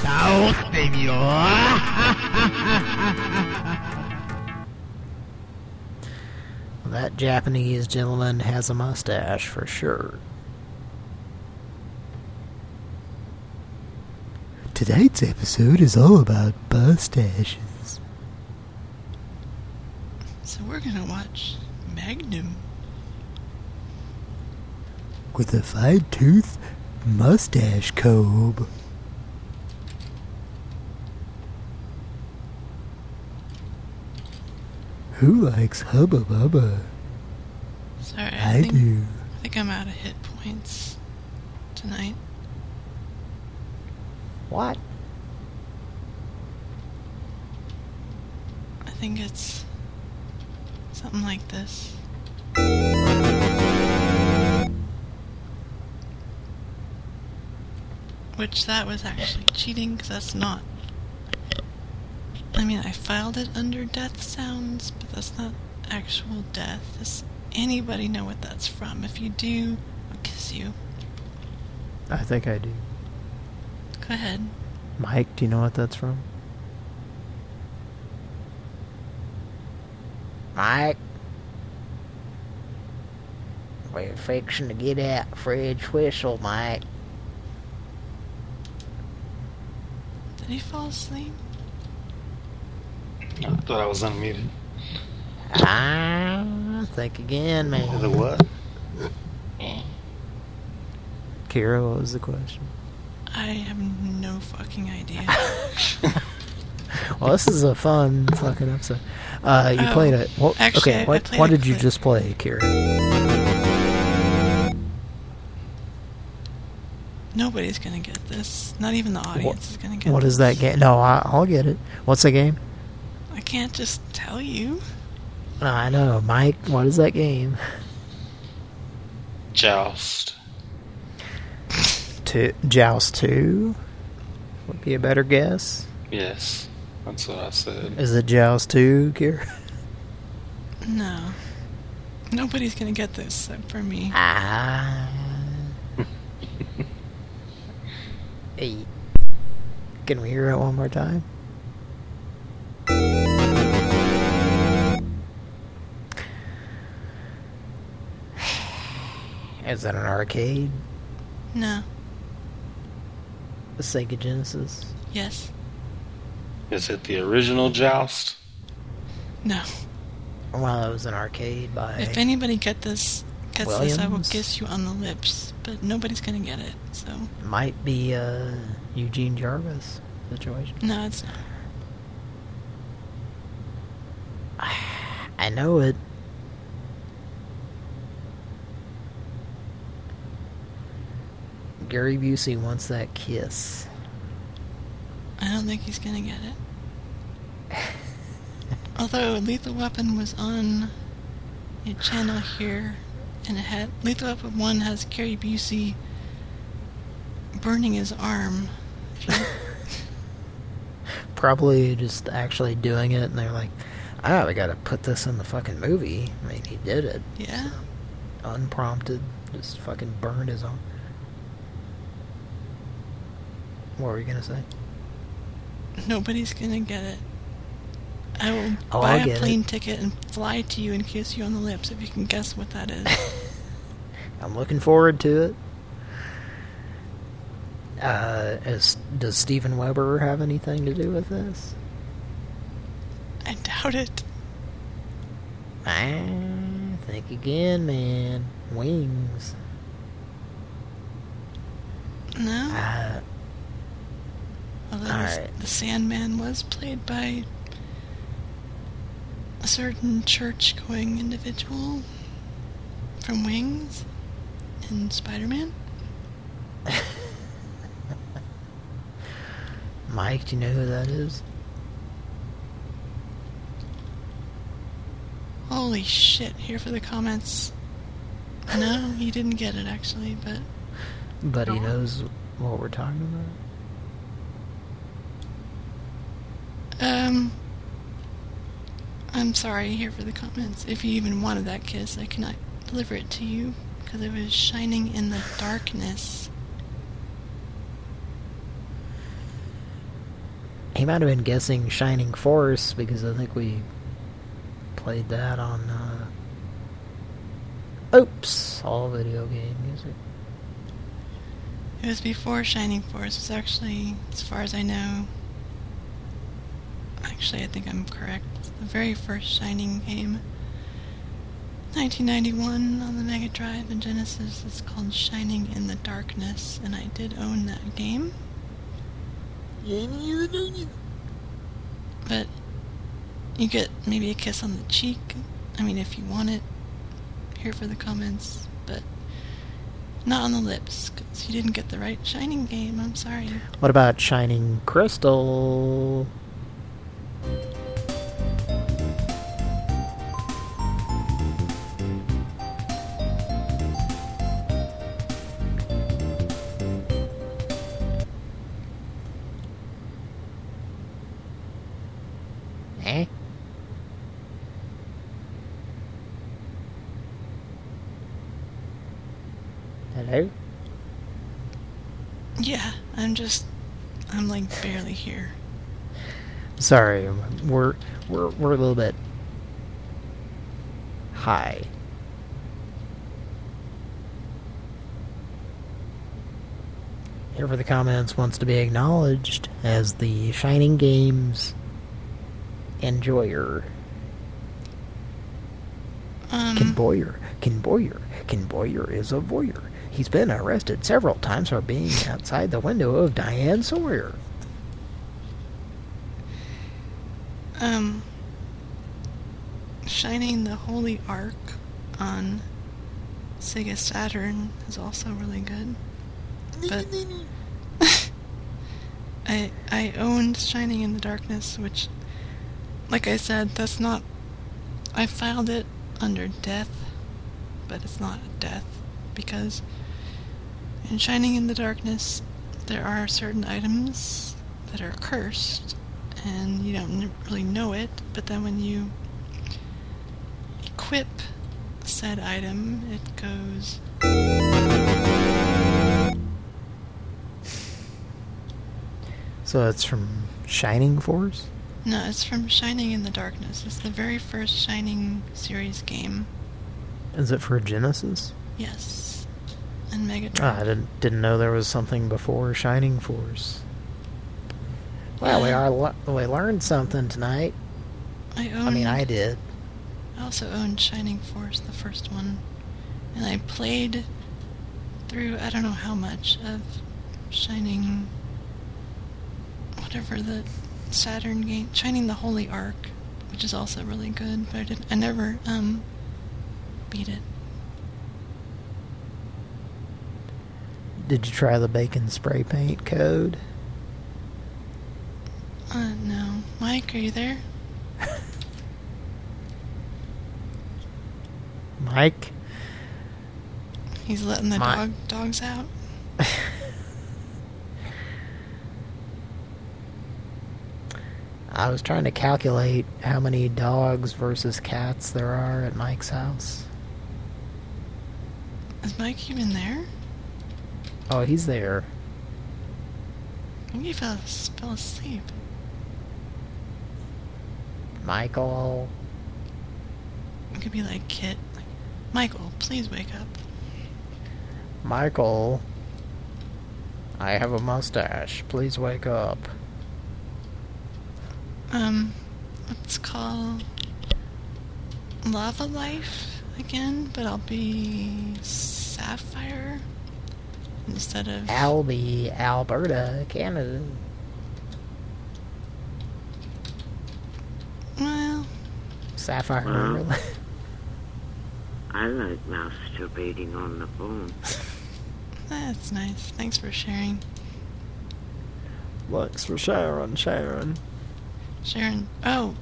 [SPEAKER 41] 倒してみろ
[SPEAKER 2] That Japanese gentleman has a mustache for sure.
[SPEAKER 8] Tonight's episode is all about mustaches.
[SPEAKER 1] So we're gonna watch Magnum.
[SPEAKER 8] With a fine tooth mustache comb. Who likes Hubba Bubba?
[SPEAKER 1] Sorry,
[SPEAKER 8] I
[SPEAKER 1] I, think,
[SPEAKER 8] do.
[SPEAKER 1] I think I'm out of hit points tonight.
[SPEAKER 2] What?
[SPEAKER 1] I think it's something like this. Which that was actually cheating because that's not. I mean, I filed it under death sounds, but that's not actual death. Does anybody know what that's from? If you do, I'll kiss you.
[SPEAKER 2] I think I do.
[SPEAKER 1] Go ahead.
[SPEAKER 2] Mike, do you know what that's from?
[SPEAKER 41] Mike. We're fixing to get out fridge whistle, Mike.
[SPEAKER 1] Did he fall asleep?
[SPEAKER 3] I thought I was unmuted.
[SPEAKER 2] Ah, think again, man.
[SPEAKER 3] The what?
[SPEAKER 2] Kira, what was the question?
[SPEAKER 1] I have no fucking idea. (laughs)
[SPEAKER 2] Well, this is a fun fucking episode. Uh, you
[SPEAKER 1] Oh,
[SPEAKER 2] played it. What,
[SPEAKER 1] actually,
[SPEAKER 2] okay,
[SPEAKER 1] I
[SPEAKER 2] what
[SPEAKER 1] played
[SPEAKER 2] what
[SPEAKER 1] a
[SPEAKER 2] did you just play, Kira?
[SPEAKER 1] Nobody's gonna get this. Not even the audience is gonna get
[SPEAKER 2] What
[SPEAKER 1] this.
[SPEAKER 2] is that game? No, I, I'll get it. What's the game?
[SPEAKER 1] I can't just tell you.
[SPEAKER 2] No, I know, Mike. What is that game?
[SPEAKER 3] Joust.
[SPEAKER 2] Two, Joust Two would be a better guess.
[SPEAKER 3] Yes. That's what I said.
[SPEAKER 2] Is it Joust 2, Kira?
[SPEAKER 1] No. Nobody's gonna get this except for me.
[SPEAKER 2] Ah. (laughs) hey. Can we hear it one more time? Is that an arcade?
[SPEAKER 1] No.
[SPEAKER 2] The Sega Genesis?
[SPEAKER 1] Yes.
[SPEAKER 3] Is it the original Joust?
[SPEAKER 1] No.
[SPEAKER 2] Well, it was an arcade by...
[SPEAKER 1] If anybody get this, gets this, I will kiss you on the lips. But nobody's gonna get it, so
[SPEAKER 2] Might be a Eugene Jarvis situation.
[SPEAKER 1] no, it's not. (sighs)
[SPEAKER 2] I know it. Gary Busey wants that kiss.
[SPEAKER 1] I don't think he's gonna get it. (laughs) Although Lethal Weapon was on a channel here, and it had Lethal Weapon One has Gary Busey burning his arm. (laughs)
[SPEAKER 2] Probably just actually doing it, and they're like, ah, we gotta put this in the fucking movie. I mean, he did it.
[SPEAKER 1] Yeah.
[SPEAKER 2] Unprompted, just fucking burned his arm. What were you gonna say?
[SPEAKER 1] Nobody's gonna get it. I will
[SPEAKER 2] Oh,
[SPEAKER 1] buy a plane ticket and fly to you and kiss you on the lips if you can guess what that is. (laughs)
[SPEAKER 2] I'm looking forward to it. Uh, is, does Steven Weber have anything to do with this?
[SPEAKER 1] I doubt it.
[SPEAKER 2] I think again, man. Wings.
[SPEAKER 1] No.
[SPEAKER 2] Uh,
[SPEAKER 1] Although the- Sandman was played by a certain church-going individual from Wings and Spider-Man. (laughs)
[SPEAKER 2] Mike, do you know who that is?
[SPEAKER 1] Holy shit! Here for the comments. No, he didn't get it actually, but
[SPEAKER 2] But he knows what we're talking about.
[SPEAKER 1] Um, I'm sorry. Here for the comments. If you even wanted that kiss, I cannot deliver it to you because it was shining in the darkness.
[SPEAKER 2] He might have been guessing Shining Force because I think we played that on. Uh... Oops! All video game music.
[SPEAKER 1] It was before Shining Force. It's actually, as far as I know, actually I think I'm correct. The very first Shining game. 1991 on the Mega Drive and Genesis. It's called Shining in the Darkness, and I did own that game. But you get maybe a kiss on the cheek. I mean, if you want it. Here for the comments, but not on the lips, because you didn't get the right Shining game. I'm sorry.
[SPEAKER 2] What about Shining Crystal? Hello?
[SPEAKER 1] Yeah, I'm just, I'm like barely here.
[SPEAKER 2] Sorry, we're we're we're a little bit high. Here for the comments wants to be acknowledged as the Shining Games enjoyer.
[SPEAKER 1] Um,
[SPEAKER 2] Ken Boyer. Ken Boyer. Ken Boyer is a voyeur. He's been arrested several times for being outside the window of Diane Sawyer.
[SPEAKER 1] Um, Shining the Holy Ark on Sega Saturn is also really good. But (laughs) I I owned Shining in the Darkness, which, like I said, that's not. I filed it under death, but it's not a death because in Shining in the Darkness there are certain items that are cursed, and you don't really know it, but then when you equip said item, it goes.
[SPEAKER 2] So it's from Shining Force?
[SPEAKER 1] No, it's from Shining in the Darkness. It's the very first Shining series game.
[SPEAKER 2] Is it for Genesis?
[SPEAKER 1] Yes. And Megatron.
[SPEAKER 2] Ah, I didn't didn't know there was something before Shining Force. Well, we are we learned something tonight.
[SPEAKER 1] I own.
[SPEAKER 2] I mean, I did.
[SPEAKER 1] I also owned Shining Force, the first one, and I played through I don't know how much of Shining, whatever the Saturn game, Shining the Holy Ark, which is also really good, but I did I never um beat it.
[SPEAKER 2] Did you try the bacon spray paint code?
[SPEAKER 1] Uh, no, Mike, are you there? (laughs)
[SPEAKER 2] Mike?
[SPEAKER 1] He's letting the dog dogs out. (laughs)
[SPEAKER 2] I was trying to calculate how many dogs versus cats there are at Mike's house.
[SPEAKER 1] Is Mike even there?
[SPEAKER 2] Oh, he's there.
[SPEAKER 1] I think he fell, fell asleep.
[SPEAKER 2] Michael.
[SPEAKER 1] It could be like Kit. Like, Michael, please wake up.
[SPEAKER 2] Michael. I have a mustache. Please wake up.
[SPEAKER 1] Um, let's call Lavalife again, but I'll be Sapphire instead of.
[SPEAKER 2] Albie, Alberta, Canada.
[SPEAKER 1] Well,
[SPEAKER 2] Sapphire.
[SPEAKER 42] Well. (laughs) I like masturbating on the phone. (laughs)
[SPEAKER 1] that's nice. Thanks for sharing.
[SPEAKER 2] Looks for Sharon, Sharon.
[SPEAKER 1] Sharon. Oh!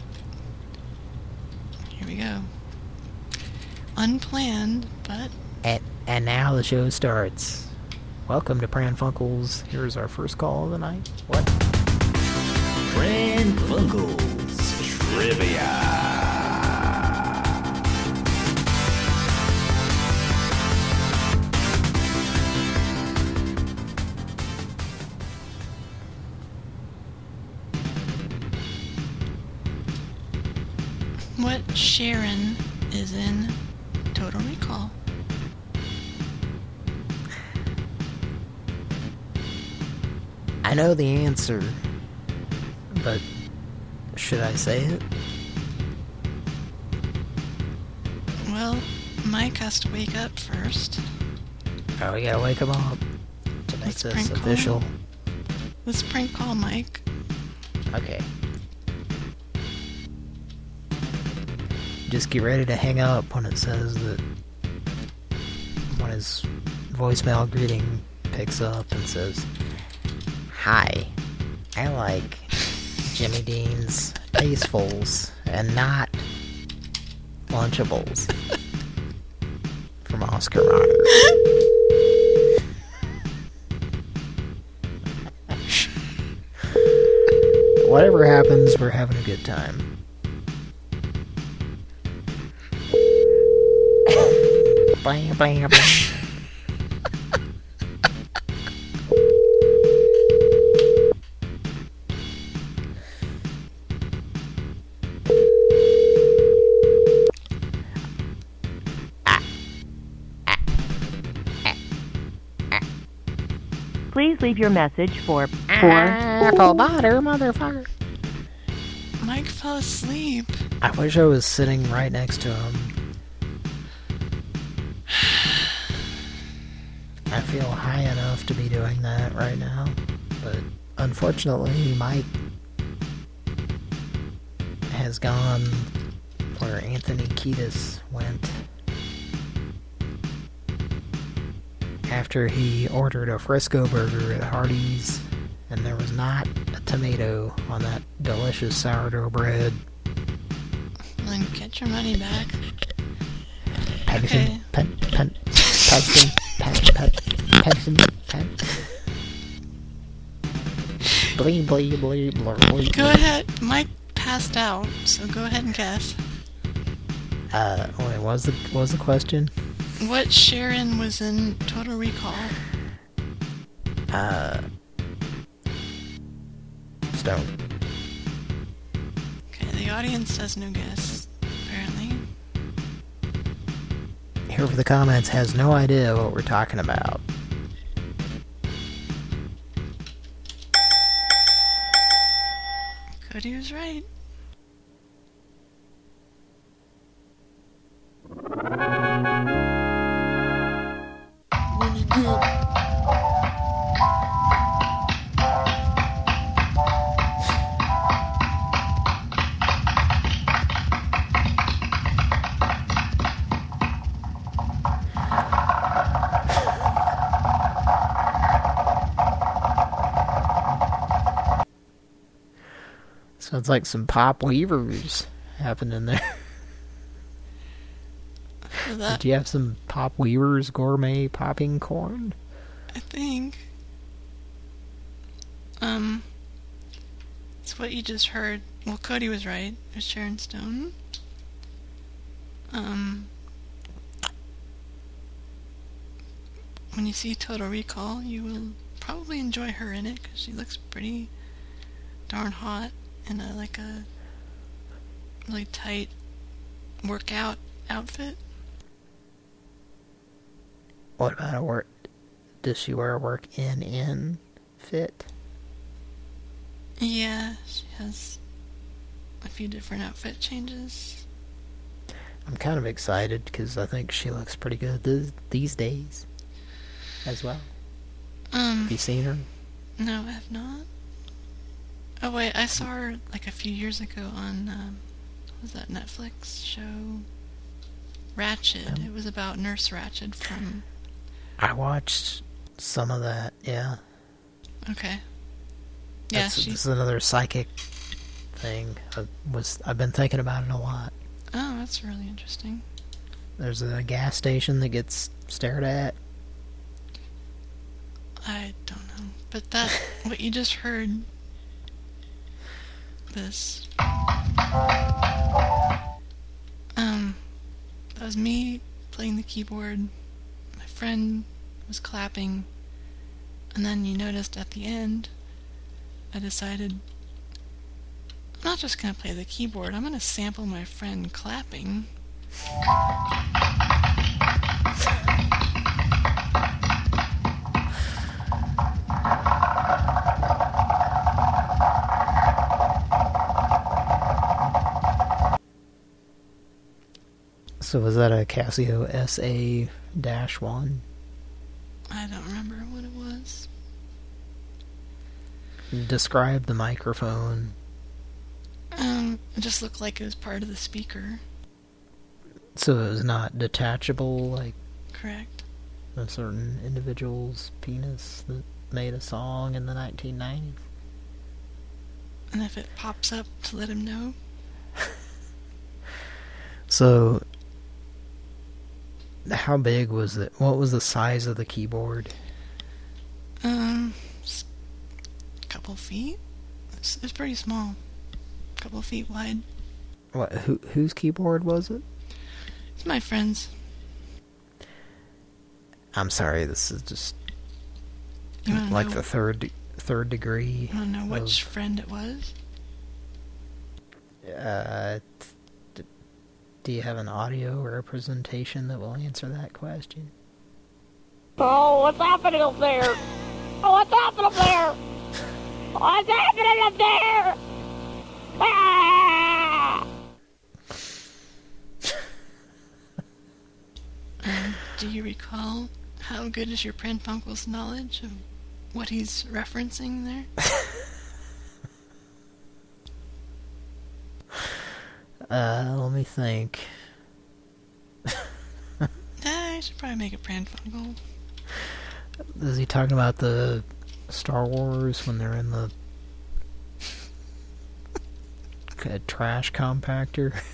[SPEAKER 1] Here we go. Unplanned, but.
[SPEAKER 2] And, and now the show starts. Welcome to Pran Funkels. Here's our first call of the night. What?
[SPEAKER 43] Pran Funkels Trivia.
[SPEAKER 1] What Sharon is in Total Recall?
[SPEAKER 2] I know the answer, but should I say it?
[SPEAKER 1] Well, Mike has to wake up first.
[SPEAKER 2] Oh, we gotta wake him up to make
[SPEAKER 1] Let's
[SPEAKER 2] this
[SPEAKER 1] prank call.
[SPEAKER 2] official.
[SPEAKER 1] Let's prank call Mike.
[SPEAKER 2] Okay. Just get ready to hang up when it says that when his voicemail greeting picks up and says, Hi, I like Jimmy Dean's Tastefuls and not Lunchables from Oscar Mayer. Whatever happens, we're having a good time. blam, blam, blam.
[SPEAKER 27] Please leave your message for ah.
[SPEAKER 2] Apple butter, motherfucker.
[SPEAKER 1] Mike fell asleep.
[SPEAKER 2] I wish I was sitting right next to him. (sighs) I feel high enough to be doing that right now, but unfortunately, Mike has gone where Anthony Kiedis went after he ordered a Frisco burger at Hardee's and there was not a tomato on that delicious sourdough bread.
[SPEAKER 1] Then get your money back.
[SPEAKER 2] Pedersen,
[SPEAKER 1] Okay.
[SPEAKER 2] Pedersen, pen, pen, Pedersen, pen. Blee, blee, blee, blee, blee.
[SPEAKER 1] Go ahead. Mike passed out, so go ahead and guess.
[SPEAKER 2] Uh, wait, what was the, what was the question?
[SPEAKER 1] What Sharon was in Total Recall?
[SPEAKER 2] Uh, Stone.
[SPEAKER 1] Okay, the audience has no guess, apparently.
[SPEAKER 2] Here for the comments has no idea what we're talking about.
[SPEAKER 1] Cody was right.
[SPEAKER 2] Sounds like some pop weavers happening there. Did you have some pop weavers gourmet popping corn?
[SPEAKER 1] I think. Um, it's what you just heard. Well, Cody was right. It was Sharon Stone. Um, when you see Total Recall, you will probably enjoy her in it because she looks pretty darn hot in a like a really tight workout outfit.
[SPEAKER 2] What about a work? Does she wear a work in in fit?
[SPEAKER 1] Yeah, she has a few different outfit changes.
[SPEAKER 2] I'm kind of excited because I think she looks pretty good th these days as well.
[SPEAKER 1] Um,
[SPEAKER 2] Have you seen her?
[SPEAKER 1] No, I have not. Oh wait, I saw her like a few years ago on um, what was that Netflix show? Ratched. it was about Nurse Ratched from.
[SPEAKER 2] I watched some of that, yeah.
[SPEAKER 1] Okay. Yeah,
[SPEAKER 2] That's, this is another psychic thing. I was I've been thinking about it a lot.
[SPEAKER 1] Oh, that's really interesting.
[SPEAKER 2] There's a gas station that gets stared at.
[SPEAKER 1] I don't know, but that what you just heard. This. Um, that was me playing the keyboard. My friend was clapping, and then you noticed at the end, I decided I'm not just gonna play the keyboard. I'm gonna sample my friend clapping.
[SPEAKER 2] So was that a Casio SA-1?
[SPEAKER 1] I don't remember what it was.
[SPEAKER 2] Describe the microphone.
[SPEAKER 1] Um, it just looked like it was part of the speaker.
[SPEAKER 2] So it was not detachable like
[SPEAKER 1] Correct.
[SPEAKER 2] a certain individual's penis that made a song in the 1990s.
[SPEAKER 1] And if it pops up to let him know. (laughs)
[SPEAKER 2] So how big was it? What was the size of the keyboard?
[SPEAKER 1] Um, s- couple feet. It's, it's pretty small. A Couple feet wide.
[SPEAKER 2] What who whose keyboard was it?
[SPEAKER 1] It's my friend's.
[SPEAKER 2] I'm sorry, this is just like
[SPEAKER 1] know-
[SPEAKER 2] the third third degree.
[SPEAKER 1] I don't know which friend it was.
[SPEAKER 2] Uh, do you have an audio representation that will answer that question?
[SPEAKER 33] Oh, what's happening up there? Oh, what's happening up there? What's happening up there? Ah!
[SPEAKER 1] Um, do you recall how good is your Pranfunkel's knowledge of what he's referencing there? (laughs)
[SPEAKER 2] Uh, let me think. (laughs)
[SPEAKER 1] Ah, I should probably make a Pranfunkel.
[SPEAKER 2] Is he talking about the Star Wars when they're in the (laughs) trash compactor? (laughs)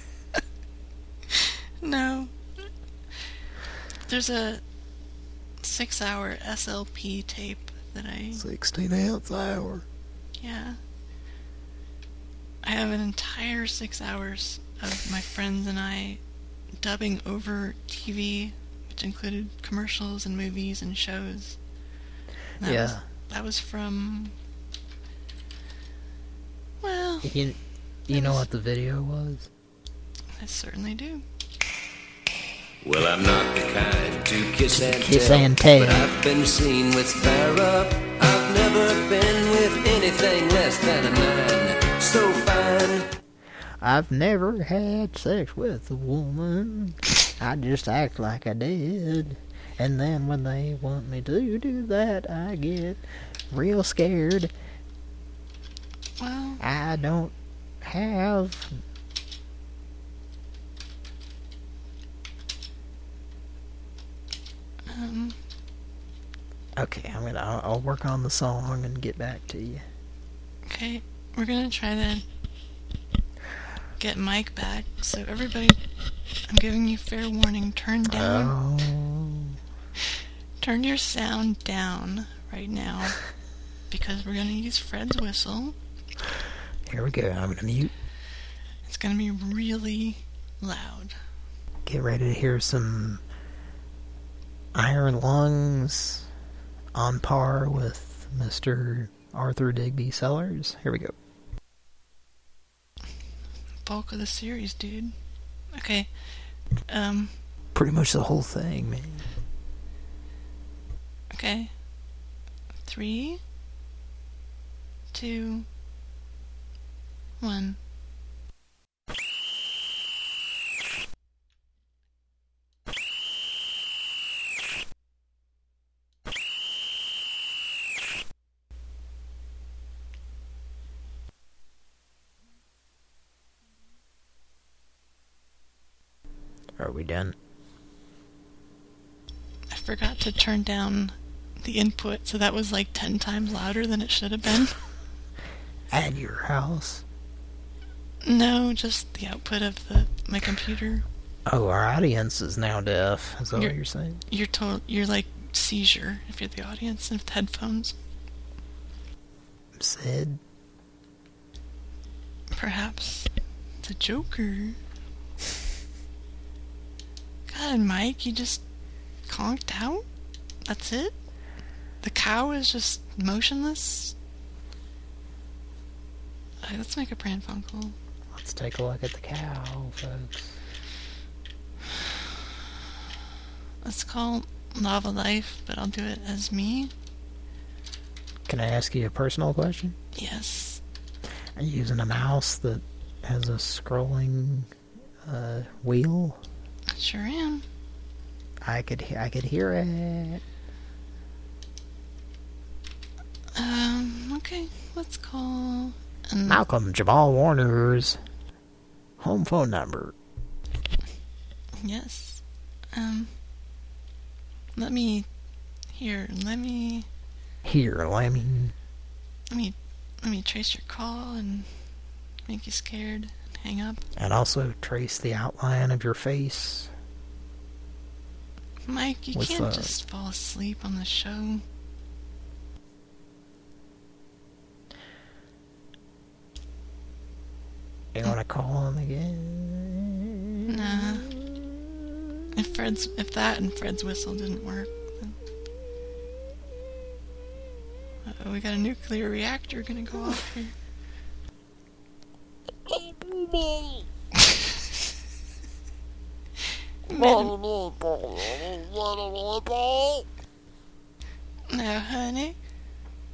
[SPEAKER 1] No. There's a six hour SLP tape that I.
[SPEAKER 2] 16 ounce hour.
[SPEAKER 1] Yeah. I have an entire six hours of my friends and I dubbing over TV, which included commercials and movies and shows. That
[SPEAKER 2] Yeah.
[SPEAKER 1] Was, that was from. Well,
[SPEAKER 2] You, you know what the video was?
[SPEAKER 1] I certainly do.
[SPEAKER 44] Well, I'm not the kind to kiss and
[SPEAKER 2] Kiss
[SPEAKER 44] tell,
[SPEAKER 2] and tell.
[SPEAKER 44] but I've been seen with fire up. I've never been with anything less than a nine. So fine.
[SPEAKER 2] I've never had sex with a woman. I just act like I did. And then when they want me to do that, I get real scared.
[SPEAKER 1] Well,
[SPEAKER 2] I don't have.
[SPEAKER 1] um,
[SPEAKER 2] Okay, I'm gonna. I'll, I'll work on the song and get back to you.
[SPEAKER 1] okay, we're gonna try to get Mike back. So everybody, I'm giving you fair warning. Turn down.
[SPEAKER 2] Oh.
[SPEAKER 1] Turn your sound down right now because we're gonna use Fred's whistle.
[SPEAKER 2] Here we go. I'm gonna mute.
[SPEAKER 1] It's gonna be really loud.
[SPEAKER 2] Get ready to hear some Iron Lungs on par with Mr. Arthur Digby Sellers. Here we go.
[SPEAKER 1] Bulk of the series, dude. Okay. Um.
[SPEAKER 2] Pretty much the whole thing, man.
[SPEAKER 1] Okay. Three. Two. One.
[SPEAKER 2] Are we done?
[SPEAKER 1] I forgot to turn down the input, so that was like ten times louder than it should have been. (laughs)
[SPEAKER 2] At your house?
[SPEAKER 1] No, just the output of the my computer.
[SPEAKER 2] Oh, our audience is now deaf. Is that what you're saying?
[SPEAKER 1] You're told you're like seizure if you're the audience and with headphones.
[SPEAKER 2] Sid?
[SPEAKER 1] Perhaps the Joker. Mike, you just conked out? That's it? The cow is just motionless? Alright, let's make a prank phone call.
[SPEAKER 2] Let's take a look at the cow, folks.
[SPEAKER 1] Let's call Lavalife, but I'll do it as me.
[SPEAKER 2] Can I ask you a personal question?
[SPEAKER 1] Yes.
[SPEAKER 2] Are you using a mouse that has a scrolling uh, wheel?
[SPEAKER 1] Sure am.
[SPEAKER 2] I could I could hear it.
[SPEAKER 1] Um, okay, let's call. Um,
[SPEAKER 2] Malcolm Jamal Warner's home phone number.
[SPEAKER 1] Yes. Um, let me. Here, let me.
[SPEAKER 2] Here, let me.
[SPEAKER 1] Let me. Let me trace your call and make you scared hang up.
[SPEAKER 2] And also trace the outline of your face.
[SPEAKER 1] Mike, you can't
[SPEAKER 2] uh,
[SPEAKER 1] just fall asleep on the show.
[SPEAKER 2] You want to call him again?
[SPEAKER 1] Nah. If Fred's, if that and Fred's whistle didn't work, then. Uh-oh, we got a nuclear reactor gonna go off here. (laughs) Now, honey,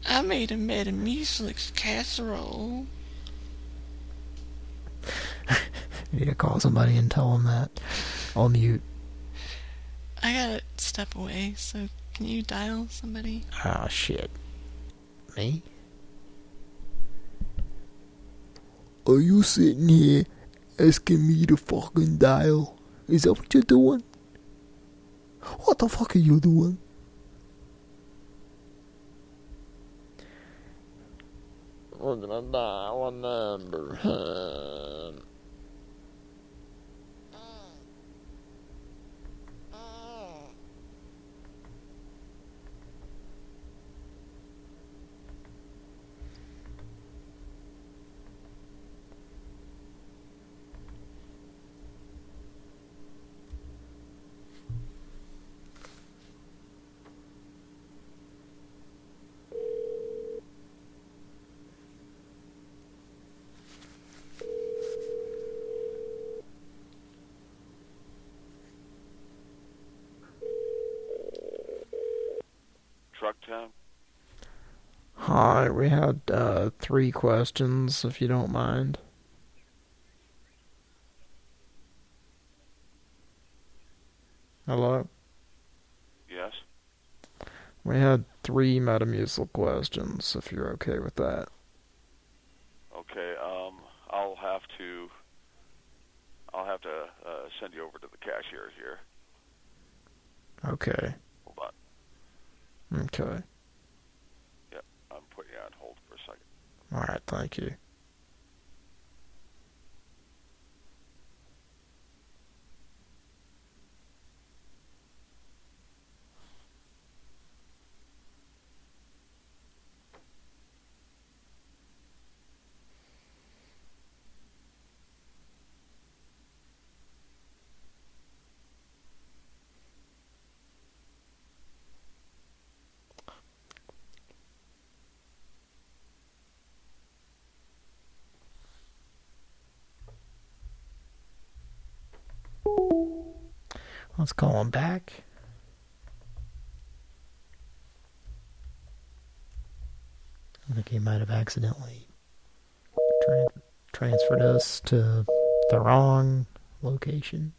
[SPEAKER 1] I made a Metamucilix casserole.
[SPEAKER 2] You (laughs) need to call somebody and tell them that. I'll mute.
[SPEAKER 1] I gotta step away, so can you dial somebody?
[SPEAKER 2] Ah, shit. Me? Are you sitting here asking me to fucking dial? Is that what you're doing? What the fuck are you doing? We're gonna dial a number. huh? We had uh, three questions, if you don't mind. Hello?
[SPEAKER 25] Yes.
[SPEAKER 2] We had three Metamucil questions, if you're okay with that.
[SPEAKER 25] Okay. Um, I'll have to. I'll have to uh, send you over to the cashier here.
[SPEAKER 2] Okay.
[SPEAKER 25] Hold on.
[SPEAKER 2] Okay.
[SPEAKER 25] Yep. I'm putting you on hold for a second.
[SPEAKER 2] All right, thank you. Let's call him back. I think he might have accidentally tran transferred us to the wrong location.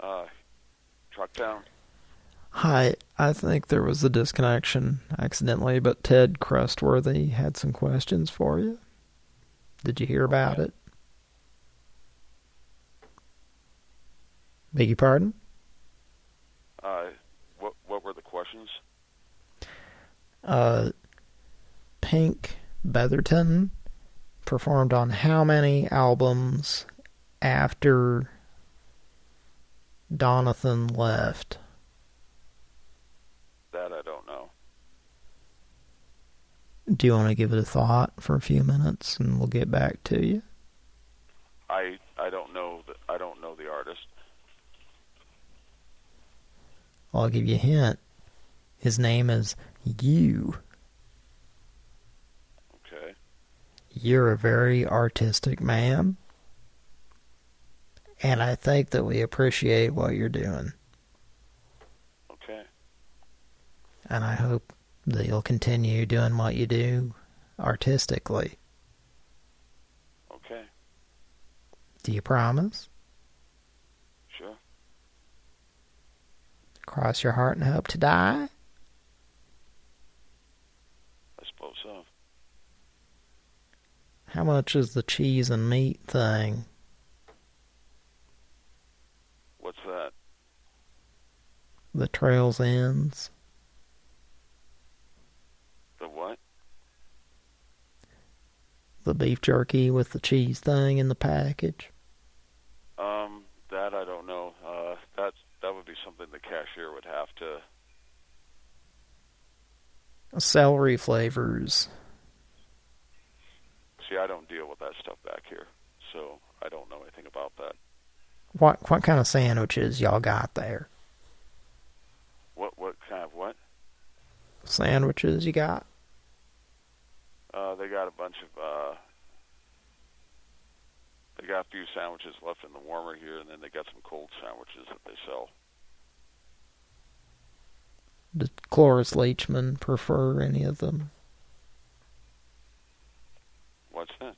[SPEAKER 25] Uh, truck down.
[SPEAKER 2] Hi, I think there was a disconnection accidentally, but Ted Crestworthy had some questions for you. Did you hear about it? Beg your pardon?
[SPEAKER 25] Uh, what what were the questions?
[SPEAKER 2] Uh, Pink Betherton performed on how many albums after Donathan left?
[SPEAKER 25] That I don't know.
[SPEAKER 2] Do you want to give it a thought for a few minutes and we'll get back to you?
[SPEAKER 25] I I don't know the I don't know the artist.
[SPEAKER 2] Well, I'll give you a hint. His name is You.
[SPEAKER 25] Okay.
[SPEAKER 2] You're a very artistic man. And I think that we appreciate what you're doing.
[SPEAKER 25] Okay.
[SPEAKER 2] And I hope that you'll continue doing what you do artistically.
[SPEAKER 25] Okay.
[SPEAKER 2] Do you promise?
[SPEAKER 25] Sure.
[SPEAKER 2] Cross your heart and hope to die?
[SPEAKER 25] I suppose so.
[SPEAKER 2] How much is the cheese and meat thing?
[SPEAKER 25] What's that?
[SPEAKER 2] The trail's ends?
[SPEAKER 25] The what?
[SPEAKER 2] The beef jerky with the cheese thing in the package?
[SPEAKER 25] Um, that I don't know. Uh, that that would be something the cashier would have to.
[SPEAKER 2] Celery flavors.
[SPEAKER 25] See, I don't deal with that stuff back here, so I don't know anything about that.
[SPEAKER 2] What what kind of sandwiches y'all got there?
[SPEAKER 25] What what kind of what?
[SPEAKER 2] Sandwiches you got?
[SPEAKER 25] Uh, they got a bunch of. Uh, they got a few sandwiches left in the warmer here, and then they got some cold sandwiches that they sell.
[SPEAKER 2] Did Cloris Leachman prefer any of them?
[SPEAKER 25] What's that?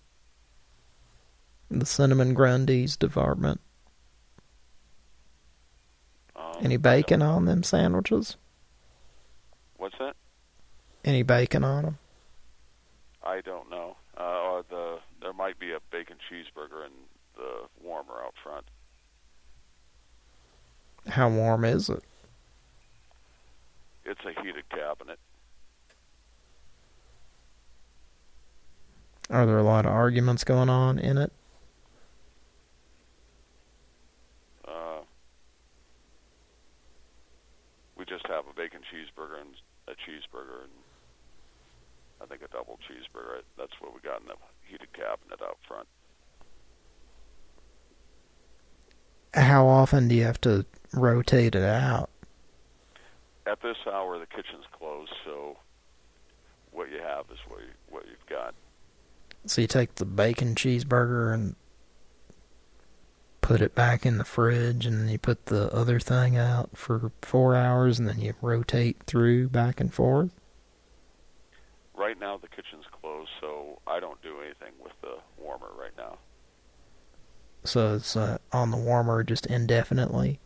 [SPEAKER 2] The Cinnamon Grundy's department.
[SPEAKER 25] Um,
[SPEAKER 2] Any bacon on them sandwiches?
[SPEAKER 25] What's that?
[SPEAKER 2] Any bacon on them?
[SPEAKER 25] I don't know. Uh, or the there might be a bacon cheeseburger in the warmer out front.
[SPEAKER 2] How warm is it?
[SPEAKER 25] It's a heated cabinet.
[SPEAKER 2] Are there a lot of arguments going on in it?
[SPEAKER 25] Uh, we just have a bacon cheeseburger and a cheeseburger and I think a double cheeseburger. That's what we got in the heated cabinet out front.
[SPEAKER 2] How often do you have to rotate it out?
[SPEAKER 25] At this hour, the kitchen's closed, so what you have is what you, what you've got.
[SPEAKER 2] So you take the bacon cheeseburger and put it back in the fridge, and then you put the other thing out for four hours, and then you rotate through back and forth.
[SPEAKER 25] Right now the kitchen's closed, so I don't do anything with the warmer right now.
[SPEAKER 2] So it's uh, on the warmer just indefinitely.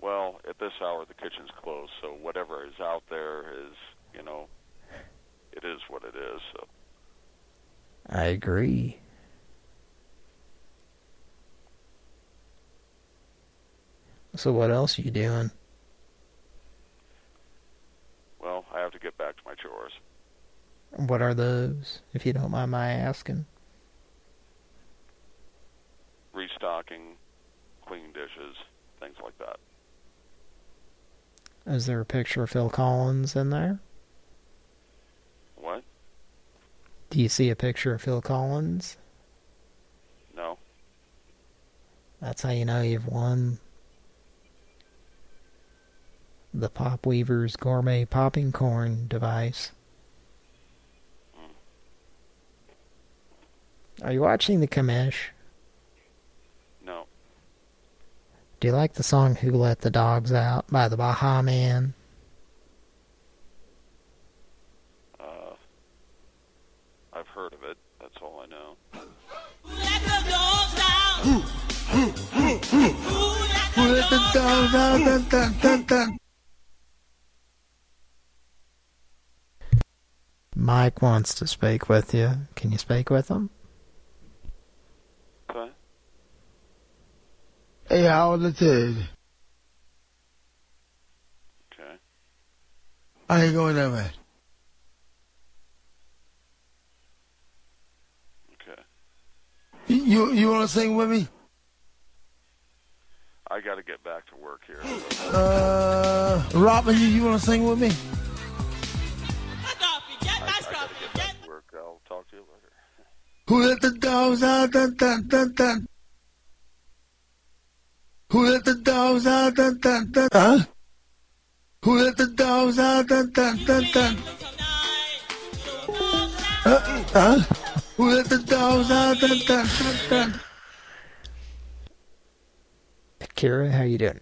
[SPEAKER 25] Well, at this hour the kitchen's closed, so whatever is out there is, you know, it is what it is. So
[SPEAKER 2] I agree. So what else are you doing?
[SPEAKER 25] Well, I have to get back to my chores.
[SPEAKER 2] What are those, if you don't mind my asking?
[SPEAKER 25] Restocking, cleaning dishes, things like that.
[SPEAKER 2] Is there a picture of Phil Collins in there?
[SPEAKER 25] What?
[SPEAKER 2] Do you see a picture of Phil Collins?
[SPEAKER 25] No.
[SPEAKER 2] That's how you know you've won the Pop Weaver's Gourmet Popping Corn device. Are you watching the Kamesh?
[SPEAKER 25] No.
[SPEAKER 2] Do you like the song Who Let the Dogs Out by the Baha Men?
[SPEAKER 25] Uh, I've heard of it. That's all I know.
[SPEAKER 8] Who let the dogs out? Who Dun, dun, dun, dun.
[SPEAKER 2] Mike wants to speak with you. Can you speak with him?
[SPEAKER 25] Okay.
[SPEAKER 8] Hey, how old it is?
[SPEAKER 25] Okay.
[SPEAKER 8] I ain't going that way.
[SPEAKER 25] Okay.
[SPEAKER 8] You you want to sing with me?
[SPEAKER 25] I got to get back to work here.
[SPEAKER 8] Uh, Robin, you, you want to sing with me? Who let the dogs out? Dun, dun, dun, dun. Who let the dogs out? Dun, dun, dun. Huh? Who let the dogs out? Dun, dun, dun, dun. Uh, huh? Who let the dogs out? Dun, dun, dun, dun.
[SPEAKER 2] Kira, how you doing?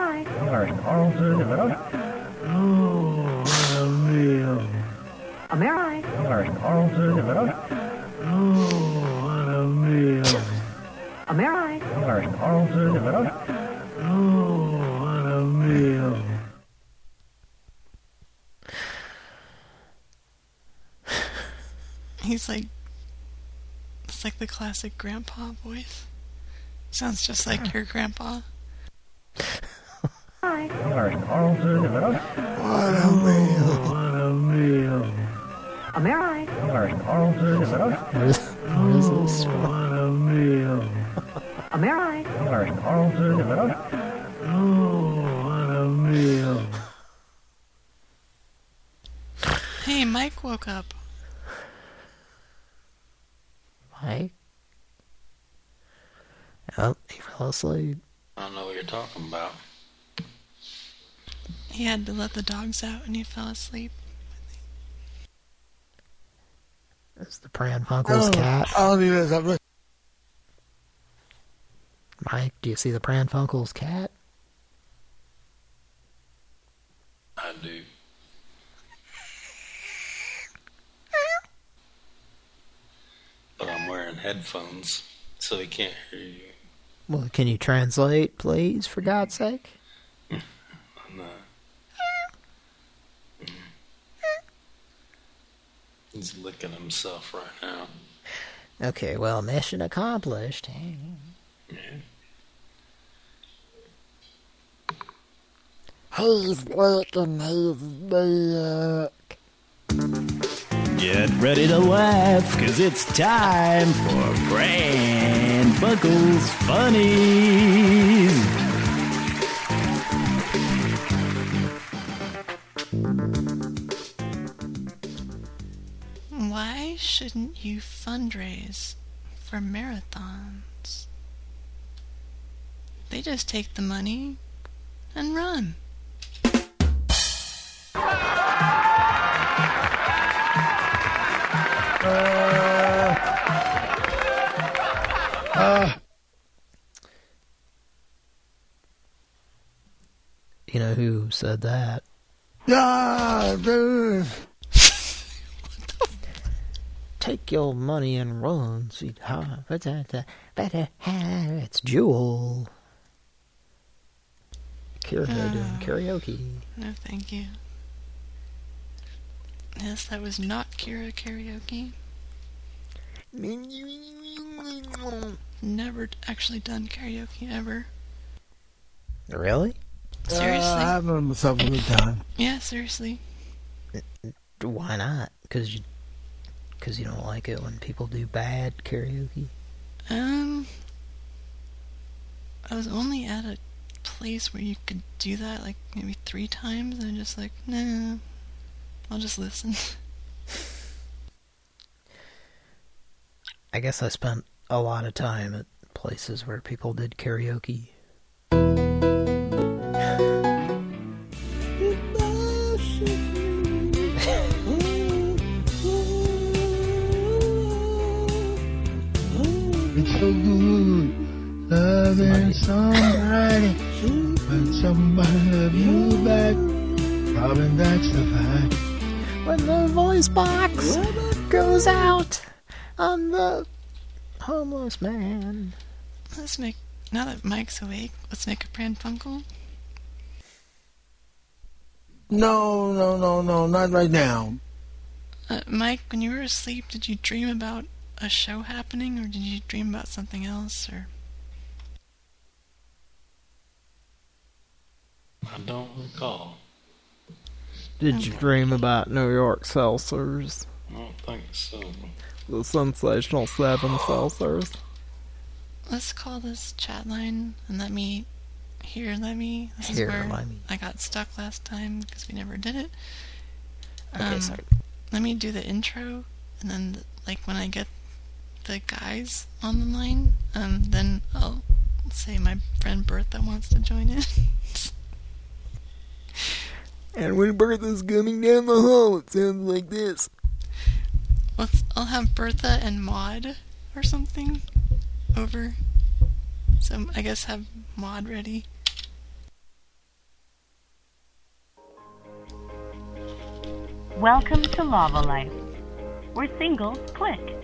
[SPEAKER 33] Hi.
[SPEAKER 8] Oh, what a meal.
[SPEAKER 33] Am I right?
[SPEAKER 8] Oh, what a meal.
[SPEAKER 33] Am I right?
[SPEAKER 8] Oh, what a meal.
[SPEAKER 1] He's like, it's like the classic grandpa voice. Sounds just like your grandpa.
[SPEAKER 33] Hi.
[SPEAKER 8] What a meal. Oh, what a meal.
[SPEAKER 33] Am I right?
[SPEAKER 2] What is, what is this?
[SPEAKER 8] Oh, what a meal.
[SPEAKER 33] Am I right?
[SPEAKER 8] Oh, what a meal.
[SPEAKER 1] Hey, Mike woke up.
[SPEAKER 2] Mike? Oh, he fell asleep.
[SPEAKER 3] I don't know what you're talking about.
[SPEAKER 1] He had to let the dogs out and he fell asleep.
[SPEAKER 2] It's the Pran Funkels
[SPEAKER 8] Oh,
[SPEAKER 2] cat.
[SPEAKER 8] I don't need this. I'm
[SPEAKER 2] Mike, do you see the Pran Funkels cat?
[SPEAKER 3] I do. But I'm wearing headphones, so he can't hear you.
[SPEAKER 2] Well, can you translate, please, for God's sake?
[SPEAKER 3] No. He's licking himself right now.
[SPEAKER 2] Okay, well, mission accomplished. Yeah.
[SPEAKER 33] He's licking his dick.
[SPEAKER 45] Get ready to laugh, cause it's time for Pran Funkels Funnies.
[SPEAKER 1] shouldn't you fundraise for marathons? They just take the money and run.
[SPEAKER 2] Uh, uh, you know who said that?
[SPEAKER 8] Ah, dude.
[SPEAKER 2] Take your money and run, sweetheart. Better have it's Jewel. Kira
[SPEAKER 1] Uh,
[SPEAKER 2] doing karaoke.
[SPEAKER 1] No, thank you. Yes, that was not Kira karaoke. Never actually done karaoke ever.
[SPEAKER 2] Really?
[SPEAKER 1] Seriously?
[SPEAKER 8] Uh, I'm having myself a good time.
[SPEAKER 1] Yeah, seriously.
[SPEAKER 2] Why not? Because you, cause you don't like it when people do bad karaoke?
[SPEAKER 1] Um, I was only at a place where you could do that like maybe three times, and I'm just like, nah, I'll just listen. (laughs)
[SPEAKER 2] I guess I spent a lot of time at places where people did karaoke.
[SPEAKER 8] Somebody when somebody love you back. Robin, that's the fact.
[SPEAKER 2] When the voice box goes out on the homeless man.
[SPEAKER 1] Let's make now that Mike's awake. Let's make a Pran Funkel.
[SPEAKER 8] No, no, no, no, not right now.
[SPEAKER 1] Uh, Mike, when you were asleep, did you dream about a show happening, or did you dream about something else, or?
[SPEAKER 3] I don't recall.
[SPEAKER 21] Did you dream about New York Seltzers?
[SPEAKER 3] I don't think so.
[SPEAKER 21] The sensational seven seltzers?
[SPEAKER 1] Let's call this chat line and let me hear Let me. This
[SPEAKER 2] Here,
[SPEAKER 1] is where
[SPEAKER 2] let me.
[SPEAKER 1] I got stuck last time because we never did it.
[SPEAKER 2] Okay,
[SPEAKER 1] Um,
[SPEAKER 2] sorry.
[SPEAKER 1] Let me do the intro, and then like when I get the guys on the line, um, then I'll say my friend Bertha wants to join in. (laughs)
[SPEAKER 21] And when Bertha's coming down the hall, it sounds like this.
[SPEAKER 1] Let's, I'll have Bertha and Maude or something over. So I guess have Maude ready.
[SPEAKER 27] Welcome to Lavalife. We're single, click.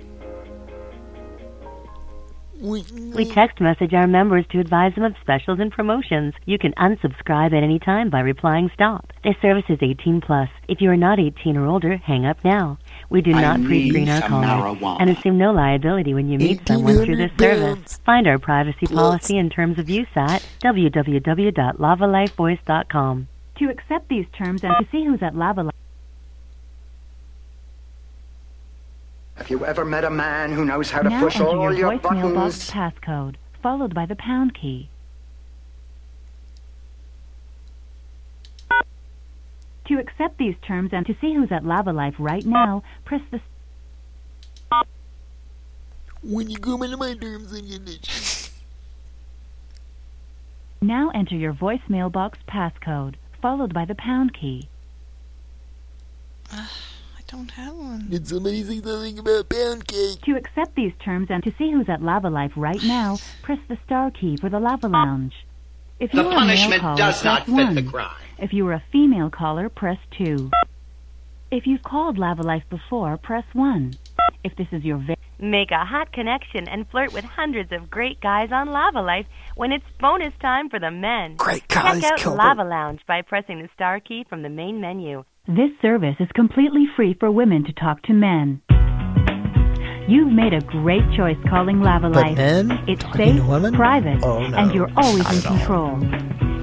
[SPEAKER 21] We,
[SPEAKER 27] We text message our members to advise them of specials and promotions. You can unsubscribe at any time by replying stop. This service is 18 plus. If you are not 18 or older, hang up now. We do
[SPEAKER 46] I
[SPEAKER 27] not pre-screen our
[SPEAKER 46] some
[SPEAKER 27] callers
[SPEAKER 46] marijuana.
[SPEAKER 27] and assume no liability when you meet someone through this service.
[SPEAKER 46] pounds.
[SPEAKER 27] Find our privacy policy and terms of use at www.lavalifevoice.com. To accept these terms and to see who's at Lavalife.
[SPEAKER 46] Have you ever met a man who knows how to
[SPEAKER 27] now
[SPEAKER 46] push
[SPEAKER 27] enter
[SPEAKER 46] all
[SPEAKER 27] your
[SPEAKER 46] your
[SPEAKER 27] voicemail box
[SPEAKER 46] buttons?
[SPEAKER 27] passcode, followed by the pound key. To accept these terms and to see who's at Lavalife right now, press the
[SPEAKER 21] When you come into my terms and conditions.
[SPEAKER 27] now enter your voicemail box passcode, followed by the pound key. (sighs) Ah.
[SPEAKER 1] I don't have one.
[SPEAKER 21] Did somebody say something about pound cake?
[SPEAKER 27] To accept these terms and to see who's at Lavalife right now, press the star key for the Lava Lounge. If
[SPEAKER 46] The
[SPEAKER 27] you are a male caller,
[SPEAKER 46] does
[SPEAKER 27] press
[SPEAKER 46] not fit the
[SPEAKER 27] 1.
[SPEAKER 46] crime.
[SPEAKER 27] If you are a female caller, press 2. If you've called Lavalife before, press 1. If this is your very Make a hot connection and flirt with hundreds of great guys on Lavalife when it's bonus time for the men.
[SPEAKER 21] Great
[SPEAKER 27] Check out
[SPEAKER 21] Gilbert.
[SPEAKER 27] Lava Lounge by pressing the star key from the main menu. This service is completely free for women to talk to men. You've made a great choice calling Lava
[SPEAKER 2] But
[SPEAKER 27] Life.
[SPEAKER 2] men
[SPEAKER 27] it's safe, private,
[SPEAKER 2] Oh, no.
[SPEAKER 27] and you're always
[SPEAKER 2] Not
[SPEAKER 27] in control.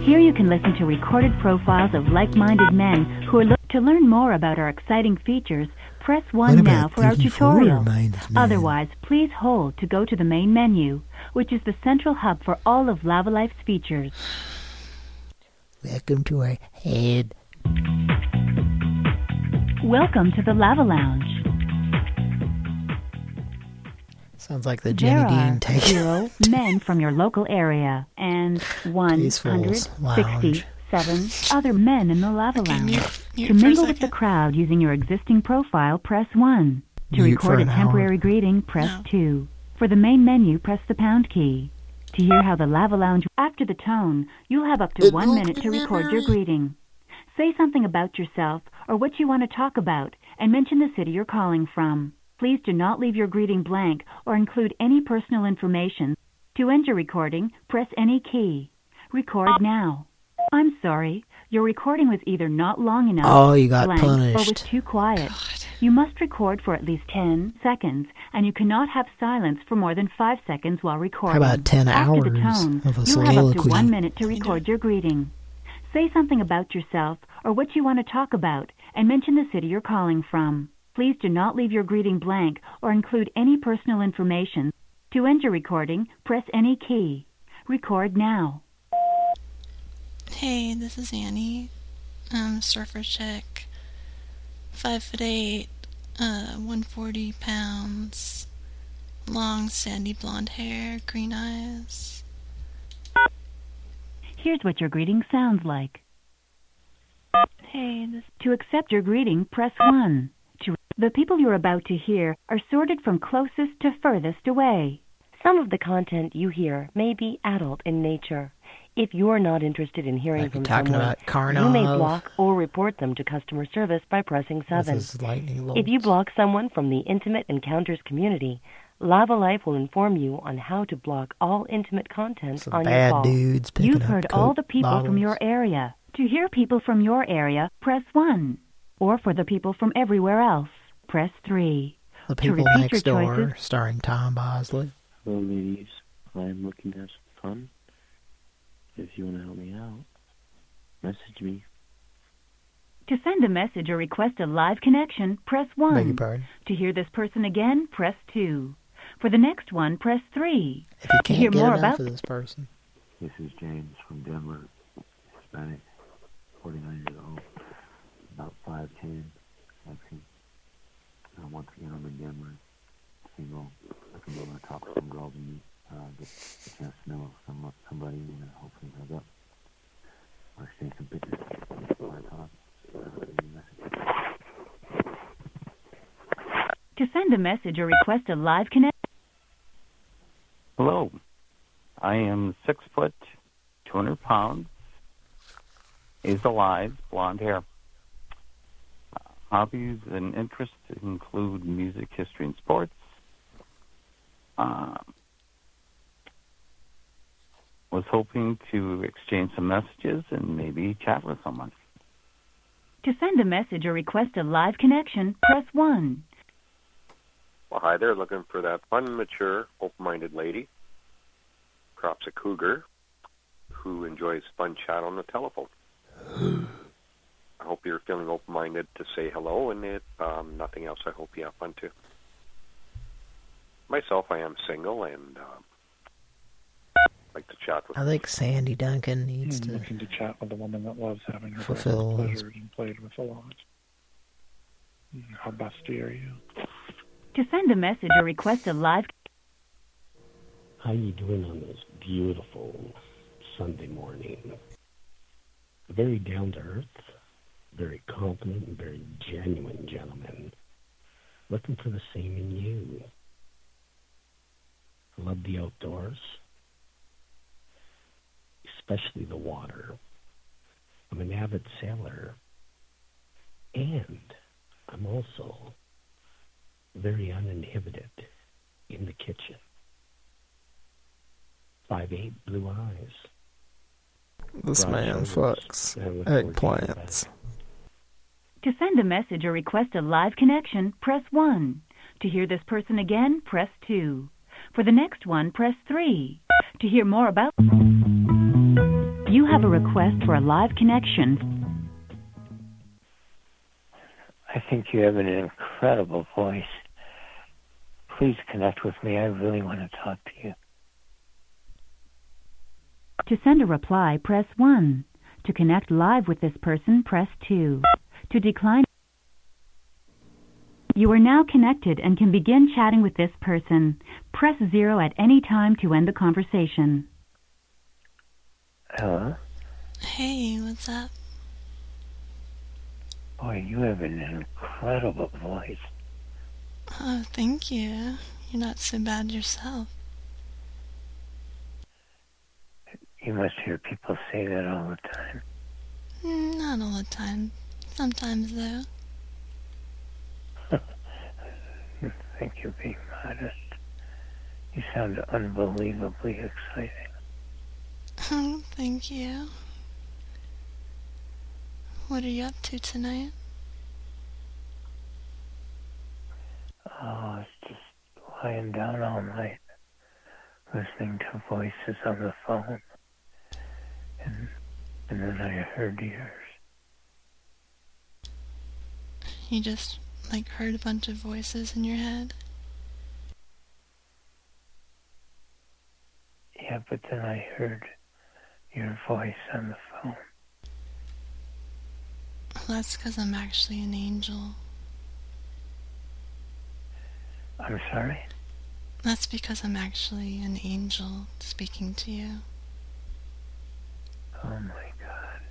[SPEAKER 27] Here you can listen to recorded profiles of like-minded men who are look to learn more about our exciting features. Press one now for our
[SPEAKER 2] 34
[SPEAKER 27] tutorial. Otherwise, please hold to go to the main menu, which is the central hub for all of Lavalife's features.
[SPEAKER 2] Welcome to our head.
[SPEAKER 27] Welcome to the Lava Lounge.
[SPEAKER 2] Sounds like the
[SPEAKER 27] there
[SPEAKER 2] Jenny
[SPEAKER 27] are
[SPEAKER 2] Dean take.
[SPEAKER 27] zero (laughs) men from your local area and 167 (laughs) other men in the lava
[SPEAKER 1] Okay,
[SPEAKER 27] lounge.
[SPEAKER 1] mute- mute
[SPEAKER 27] to mingle with the crowd using your existing profile, press 1. To
[SPEAKER 2] Mute
[SPEAKER 27] record a
[SPEAKER 2] an hour.
[SPEAKER 27] temporary greeting, press 2. For the main menu, press the pound key. To hear how the lava lounge after the tone, you'll have up to 1 minute to record your greeting. Say something about yourself or what you want to talk about and mention the city you're calling from. Please do not leave your greeting blank or include any personal information. To end your recording, press any key. Record now. I'm sorry. Your recording was either not long enough,
[SPEAKER 2] Oh, you got
[SPEAKER 27] blank, or was too quiet. You must record for at least 10 seconds, and you cannot have silence for more than 5 seconds while recording.
[SPEAKER 2] How about 10
[SPEAKER 27] After the tone,
[SPEAKER 2] of a
[SPEAKER 27] you have up to 1 minute to record your greeting. Say something about yourself or what you want to talk about, and mention the city you're calling from. Please do not leave your greeting blank or include any personal information. To end your recording, press any key. Record now.
[SPEAKER 1] Hey, this is Annie. Um, surfer chick. Five foot eight, uh, 140 pounds. Long, sandy blonde hair, green eyes.
[SPEAKER 27] Here's what your greeting sounds like.
[SPEAKER 1] Hey, this.
[SPEAKER 27] To accept your greeting, press 1. To the people you're about to hear are sorted from closest to furthest away.
[SPEAKER 47] Some of the content you hear may be adult in nature. If you're not interested in hearing
[SPEAKER 2] Like
[SPEAKER 47] from
[SPEAKER 2] you're
[SPEAKER 47] someone,
[SPEAKER 2] about
[SPEAKER 47] you may
[SPEAKER 2] Karnov.
[SPEAKER 47] block or report them to customer service by pressing
[SPEAKER 2] This
[SPEAKER 47] 7.
[SPEAKER 2] is lightning
[SPEAKER 47] If you block someone from the Intimate Encounters community, Lavalife will inform you on how to block all intimate content
[SPEAKER 2] Some
[SPEAKER 47] on
[SPEAKER 2] bad
[SPEAKER 47] your call.
[SPEAKER 2] dudes picking
[SPEAKER 27] You've
[SPEAKER 2] up
[SPEAKER 27] heard
[SPEAKER 2] Coke
[SPEAKER 27] all the people from your area. To hear people from your area, press 1. Or for the people from everywhere else, press 3.
[SPEAKER 2] The People Next Door,
[SPEAKER 27] choices,
[SPEAKER 2] starring Tom Bosley.
[SPEAKER 48] Hello, ladies. I'm looking to have some fun. If you want to help me out, message me.
[SPEAKER 27] To send a message or request a live connection, press
[SPEAKER 2] Beg your
[SPEAKER 27] 1.
[SPEAKER 2] pardon?
[SPEAKER 27] To hear this person again, press 2. For the next one, press 3.
[SPEAKER 2] If you can't
[SPEAKER 27] hear
[SPEAKER 2] get
[SPEAKER 27] more about
[SPEAKER 2] this person.
[SPEAKER 48] This is James from Denver, Hispanic, 49 years old, about 5'10", Mexican. Uh, once again, I'm in Denver, single, looking over the top of some girls and uh, get a chance to know some, somebody and uh, hopefully hook up. Or exchange some pictures before I talk. Leave me a message.
[SPEAKER 27] To send a message or request a live connection,
[SPEAKER 49] Hello. I am six foot, 200 pounds, is alive, blonde hair. Hobbies and interests include music, history, and sports. Uh, was hoping to exchange some messages and maybe chat with someone.
[SPEAKER 27] to send a message or request a live connection, press 1.
[SPEAKER 50] Well, hi there. Looking for that fun, mature, open-minded lady. Perhaps a cougar who enjoys fun chat on the telephone. (gasps) I hope you're feeling open-minded to say hello, and if um, nothing else, I hope you have fun too. Myself, I am single and um, like to chat with.
[SPEAKER 2] I think Sandy Duncan needs
[SPEAKER 51] I'm
[SPEAKER 2] to
[SPEAKER 51] looking to chat with a woman that loves having her
[SPEAKER 2] fulfill
[SPEAKER 51] breakfast
[SPEAKER 2] his-
[SPEAKER 51] and played with a lot. Mm, How busty are you?
[SPEAKER 27] To send a message or request a live
[SPEAKER 52] How you doing on this beautiful Sunday morning? Very down to earth, very confident, and very genuine gentleman. Looking for the same in you. I love the outdoors, especially the water. I'm an avid sailor, and I'm also very uninhibited in the kitchen. Five eight blue eyes.
[SPEAKER 8] This
[SPEAKER 52] Broad
[SPEAKER 8] man
[SPEAKER 52] shoulders,
[SPEAKER 8] fucks
[SPEAKER 52] and I look forward to getting
[SPEAKER 8] eggplants.
[SPEAKER 27] To send a message or request a live connection, press 1. To hear this person again, press 2. For the next one, press 3. To hear more about You have a request for a live connection.
[SPEAKER 53] I think you have an incredible voice. Please connect with me. I really want to talk to you.
[SPEAKER 27] To send a reply, press 1. To connect live with this person, press 2. To decline You are now connected and can begin chatting with this person. Press 0 at any time to end the conversation.
[SPEAKER 53] Hello?
[SPEAKER 1] Hey, what's up?
[SPEAKER 53] Boy, you have an incredible voice.
[SPEAKER 1] Oh, thank you. You're not so bad yourself.
[SPEAKER 53] You must hear people say that all the time.
[SPEAKER 1] Mm, Not all the time. Sometimes, though. (laughs)
[SPEAKER 53] I think you're being modest. You sound unbelievably exciting.
[SPEAKER 1] Oh, (laughs) thank you. What are you up to tonight?
[SPEAKER 53] Oh, was just lying down all night, listening to voices on the phone. And, and then I heard yours.
[SPEAKER 1] You just, like, heard a bunch of voices in your head?
[SPEAKER 53] Yeah, but then I heard your voice on the phone.
[SPEAKER 1] Well, that's because I'm actually an angel.
[SPEAKER 53] I'm sorry?
[SPEAKER 1] That's because I'm actually an angel speaking to you.
[SPEAKER 53] Oh my god.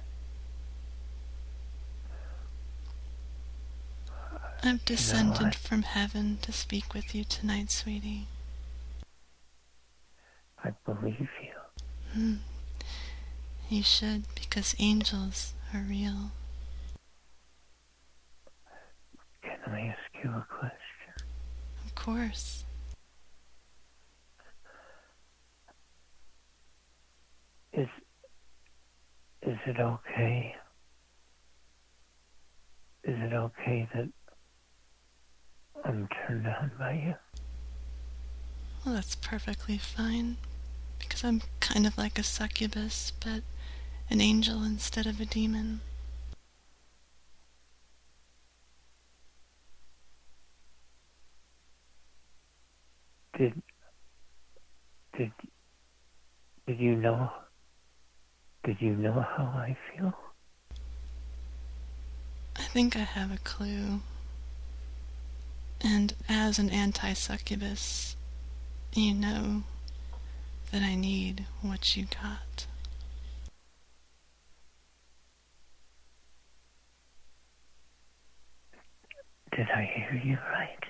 [SPEAKER 1] I've descended
[SPEAKER 53] I-
[SPEAKER 1] from heaven to speak with you tonight, sweetie.
[SPEAKER 53] I believe you.
[SPEAKER 1] Hmm. You should, because angels are real.
[SPEAKER 53] Can I ask you a question?
[SPEAKER 1] Of course.
[SPEAKER 53] Is is it okay? Is it okay that I'm turned on by you?
[SPEAKER 1] Well, that's perfectly fine. Because I'm kind of like a succubus, but an angel instead of a demon.
[SPEAKER 53] Did did did you know did you know how I feel?
[SPEAKER 1] I think I have a clue. And as an anti succubus, you know that I need what you got.
[SPEAKER 53] Did I hear you right?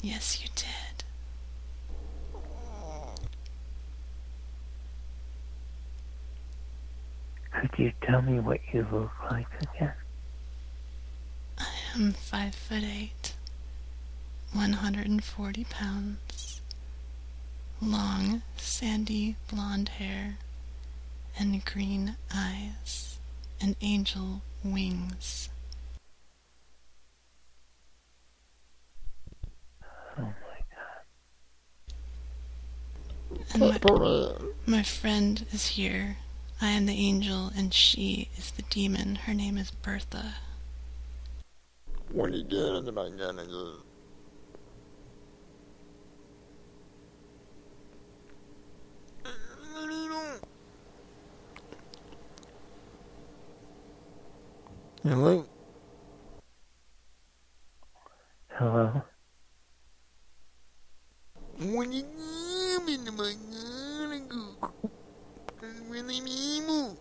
[SPEAKER 1] Yes, you did.
[SPEAKER 53] Could you tell me what you look like again?
[SPEAKER 1] I am five foot eight, 140 pounds, long, sandy blonde hair, and green eyes, and angel wings. And my, god. And my friend is here. I am the angel, and she is the demon. Her name is Bertha.
[SPEAKER 21] What are you doing am I gonna? Hello?
[SPEAKER 53] Hello?
[SPEAKER 21] What are you doing am I gonna go? That's really evil.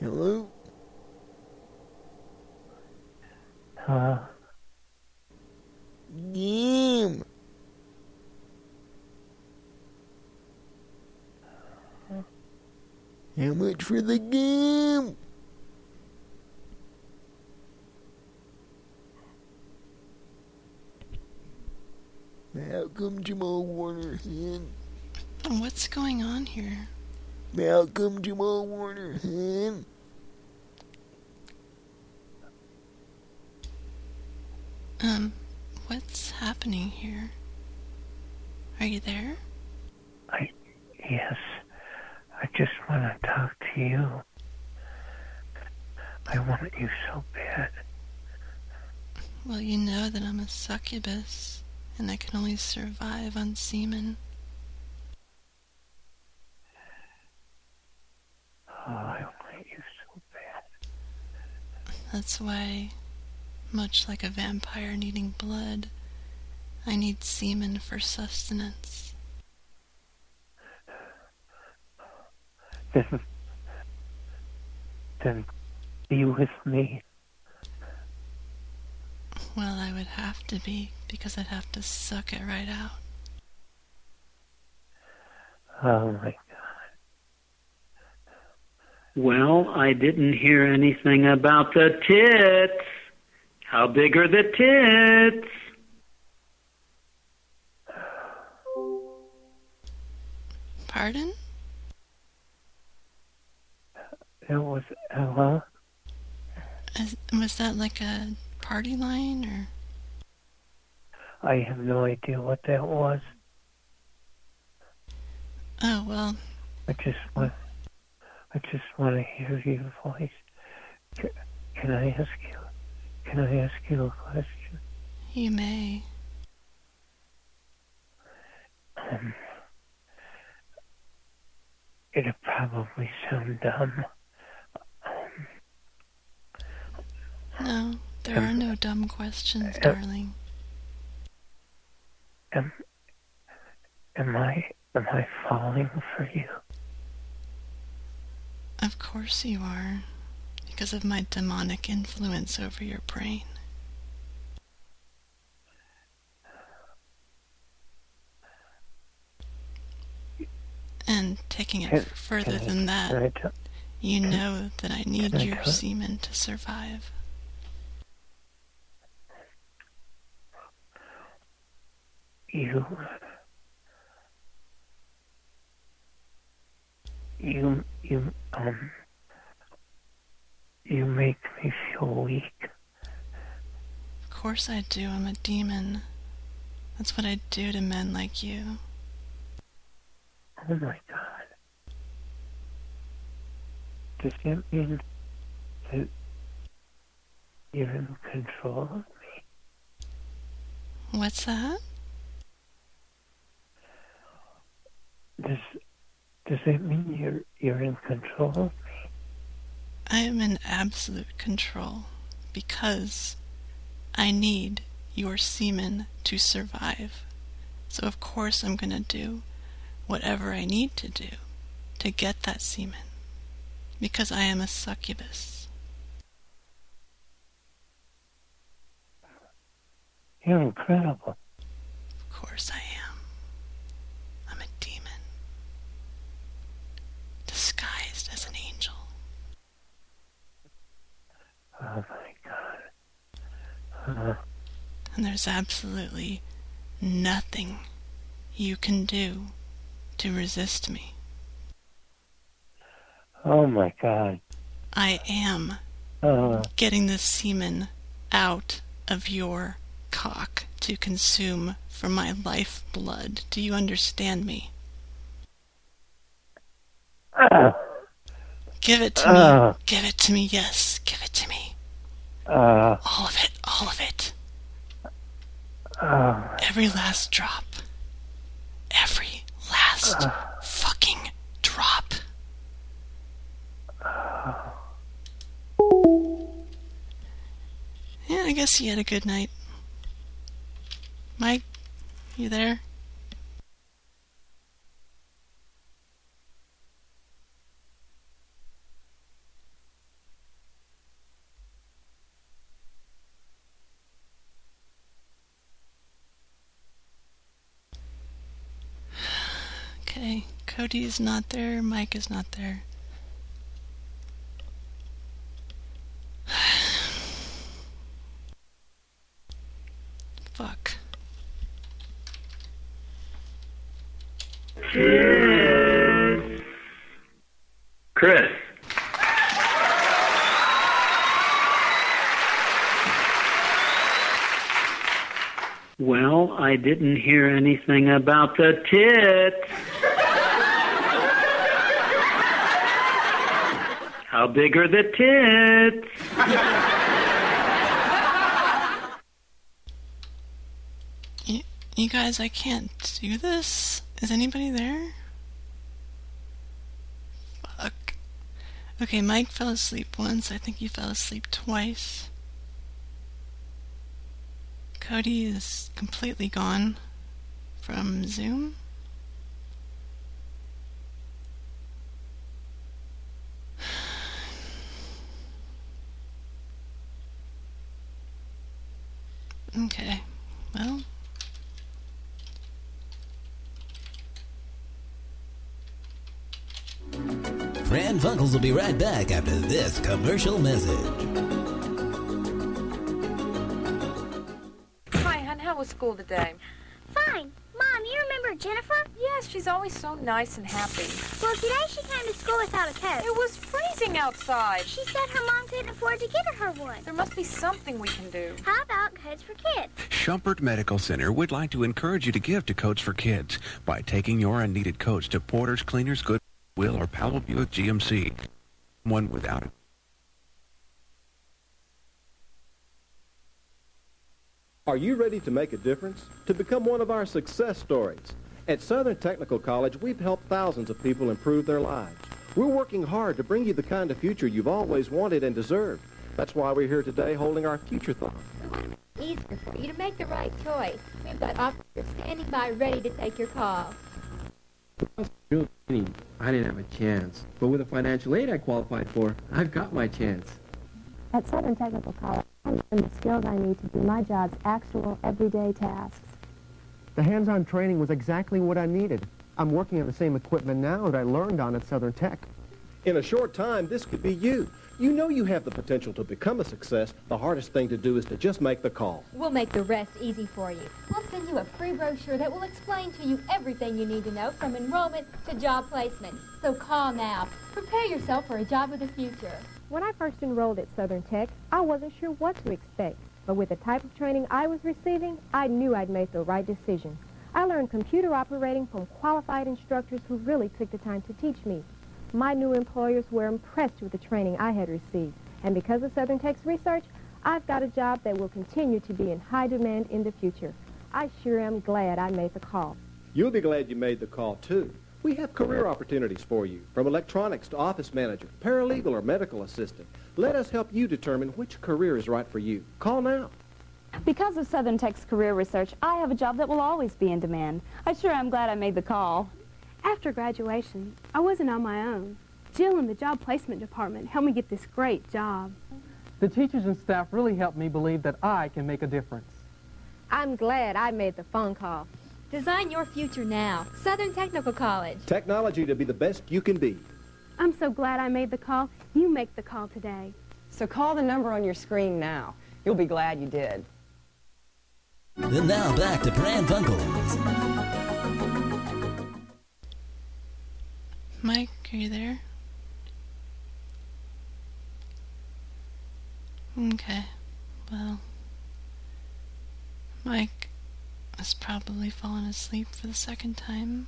[SPEAKER 21] Hello?
[SPEAKER 53] Hello?
[SPEAKER 21] Game. How much for the game? Malcolm Jamal Warner hen.
[SPEAKER 1] What's going on here?
[SPEAKER 21] Malcolm Jamal Warner hen.
[SPEAKER 1] Um, what's happening here? Are you there?
[SPEAKER 53] I yes. I just want to talk to you. I want you so bad.
[SPEAKER 1] Well, you know that I'm a succubus, and I can only survive on semen.
[SPEAKER 53] Oh, I want you so bad.
[SPEAKER 1] That's why, much like a vampire needing blood, I need semen for sustenance.
[SPEAKER 53] Then, then be with me.
[SPEAKER 1] Well, I would have to be, because I'd have to suck it right out.
[SPEAKER 53] Oh my God.
[SPEAKER 54] Well, I didn't hear anything about the tits. How big are the tits?
[SPEAKER 1] Pardon?
[SPEAKER 53] It was Ella.
[SPEAKER 1] Is, was that like a party line or?
[SPEAKER 53] I have no idea what that was.
[SPEAKER 1] Oh well.
[SPEAKER 53] I just want, I just want to hear your voice. Can, can I ask you? Can I ask you a question?
[SPEAKER 1] You may.
[SPEAKER 53] Um, it'll probably sound dumb.
[SPEAKER 1] No, there are no dumb questions, darling.
[SPEAKER 53] Am, am I am I falling for you?
[SPEAKER 1] Of course you are, because of my demonic influence over your brain. And taking it
[SPEAKER 53] Can-
[SPEAKER 1] further
[SPEAKER 53] can
[SPEAKER 1] than
[SPEAKER 53] can
[SPEAKER 1] that, you know that I need
[SPEAKER 53] I
[SPEAKER 1] your semen to survive.
[SPEAKER 53] You you you um you make me feel weak.
[SPEAKER 1] Of course I do, I'm a demon. That's what I do to men like you.
[SPEAKER 53] Oh my god. Does that mean that you're in control of me?
[SPEAKER 1] What's that?
[SPEAKER 53] Does does that mean you're you're in control of me?
[SPEAKER 1] I am in absolute control because I need your semen to survive. So, of course, I'm going to do whatever I need to do to get that semen because I am a succubus.
[SPEAKER 53] You're incredible.
[SPEAKER 1] Of course, I am. I'm a demon disguised as an angel.
[SPEAKER 53] Oh my god. Uh,
[SPEAKER 1] And there's absolutely nothing you can do to resist me.
[SPEAKER 53] oh my god.
[SPEAKER 1] I am
[SPEAKER 53] Uh,
[SPEAKER 1] getting the semen out of your cock to consume for my life blood. Do you understand me?
[SPEAKER 53] uh,
[SPEAKER 1] Give it to
[SPEAKER 53] Uh.
[SPEAKER 1] me. Give it to me. Yes, give it to me.
[SPEAKER 53] Uh,
[SPEAKER 1] All of it. All of it.
[SPEAKER 53] uh,
[SPEAKER 1] Every last drop. Every last
[SPEAKER 53] Uh.
[SPEAKER 1] fucking drop. Yeah, I guess you had a good night. Mike, you there? Okay, Cody is not there, Mike is not there. (sighs) Fuck.
[SPEAKER 54] Chris. Well, I didn't hear anything about the tits. How big are the tits?
[SPEAKER 1] You, you guys, I can't do this. Is anybody there? Fuck. Okay, Mike fell asleep once. I think he fell asleep twice. Cody is completely gone from Zoom. Okay, well.
[SPEAKER 55] Pran Funkels will be right back after this commercial message.
[SPEAKER 56] Hi, hon. How was school today?
[SPEAKER 33] Fine. Mom, you remember Jennifer?
[SPEAKER 56] Yes, she's always so nice and happy.
[SPEAKER 33] Well, today she came to school without a coat.
[SPEAKER 56] It was freezing outside.
[SPEAKER 33] She said her mom couldn't afford to get her one.
[SPEAKER 56] There must be something we can do.
[SPEAKER 33] How about coats for kids?
[SPEAKER 57] Schumpert Medical Center would like to encourage you to give to Coats for Kids by taking your unneeded coats to Porter's Cleaners, Goodwill, or Powell Buick GMC. One without it.
[SPEAKER 58] Are you ready to make a difference? To become one of our success stories? At Southern Technical College, we've helped thousands of people improve their lives. We're working hard to bring you the kind of future you've always wanted and deserved. That's why we're here today holding our future thought.
[SPEAKER 59] easier for you to make the right choice. We've got officers standing by ready to take your call.
[SPEAKER 60] I didn't have a chance. But with the financial aid I qualified for, I've got my chance.
[SPEAKER 61] At Southern Technical College, I learned the skills I need to do my job's actual, everyday tasks.
[SPEAKER 62] The hands-on training was exactly what I needed. I'm working on the same equipment now that I learned on at Southern Tech.
[SPEAKER 58] In a short time, this could be you. You know you have the potential to become a success. The hardest thing to do is to just make the call.
[SPEAKER 59] We'll make the rest easy for you. We'll send you a free brochure that will explain to you everything you need to know from enrollment to job placement. So call now. Prepare yourself for a job of the future.
[SPEAKER 61] When I first enrolled at Southern Tech, I wasn't sure what to expect. But with the type of training I was receiving, I knew I'd made the right decision. I learned computer operating from qualified instructors who really took the time to teach me. My new employers were impressed with the training I had received. And because of Southern Tech's research, I've got a job that will continue to be in high demand in the future. I sure am glad I made the call.
[SPEAKER 58] You'll be glad you made the call, too. We have career opportunities for you, from electronics to office manager, paralegal, or medical assistant. Let us help you determine which career is right for you. Call now.
[SPEAKER 63] Because of Southern Tech's career research, I have a job that will always be in demand. I sure am glad I made the call.
[SPEAKER 61] After graduation, I wasn't on my own. Jill in the job placement department helped me get this great job.
[SPEAKER 64] The teachers and staff really helped me believe that I can make a difference.
[SPEAKER 61] I'm glad I made the phone call.
[SPEAKER 59] Design your future now. Southern Technical College.
[SPEAKER 58] Technology to be the best you can be.
[SPEAKER 61] I'm so glad I made the call. You make the call today.
[SPEAKER 65] So call the number on your screen now. You'll be glad you did.
[SPEAKER 55] And now back to Pran Funkels.
[SPEAKER 1] Mike, are you there? Okay, well, Mike has probably fallen asleep for the second time.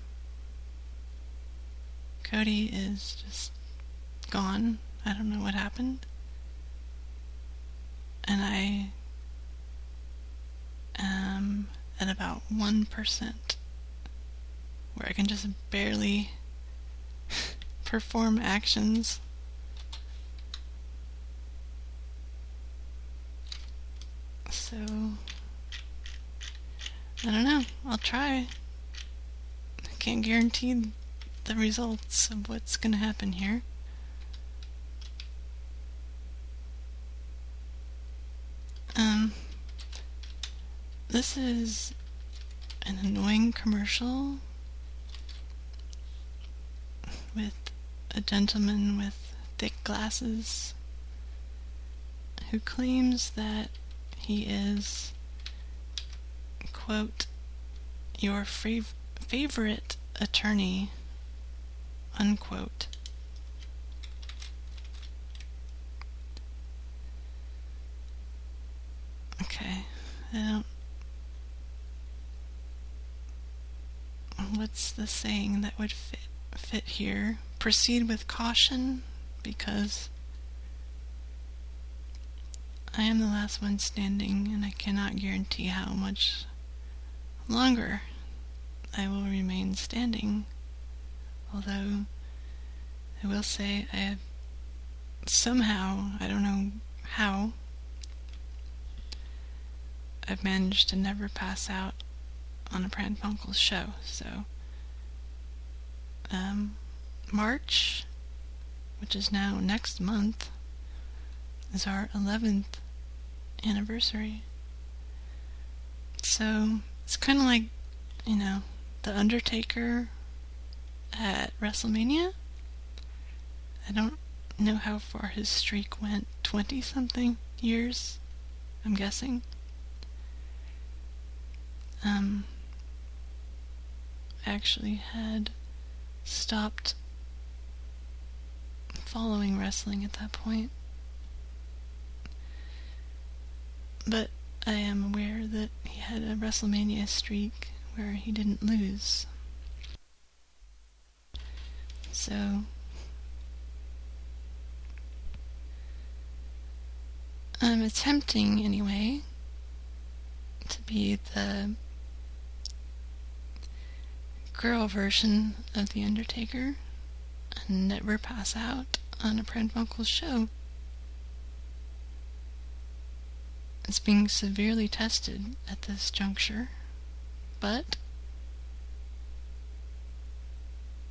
[SPEAKER 1] Cody is just gone. I don't know what happened. And I am at about 1% where I can just barely (laughs) perform actions. So, I don't know. I'll try. I can't guarantee the results of what's going to happen here. Um, this is an annoying commercial with a gentleman with thick glasses who claims that he is, quote, your fav- favorite attorney, unquote. Okay, don't. What's the saying that would fit fit here? Proceed with caution, because I am the last one standing, and I cannot guarantee how much longer I will remain standing. Although I will say I somehow, I don't know how, I've managed to never pass out on a Pran Funkels show. So, um, March, which is now next month, is our 11th anniversary. So, it's kind of like, you know, The Undertaker at WrestleMania. I don't know how far his streak went. 20 something years, I'm guessing. Um, actually had stopped following wrestling at that point. But I am aware that he had a WrestleMania streak where he didn't lose. So I'm attempting anyway to be the girl version of The Undertaker and never pass out on a Pran Funkel show. It's being severely tested at this juncture, but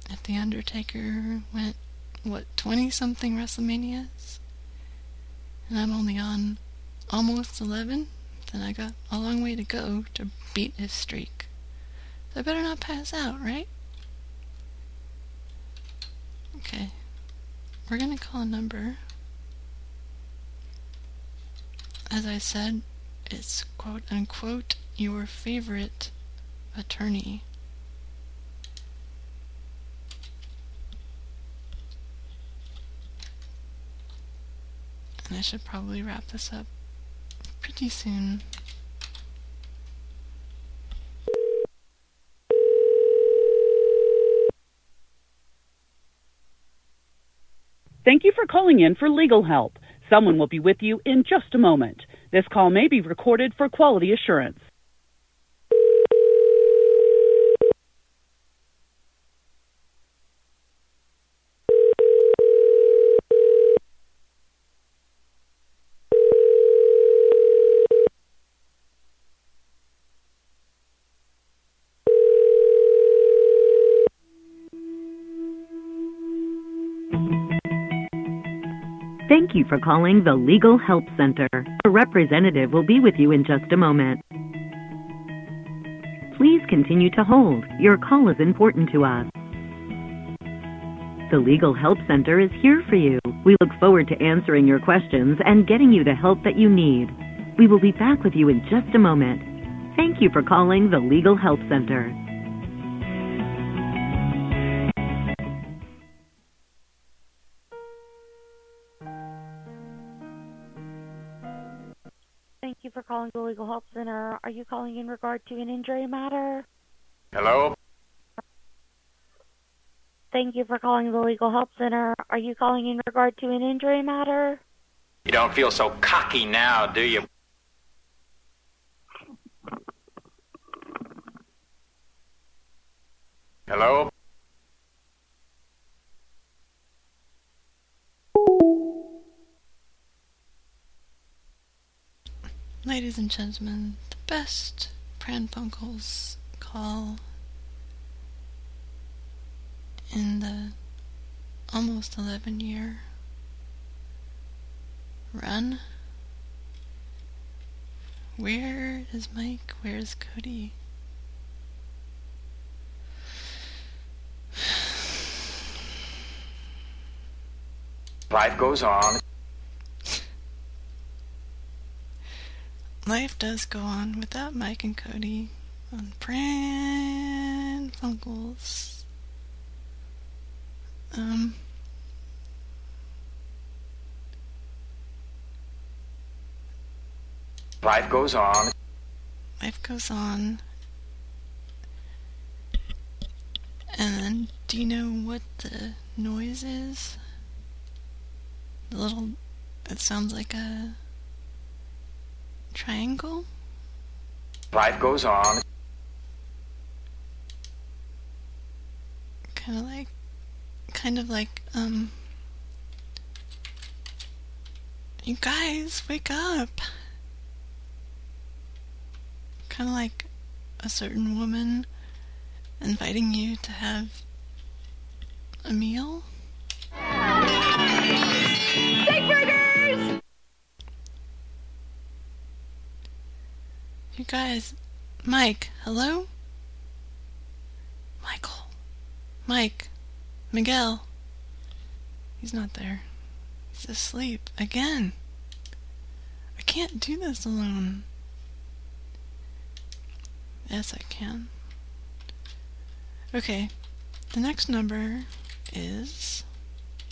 [SPEAKER 1] if The Undertaker went, what, 20 something WrestleManias, and I'm only on almost 11, then I got a long way to go to beat his streak. So I better not pass out, right? Okay. We're gonna call a number. As I said, it's quote unquote your favorite attorney. And I should probably wrap this up pretty soon.
[SPEAKER 66] Thank you for calling in for legal help. Someone will be with you in just a moment. This call may be recorded for quality assurance.
[SPEAKER 67] For calling the Legal Help Center. A representative will be with you in just a moment. Please continue to hold. Your call is important to us. The Legal Help Center is here for you. We look forward to answering your questions and getting you the help that you need. We will be back with you in just a moment. Thank you for calling the Legal Help Center.
[SPEAKER 68] Calling the Legal Help Center. Are you calling in regard to an injury matter?
[SPEAKER 69] Hello?
[SPEAKER 68] Thank you for calling the Legal Help Center. Are you calling in regard to an injury matter?
[SPEAKER 69] You don't feel so cocky now, do you? Hello?
[SPEAKER 1] Ladies and gentlemen, the best Pran Funkels call in the almost 11 year run. Where is Mike? Where's Cody?
[SPEAKER 69] Life goes on.
[SPEAKER 1] Life does go on without Mike and Cody on Pran Funkels. Um.
[SPEAKER 69] Life goes on.
[SPEAKER 1] Life goes on. And do you know what the noise is? The little. It sounds like a triangle?
[SPEAKER 69] Life goes on.
[SPEAKER 1] Kind of like. Kind of like, um. You guys, wake up! Kind of like a certain woman inviting you to have a meal. You guys, Mike, hello? Michael, Mike, Miguel. He's not there. He's asleep again. I can't do this alone. Yes, I can. Okay. The next number is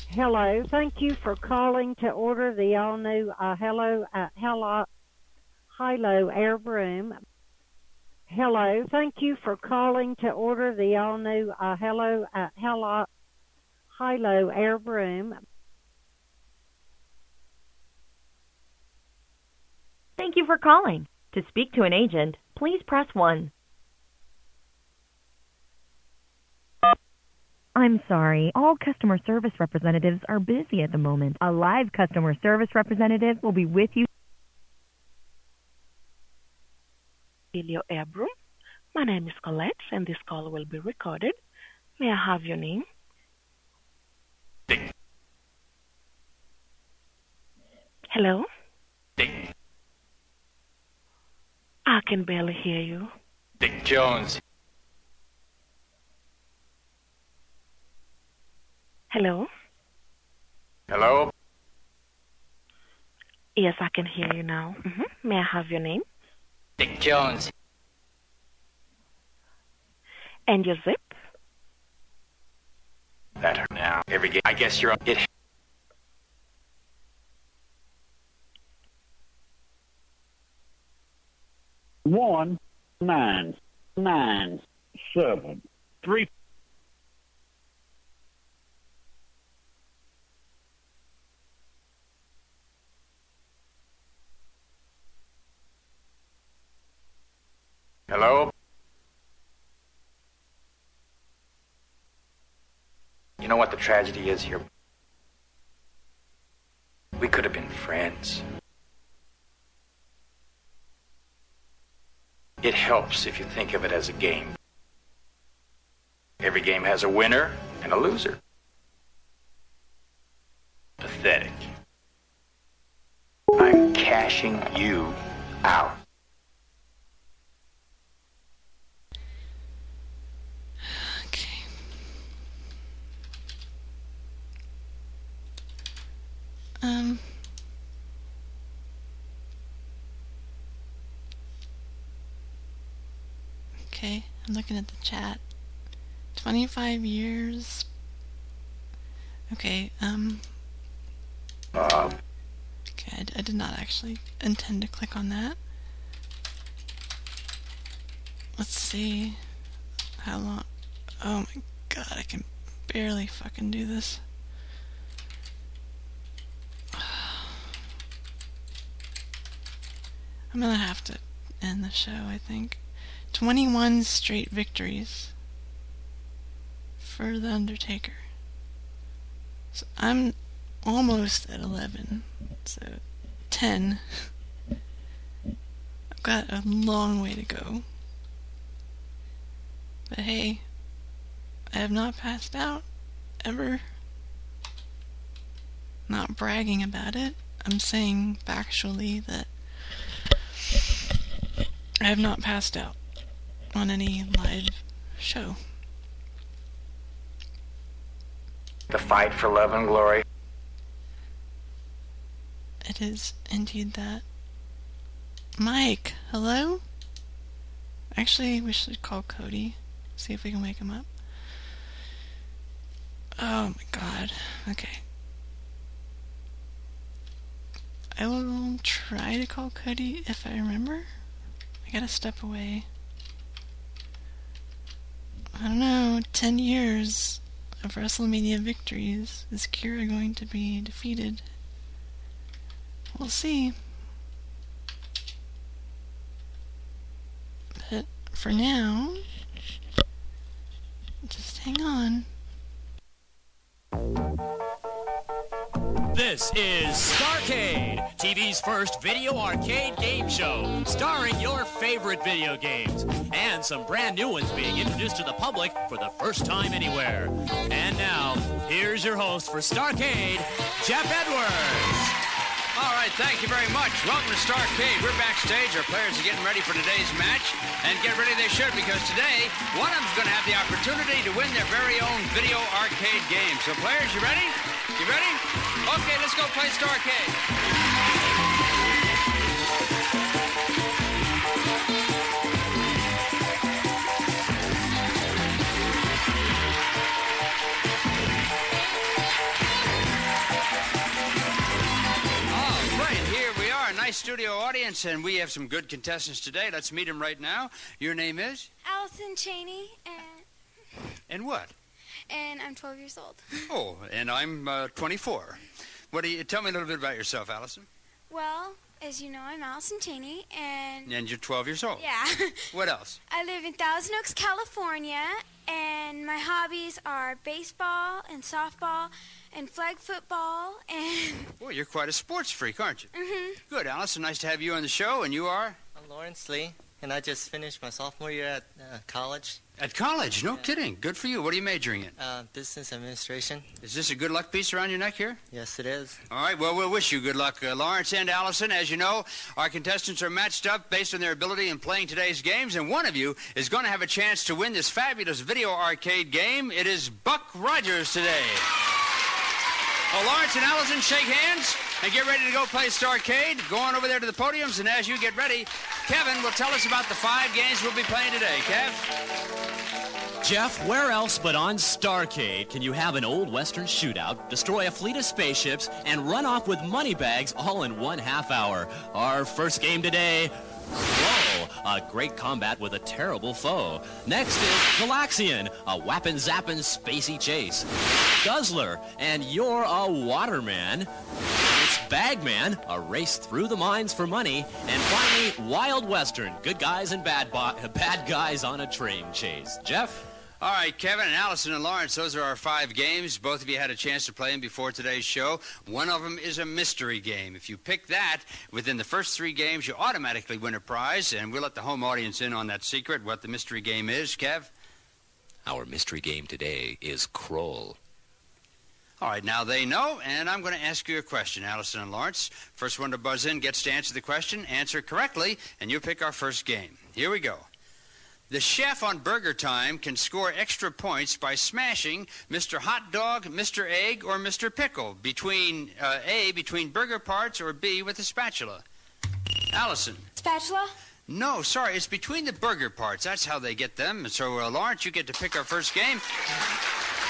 [SPEAKER 70] Hello. Thank you for calling to order the all new uh, Hello uh, Hello Hilo Air Broom. Hello. Thank you for calling to order the all new uh, Hello uh, Hello Hilo Air Broom.
[SPEAKER 71] Thank you for calling. To speak to an agent, please press 1. I'm sorry, all customer service representatives are busy at the moment. A live customer service representative will be with you.
[SPEAKER 72] Helio Airbroom. My name is Colette, and this call will be recorded. May I have your name? Ding. Hello? Ding. I can barely hear you.
[SPEAKER 69] Dick Jones.
[SPEAKER 72] Hello?
[SPEAKER 69] Hello?
[SPEAKER 72] Yes, I can hear you now. hmm May I have your name?
[SPEAKER 69] Dick Jones.
[SPEAKER 72] And your zip?
[SPEAKER 69] That hurt now. Every game. I guess you're it.
[SPEAKER 73] one nine nine seven three
[SPEAKER 69] Hello? You know what the tragedy is here? We could have been friends. It helps if you think of it as a game. Every game has a winner and a loser. Pathetic. I'm cashing you out.
[SPEAKER 1] Um. Okay, I'm looking at the chat. 25 years. Okay, um.
[SPEAKER 69] Um.
[SPEAKER 1] Okay, I, I did not actually intend to click on that. Let's see how long. Oh my god, I can barely fucking do this. I'm gonna have to end the show, I think. 21 straight victories for The Undertaker. So I'm almost at 11. So 10. (laughs) I've got a long way to go. But hey, I have not passed out ever. Not bragging about it. I'm saying factually that I have not passed out on any live show.
[SPEAKER 69] The fight for love and glory.
[SPEAKER 1] It is indeed that. Mike, hello? Actually, we should call Cody. See if we can wake him up. Oh my god. Okay. I will try to call Cody if I remember. I gotta step away. I don't know, 10 years of WrestleMania victories. Is Kira going to be defeated? We'll see. But for now, just hang on.
[SPEAKER 74] This is Starcade, TV's first video arcade game show, starring your favorite video games and some brand new ones being introduced to the public for the first time anywhere. And now, here's your host for Starcade, Jeff Edwards.
[SPEAKER 75] All right, thank you very much. Welcome to Starcade. We're backstage. Our players are getting ready for today's match. And get ready they should because today, one of them's going to have the opportunity to win their very own video arcade game. So, players, you ready? You ready? Okay, let's go play Starcade. Studio audience, and we have some good contestants today. Let's meet them right now. Your name is?
[SPEAKER 76] Allison Cheney, and,
[SPEAKER 75] And what?
[SPEAKER 76] and I'm 12 years old.
[SPEAKER 75] Oh, and I'm uh, 24. What do you tell me a little bit about yourself, Allison?
[SPEAKER 76] Well, as you know, I'm Allison Cheney, and
[SPEAKER 75] And you're 12 years old.
[SPEAKER 76] yeah, (laughs)
[SPEAKER 75] What else?
[SPEAKER 76] I live in Thousand Oaks, California, and my hobbies are baseball and softball and flag football and. (laughs)
[SPEAKER 75] Well, you're quite a sports freak, aren't you?
[SPEAKER 76] Mm-hmm.
[SPEAKER 75] Good, Allison. Nice to have you on the show. And you are?
[SPEAKER 77] I'm Lawrence Lee, and I just finished my sophomore year at uh, college.
[SPEAKER 75] At college? No kidding. Good for you. What are you majoring in?
[SPEAKER 77] Uh, business administration.
[SPEAKER 75] Is this a good luck piece around your neck here?
[SPEAKER 77] Yes, it is.
[SPEAKER 75] All right, well, we'll wish you good luck, uh, Lawrence and Allison. As you know, our contestants are matched up based on their ability in playing today's games, and one of you is going to have a chance to win this fabulous video arcade game. It is Buck Rogers today. Well, Lawrence and Allison, shake hands and get ready to go play Starcade. Go on over there to the podiums, and as you get ready, Kevin will tell us about the five games we'll be playing today. Kev?
[SPEAKER 74] Jeff, where else but on Starcade can you have an old western shootout, destroy a fleet of spaceships, and run off with money bags all in one half hour? Our first game today, Krull, a great combat with a terrible foe. Next is Galaxian, a whappin' zappin' spacey chase. Guzzler, and you're a waterman. It's Bagman, a race through the mines for money. And finally, Wild Western, good guys and bad, bad guys on a train chase. Jeff?
[SPEAKER 75] All right, Kevin and Allison and Lawrence, those are our five games. Both of you had a chance to play them before today's show. One of them is a mystery game. If you pick that within the first three games, you automatically win a prize, and we'll let the home audience in on that secret, what the mystery game is. Kev?
[SPEAKER 78] Our mystery game today is Krull.
[SPEAKER 75] All right, now they know, and I'm going to ask you a question, Allison and Lawrence. First one to buzz in gets to answer the question, answer correctly, and you pick our first game. Here we go. The chef on Burger Time can score extra points by smashing Mr. Hot Dog, Mr. Egg, or Mr. Pickle between uh, A, between burger parts, or B, with a spatula. Allison.
[SPEAKER 76] Spatula?
[SPEAKER 75] No, sorry, it's between the burger parts. That's how they get them. So, uh, Lawrence, you get to pick our first game.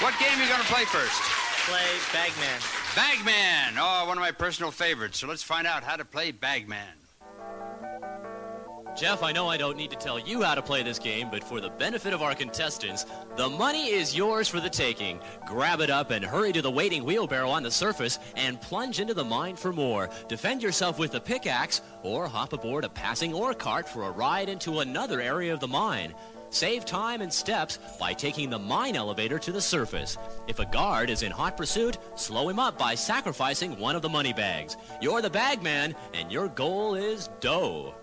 [SPEAKER 75] What game are you going to play first?
[SPEAKER 77] Play Bagman.
[SPEAKER 75] Bagman. Oh, one of my personal favorites. So let's find out how to play Bagman.
[SPEAKER 74] Jeff, I know I don't need to tell you how to play this game, but for the benefit of our contestants, the money is yours for the taking. Grab it up and hurry to the waiting wheelbarrow on the surface and plunge into the mine for more. Defend yourself with a pickaxe or hop aboard a passing ore cart for a ride into another area of the mine. Save time and steps by taking the mine elevator to the surface. If a guard is in hot pursuit, slow him up by sacrificing one of the money bags. You're the bagman, and your goal is dough.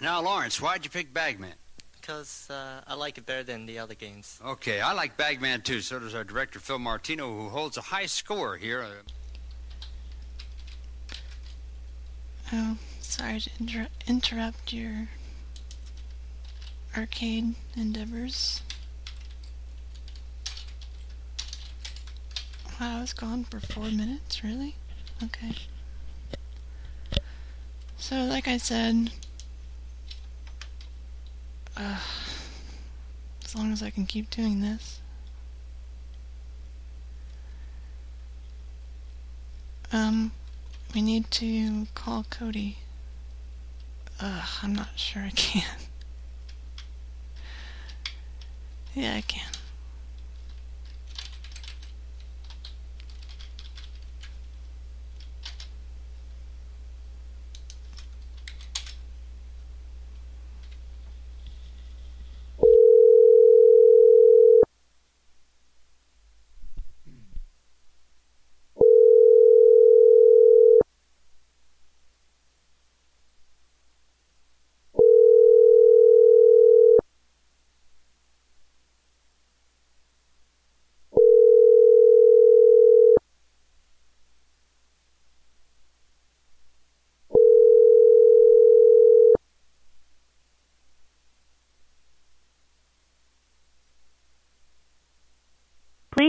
[SPEAKER 75] Now, Lawrence, why'd you pick Bagman?
[SPEAKER 77] Because uh, I like it better than the other games.
[SPEAKER 75] Okay, I like Bagman too. So does our director, Phil Martino, who holds a high score here.
[SPEAKER 1] Oh, sorry to inter- interrupt your arcade endeavors. Wow, I was gone for four minutes, really? Okay. So, like I said, uh, as long as I can keep doing this. Um, we need to call Cody. Ugh, I'm not sure I can. (laughs) Yeah, I can.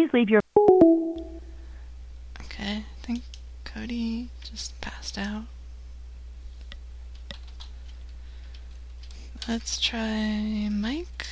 [SPEAKER 67] Please leave your.
[SPEAKER 1] Okay, I think Cody just passed out. Let's try Mike.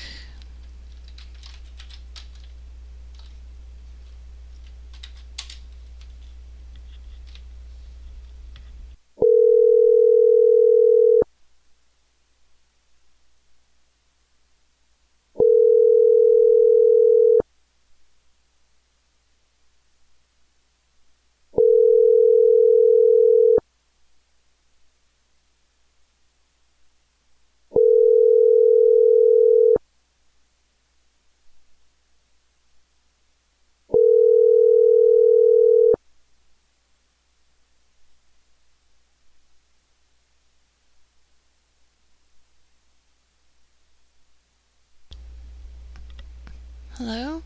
[SPEAKER 1] Hello?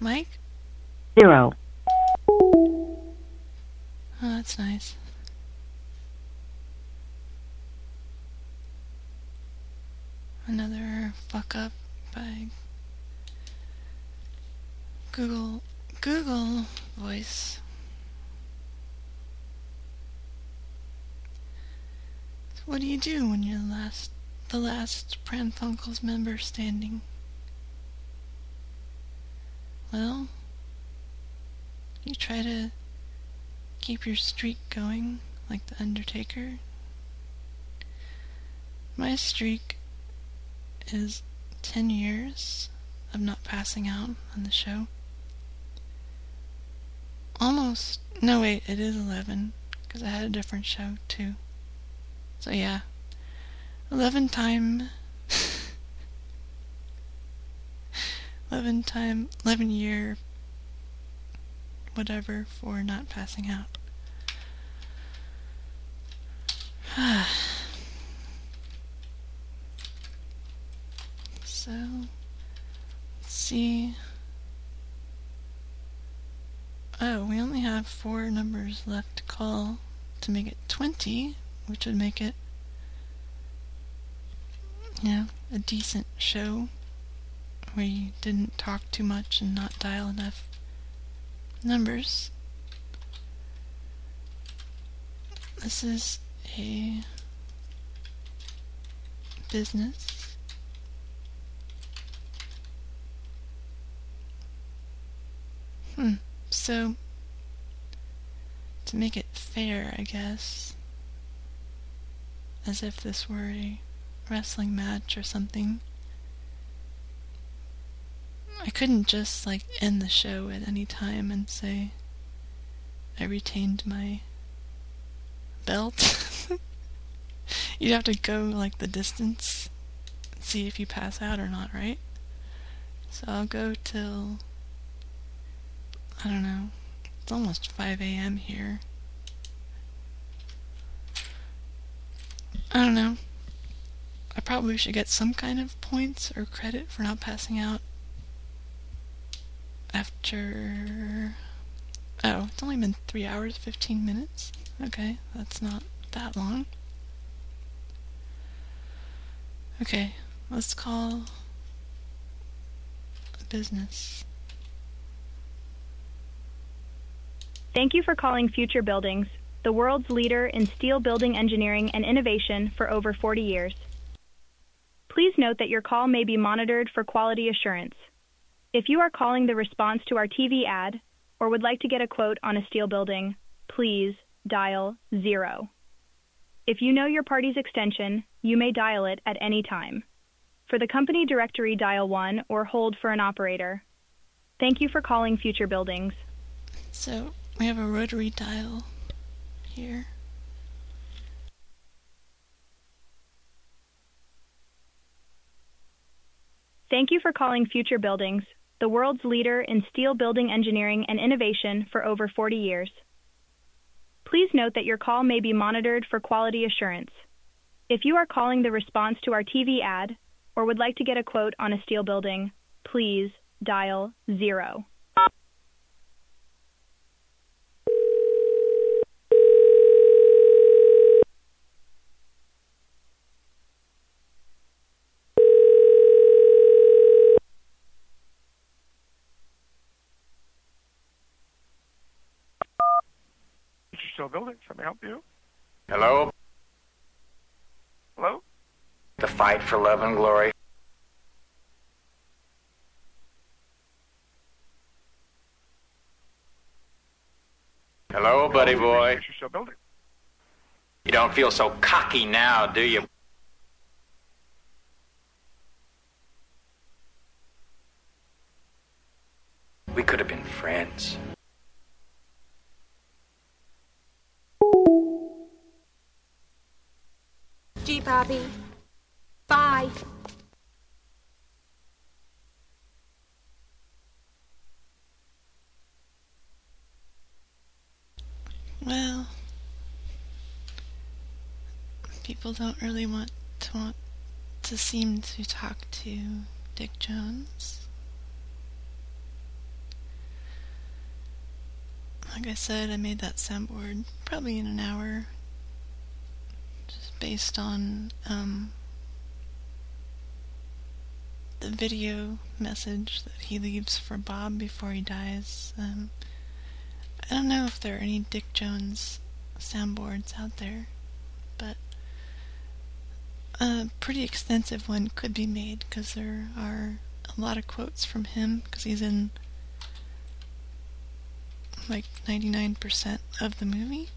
[SPEAKER 1] Mike?
[SPEAKER 67] Zero.
[SPEAKER 1] Oh, that's nice. Another fuck up by Google Google Voice. So what do you do when you're the last the last Pran Funkels member standing? Well, you try to keep your streak going like the Undertaker. My streak is 10 years of not passing out on the show. Almost, no wait, it is 11 because I had a different show too. So yeah, 11 time (laughs) 11 time 11 year whatever for not passing out. (sighs) so let's see. Oh, we only have four numbers left to call to make it 20, which would make it, you know, a decent show where you didn't talk too much and not dial enough numbers. This is a business. Hmm. So, to make it fair, I guess, as if this were a wrestling match or something, I couldn't just, like, end the show at any time and say I retained my belt. (laughs) You'd have to go, like, the distance and see if you pass out or not, right? So I'll go till I don't know. It's almost 5 a.m. here. I don't know. I probably should get some kind of points or credit for not passing out after. Oh, it's only been 3 hours, 15 minutes. Okay, that's not that long. Okay, let's call business.
[SPEAKER 79] Thank you for calling Future Buildings, the world's leader in steel building engineering and innovation for over 40 years. Please note that your call may be monitored for quality assurance. If you are calling the response to our TV ad or would like to get a quote on a steel building, please dial zero. If you know your party's extension, you may dial it at any time. For the company directory, dial 1 or hold for an operator. Thank you for calling Future Buildings.
[SPEAKER 1] So, we have a rotary dial here.
[SPEAKER 79] Thank you for calling Future Buildings, the world's leader in steel building engineering and innovation for over 40 years. Please note that your call may be monitored for quality assurance. If you are calling the response to our TV ad or would like to get a quote on a steel building, please dial zero.
[SPEAKER 80] Shell Buildings. Let me help you.
[SPEAKER 69] Hello?
[SPEAKER 80] Hello?
[SPEAKER 69] The fight for love and glory. Hello, buddy boy. You don't feel so cocky now, do you? We could have
[SPEAKER 81] Bobby. Bye.
[SPEAKER 1] Well, people don't really want to want to seem to talk to Dick Jones. Like I said, I made that soundboard probably in an hour, based on um, the video message that he leaves for Bob before he dies. Um, I don't know if there are any Dick Jones soundboards out there, but a pretty extensive one could be made because there are a lot of quotes from him because he's in like 99% of the movie.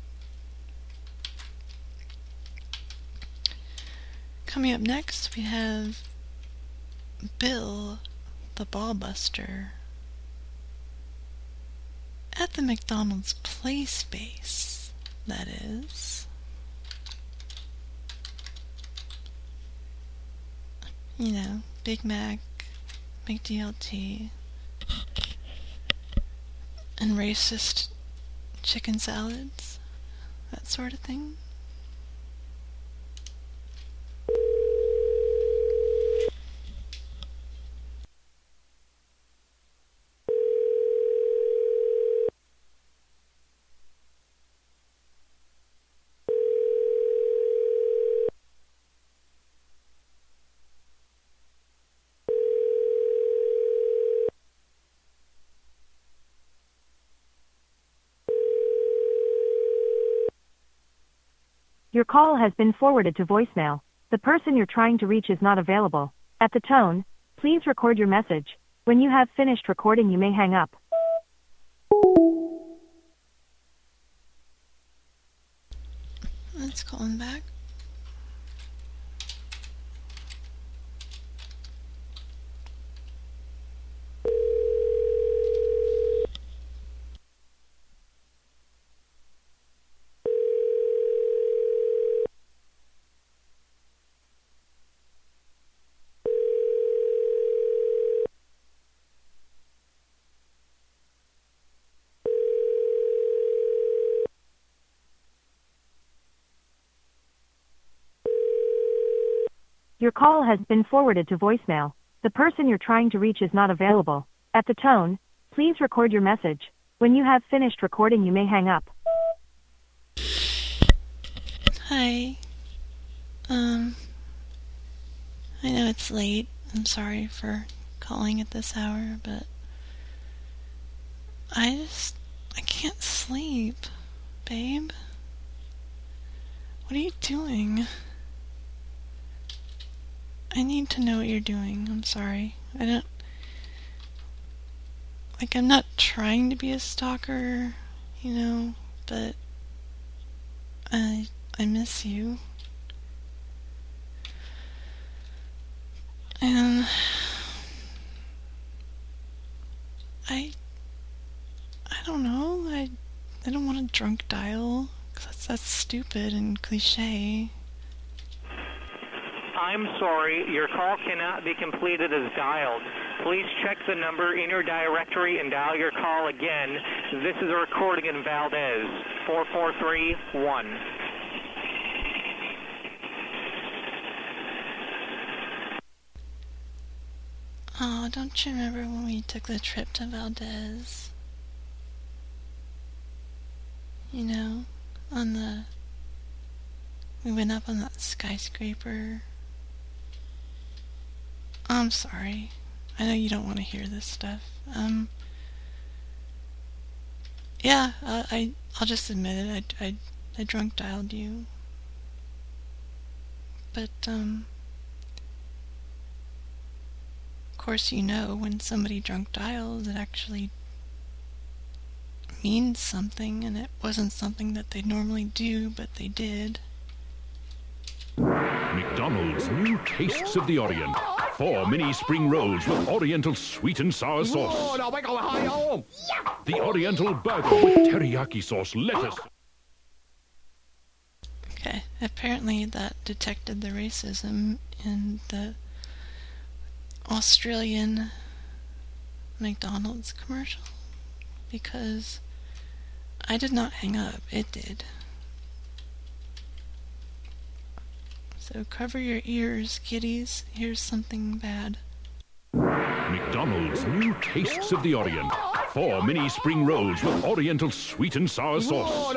[SPEAKER 1] Coming up next, we have Bill the Ballbuster at the McDonald's play space, that is. You know, Big Mac, McDLT, and racist chicken salads, that sort of thing.
[SPEAKER 71] Your call has been forwarded to voicemail. The person you're trying to reach is not available. At the tone, please record your message. When you have finished recording, you may hang up.
[SPEAKER 1] Let's call him back.
[SPEAKER 71] Your call has been forwarded to voicemail. The person you're trying to reach is not available. At the tone, please record your message. When you have finished recording, you may hang up.
[SPEAKER 1] Hi. Um, I know it's late. I'm sorry for calling at this hour, but I just I can't sleep, babe. What are you doing? I need to know what you're doing. I'm sorry. I don't like I'm not trying to be a stalker, you know, but I I miss you. And I I don't know. I I don't want to drunk dial cuz that's that's stupid and cliché.
[SPEAKER 82] I'm sorry, your call cannot be completed as dialed. Please check the number in your directory and dial your call again. This is a recording in Valdez. 4431.
[SPEAKER 1] Oh, don't you remember when we took the trip to Valdez? You know, on the. We went up on that skyscraper. I'm sorry. I know you don't want to hear this stuff. Um. Yeah, I I'll just admit it. I, I, I drunk dialed you. But, um, of course, you know when somebody drunk dials, it actually means something, and it wasn't something that they normally do, but they did.
[SPEAKER 83] McDonald's new Tastes of the Orient. Four mini spring rolls with Oriental sweet and sour sauce. The Oriental burger with teriyaki sauce, lettuce.
[SPEAKER 1] Okay, apparently that detected the racism in the Australian McDonald's commercial because I did not hang up, it did. So cover your ears, kiddies. Here's something bad.
[SPEAKER 83] McDonald's new Tastes of the Orient. Four mini spring rolls with Oriental sweet and sour sauce.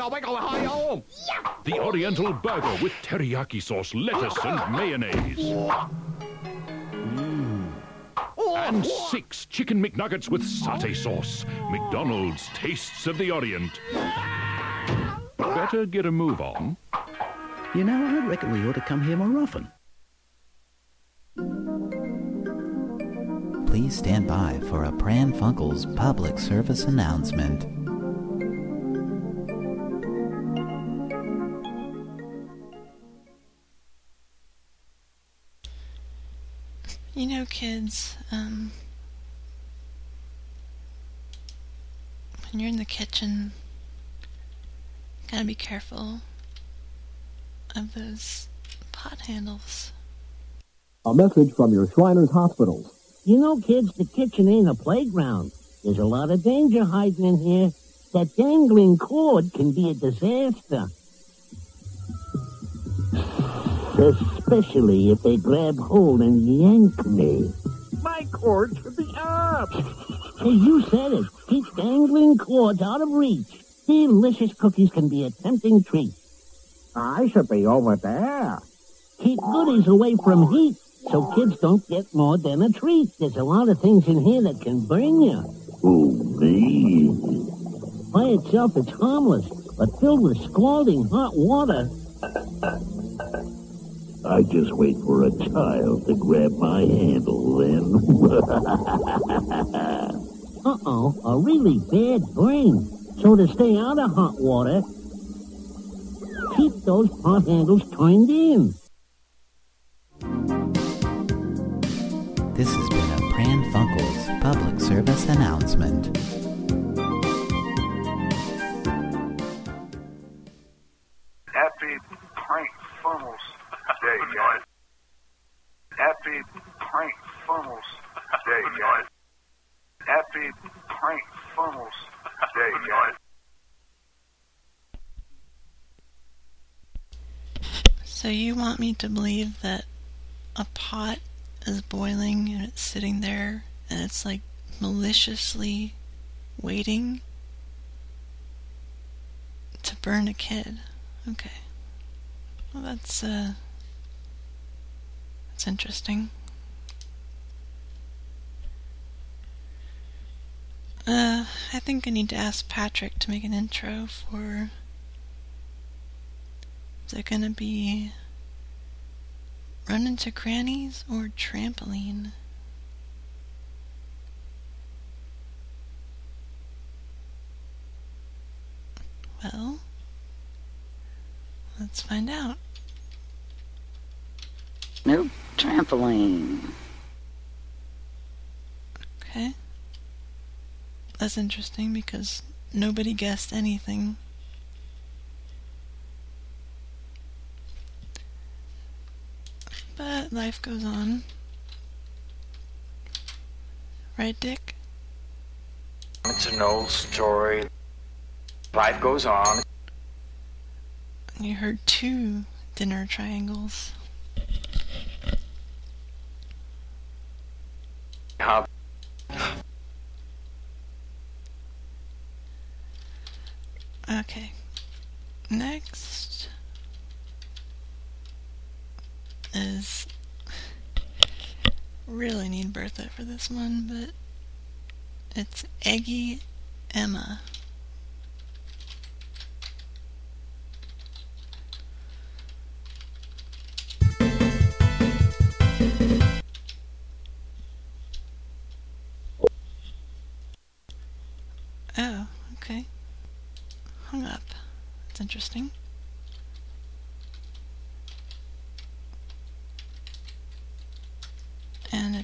[SPEAKER 83] The Oriental burger with teriyaki sauce, lettuce, and mayonnaise. And six chicken McNuggets with satay sauce. McDonald's Tastes of the Orient. Better get a move on.
[SPEAKER 80] You know, I reckon we ought to come here more often.
[SPEAKER 84] Please stand by for a Pran Funkels public service announcement.
[SPEAKER 1] You know, kids, um, when you're in the kitchen, gotta be careful of those pot handles.
[SPEAKER 85] A message from your Shriners Hospitals.
[SPEAKER 86] You know, kids, the kitchen ain't a playground. There's a lot of danger hiding in here. That dangling cord can be a disaster. Especially if they grab hold and yank me. My cord should be up. Hey, you said it. Keep dangling cords out of reach. Delicious cookies can be a tempting treat.
[SPEAKER 85] I should be over there.
[SPEAKER 86] Keep goodies away from heat so kids don't get more than a treat. There's a lot of things in here that can burn you.
[SPEAKER 85] Oh, me.
[SPEAKER 86] By itself, it's harmless, but filled with scalding hot water.
[SPEAKER 85] I just wait for a child to grab my handle, then. (laughs)
[SPEAKER 86] Uh-oh, a really bad burn. So to stay out of hot water, keep those pot handles turned in.
[SPEAKER 84] This has been a Pran Funkels public service announcement.
[SPEAKER 87] Happy Prank Funnels Day, guys. Happy Prank Funnels Day, guys. Happy Prank Funnels Day, guys.
[SPEAKER 1] So you want me to believe that a pot is boiling and it's sitting there and it's like maliciously waiting to burn a kid. Okay. Well, that's uh that's interesting. Uh, I think I need to ask Patrick to make an intro for. Is it gonna be Run into crannies or Trampoline? Well, let's find out.
[SPEAKER 65] No trampoline.
[SPEAKER 1] Okay. That's interesting because nobody guessed anything. But life goes on. Right, Dick?
[SPEAKER 69] It's an old story. Life goes on.
[SPEAKER 1] You heard two dinner triangles.
[SPEAKER 69] How
[SPEAKER 1] Okay. Next is really need Bertha for this one, but it's Eggy Emma.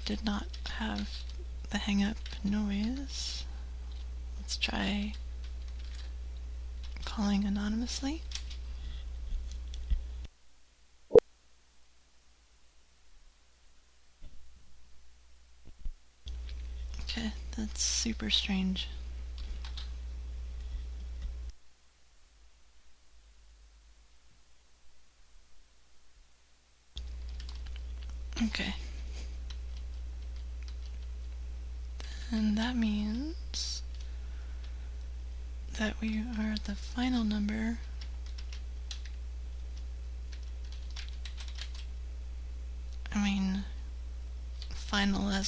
[SPEAKER 1] Did not have the hang up noise. Let's try calling anonymously. Okay, that's super strange. Okay. And that means that we are at the final number I mean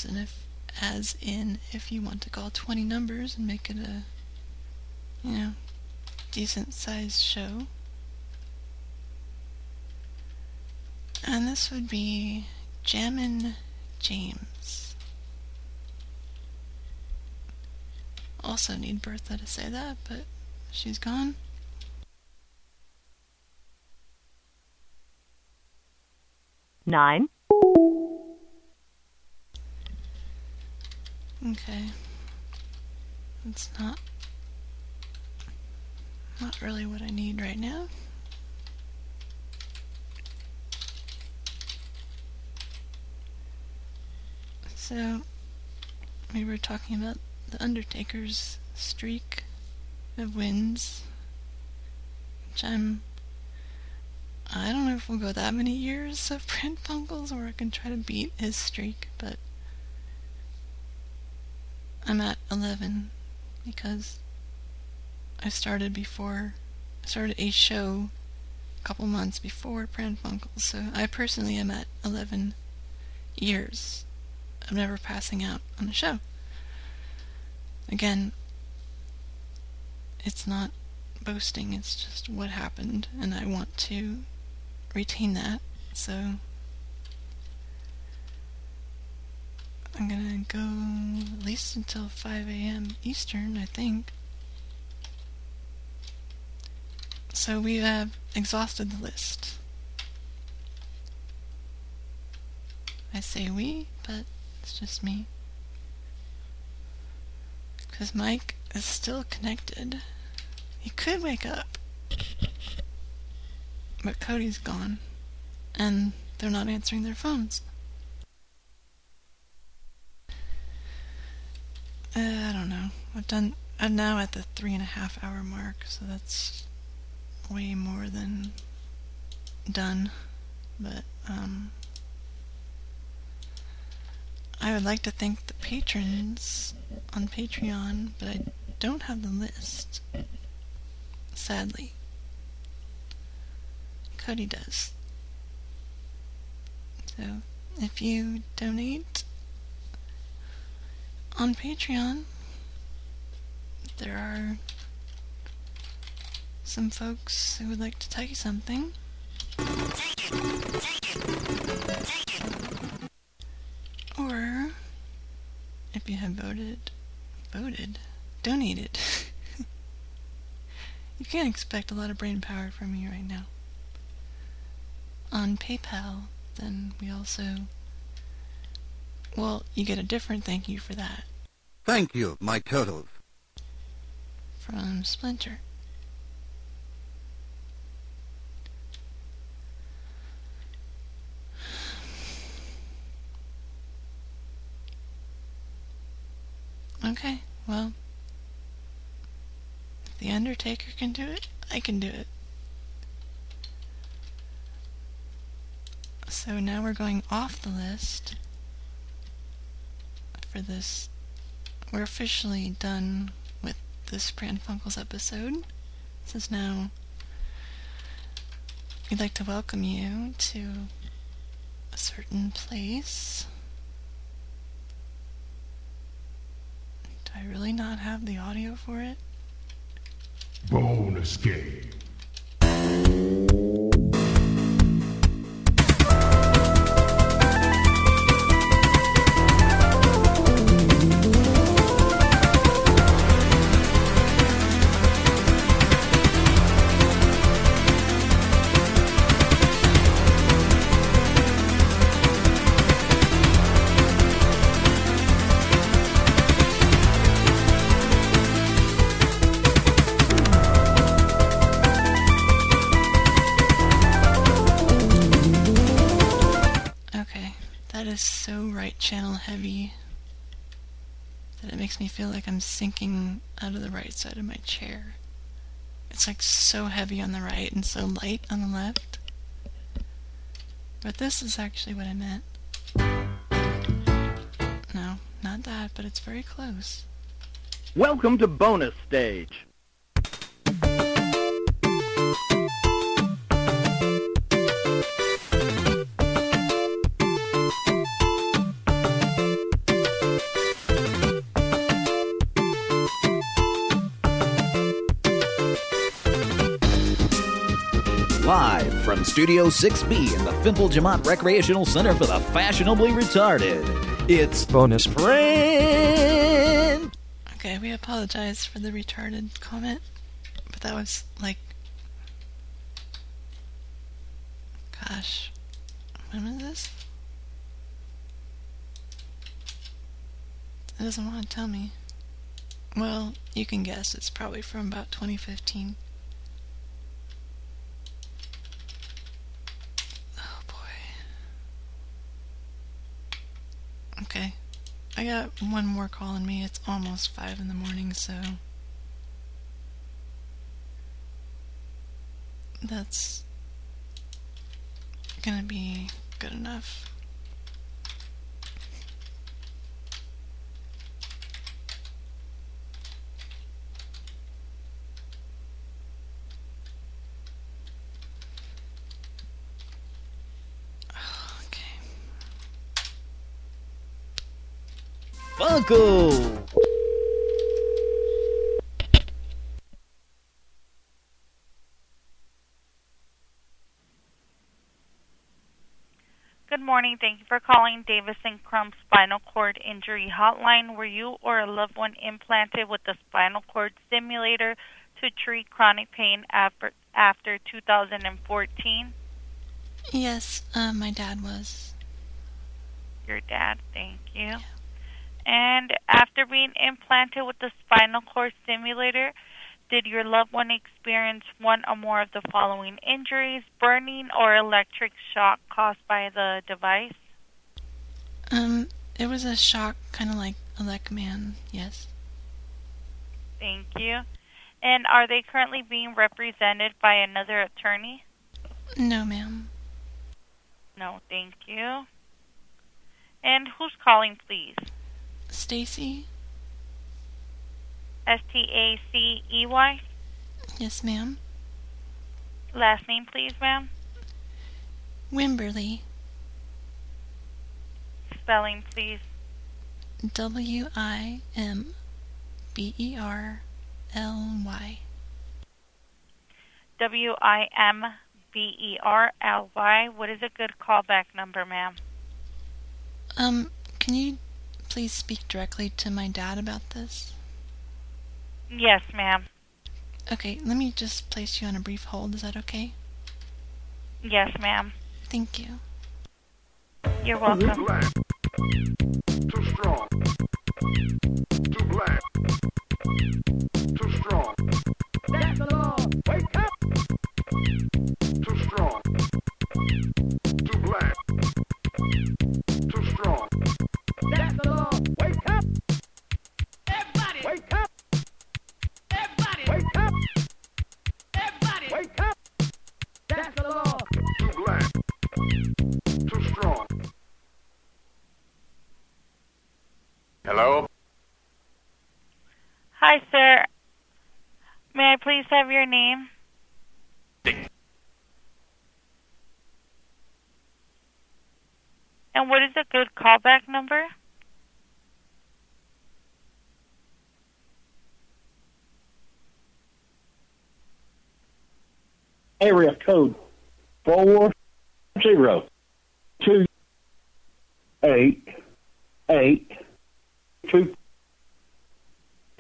[SPEAKER 1] in if as in if you want to call 20 numbers and make it a you know decent sized show. And this would be Jammin James. Also need Bertha to say that but she's gone.
[SPEAKER 67] Nine.
[SPEAKER 1] Okay. It's not not really what I need right now. So we were talking about the Undertaker's streak of wins, which I'm I don't know if we'll go that many years of Pran Funkels or I can try to beat his streak, but I'm at 11 because I started before, I started a show a couple months before Pran Funkels, so I personally am at 11 years of never passing out on a show. Again, it's not boasting, it's just what happened, and I want to retain that, so I'm gonna go at least until 5 a.m. Eastern, I think. So we have exhausted the list. I say we, but it's just me. Because Mike is still connected. He could wake up. But Cody's gone. And they're not answering their phones. Uh, I don't know. I've done. I'm now at the three and a half hour mark, so that's way more than done. But um, I would like to thank the patrons on Patreon, but I don't have the list. Sadly. Cody does. So, if you donate on Patreon, there are some folks who would like to tell you something. Or, if you have voted, voted, donated. (laughs) you can't expect a lot of brain power from me right now. On PayPal, then we also. Well, you get a different thank you for that.
[SPEAKER 88] Thank you, my turtles.
[SPEAKER 1] From Splinter. Okay, well, if The Undertaker can do it, I can do it. So now we're going off the list for this. We're officially done with this Pran Funkels episode. Is now. We'd like to welcome you to a certain place. Do I really not have the audio for it?
[SPEAKER 83] Bonus game.
[SPEAKER 1] Channel heavy that it makes me feel like I'm sinking out of the right side of my chair. It's like so heavy on the right and so light on the left. But this is actually what I meant. No, not that, but it's very close.
[SPEAKER 89] Welcome to bonus stage.
[SPEAKER 90] Live from Studio 6B in the Fimple Jamont Recreational Center for the Fashionably Retarded, it's Bonus Friend!
[SPEAKER 1] Okay, we apologize for the retarded comment, but that was like. Gosh. When was this? It doesn't want to tell me. Well, you can guess. It's probably from about 2015. Oh boy. Okay. I got one more call in me. It's almost 5 in the morning, so. That's gonna be good enough.
[SPEAKER 90] Funko!
[SPEAKER 91] Good morning. Thank you for calling Davis and Crump Spinal Cord Injury Hotline. Were you or a loved one implanted with a spinal cord stimulator to treat chronic pain after, after 2014?
[SPEAKER 1] Yes, uh, my dad was.
[SPEAKER 91] Your dad, thank you. And after being implanted with the spinal cord stimulator, did your loved one experience one or more of the following injuries, burning or electric shock caused by the device?
[SPEAKER 1] Um, it was a shock, kind of like a Elec Man, yes.
[SPEAKER 91] Thank you. And are they currently being represented by another attorney?
[SPEAKER 1] No, ma'am.
[SPEAKER 91] No, thank you. And who's calling, please?
[SPEAKER 1] Stacy?
[SPEAKER 91] S T A C E Y.
[SPEAKER 1] Yes, ma'am.
[SPEAKER 91] Last name, please, ma'am.
[SPEAKER 1] Wimberly.
[SPEAKER 91] Spelling, please.
[SPEAKER 1] W I M B E R L Y.
[SPEAKER 91] W I M B E R L Y. What is a good callback number, ma'am?
[SPEAKER 1] Um, can you please speak directly to my dad about this?
[SPEAKER 91] Yes, ma'am.
[SPEAKER 1] Okay, let me just place you on a brief hold. Is that okay?
[SPEAKER 91] Yes, ma'am.
[SPEAKER 1] Thank you.
[SPEAKER 91] You're welcome.
[SPEAKER 87] Too strong. Too black. Too strong.
[SPEAKER 86] That's the law. Wake up!
[SPEAKER 91] And what is a good callback number?
[SPEAKER 86] Area code four zero two eight eight two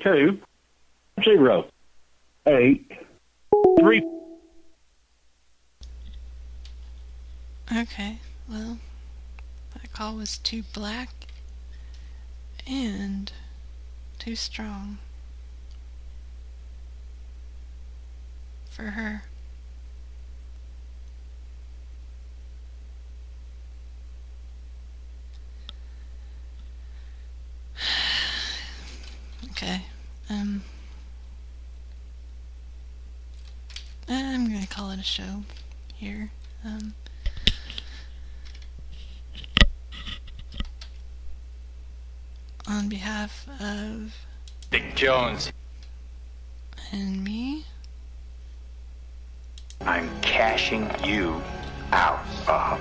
[SPEAKER 86] two zero eight three.
[SPEAKER 1] Okay, well, that call was too black and too strong for her. (sighs) okay, um, I'm gonna call it a show here. Um, On behalf of
[SPEAKER 6] Dick Jones.
[SPEAKER 1] and me,
[SPEAKER 6] I'm cashing you out. Uh-huh.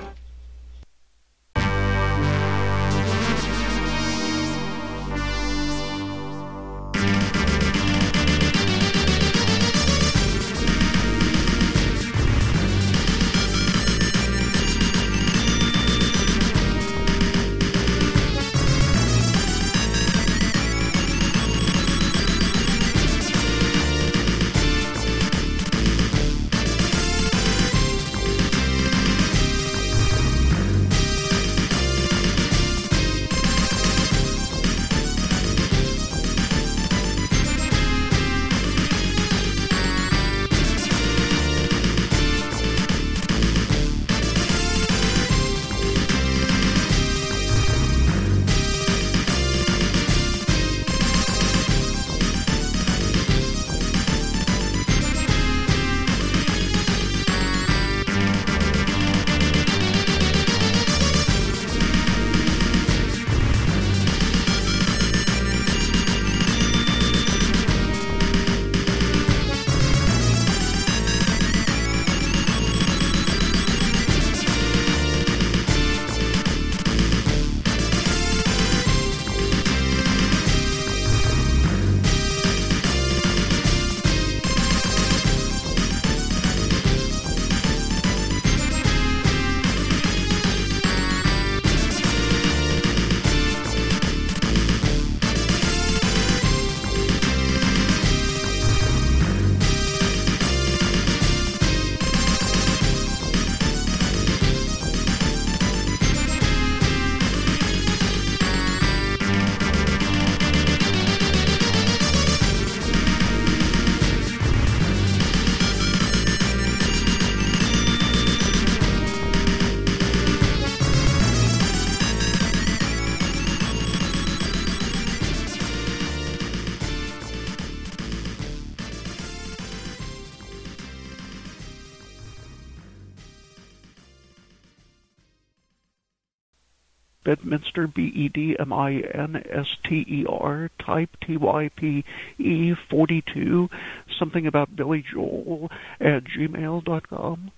[SPEAKER 10] Bedminster, B-E-D-M-I-N-S-T-E-R, type T-Y-P-E 42, something about Billy Joel at gmail dot com.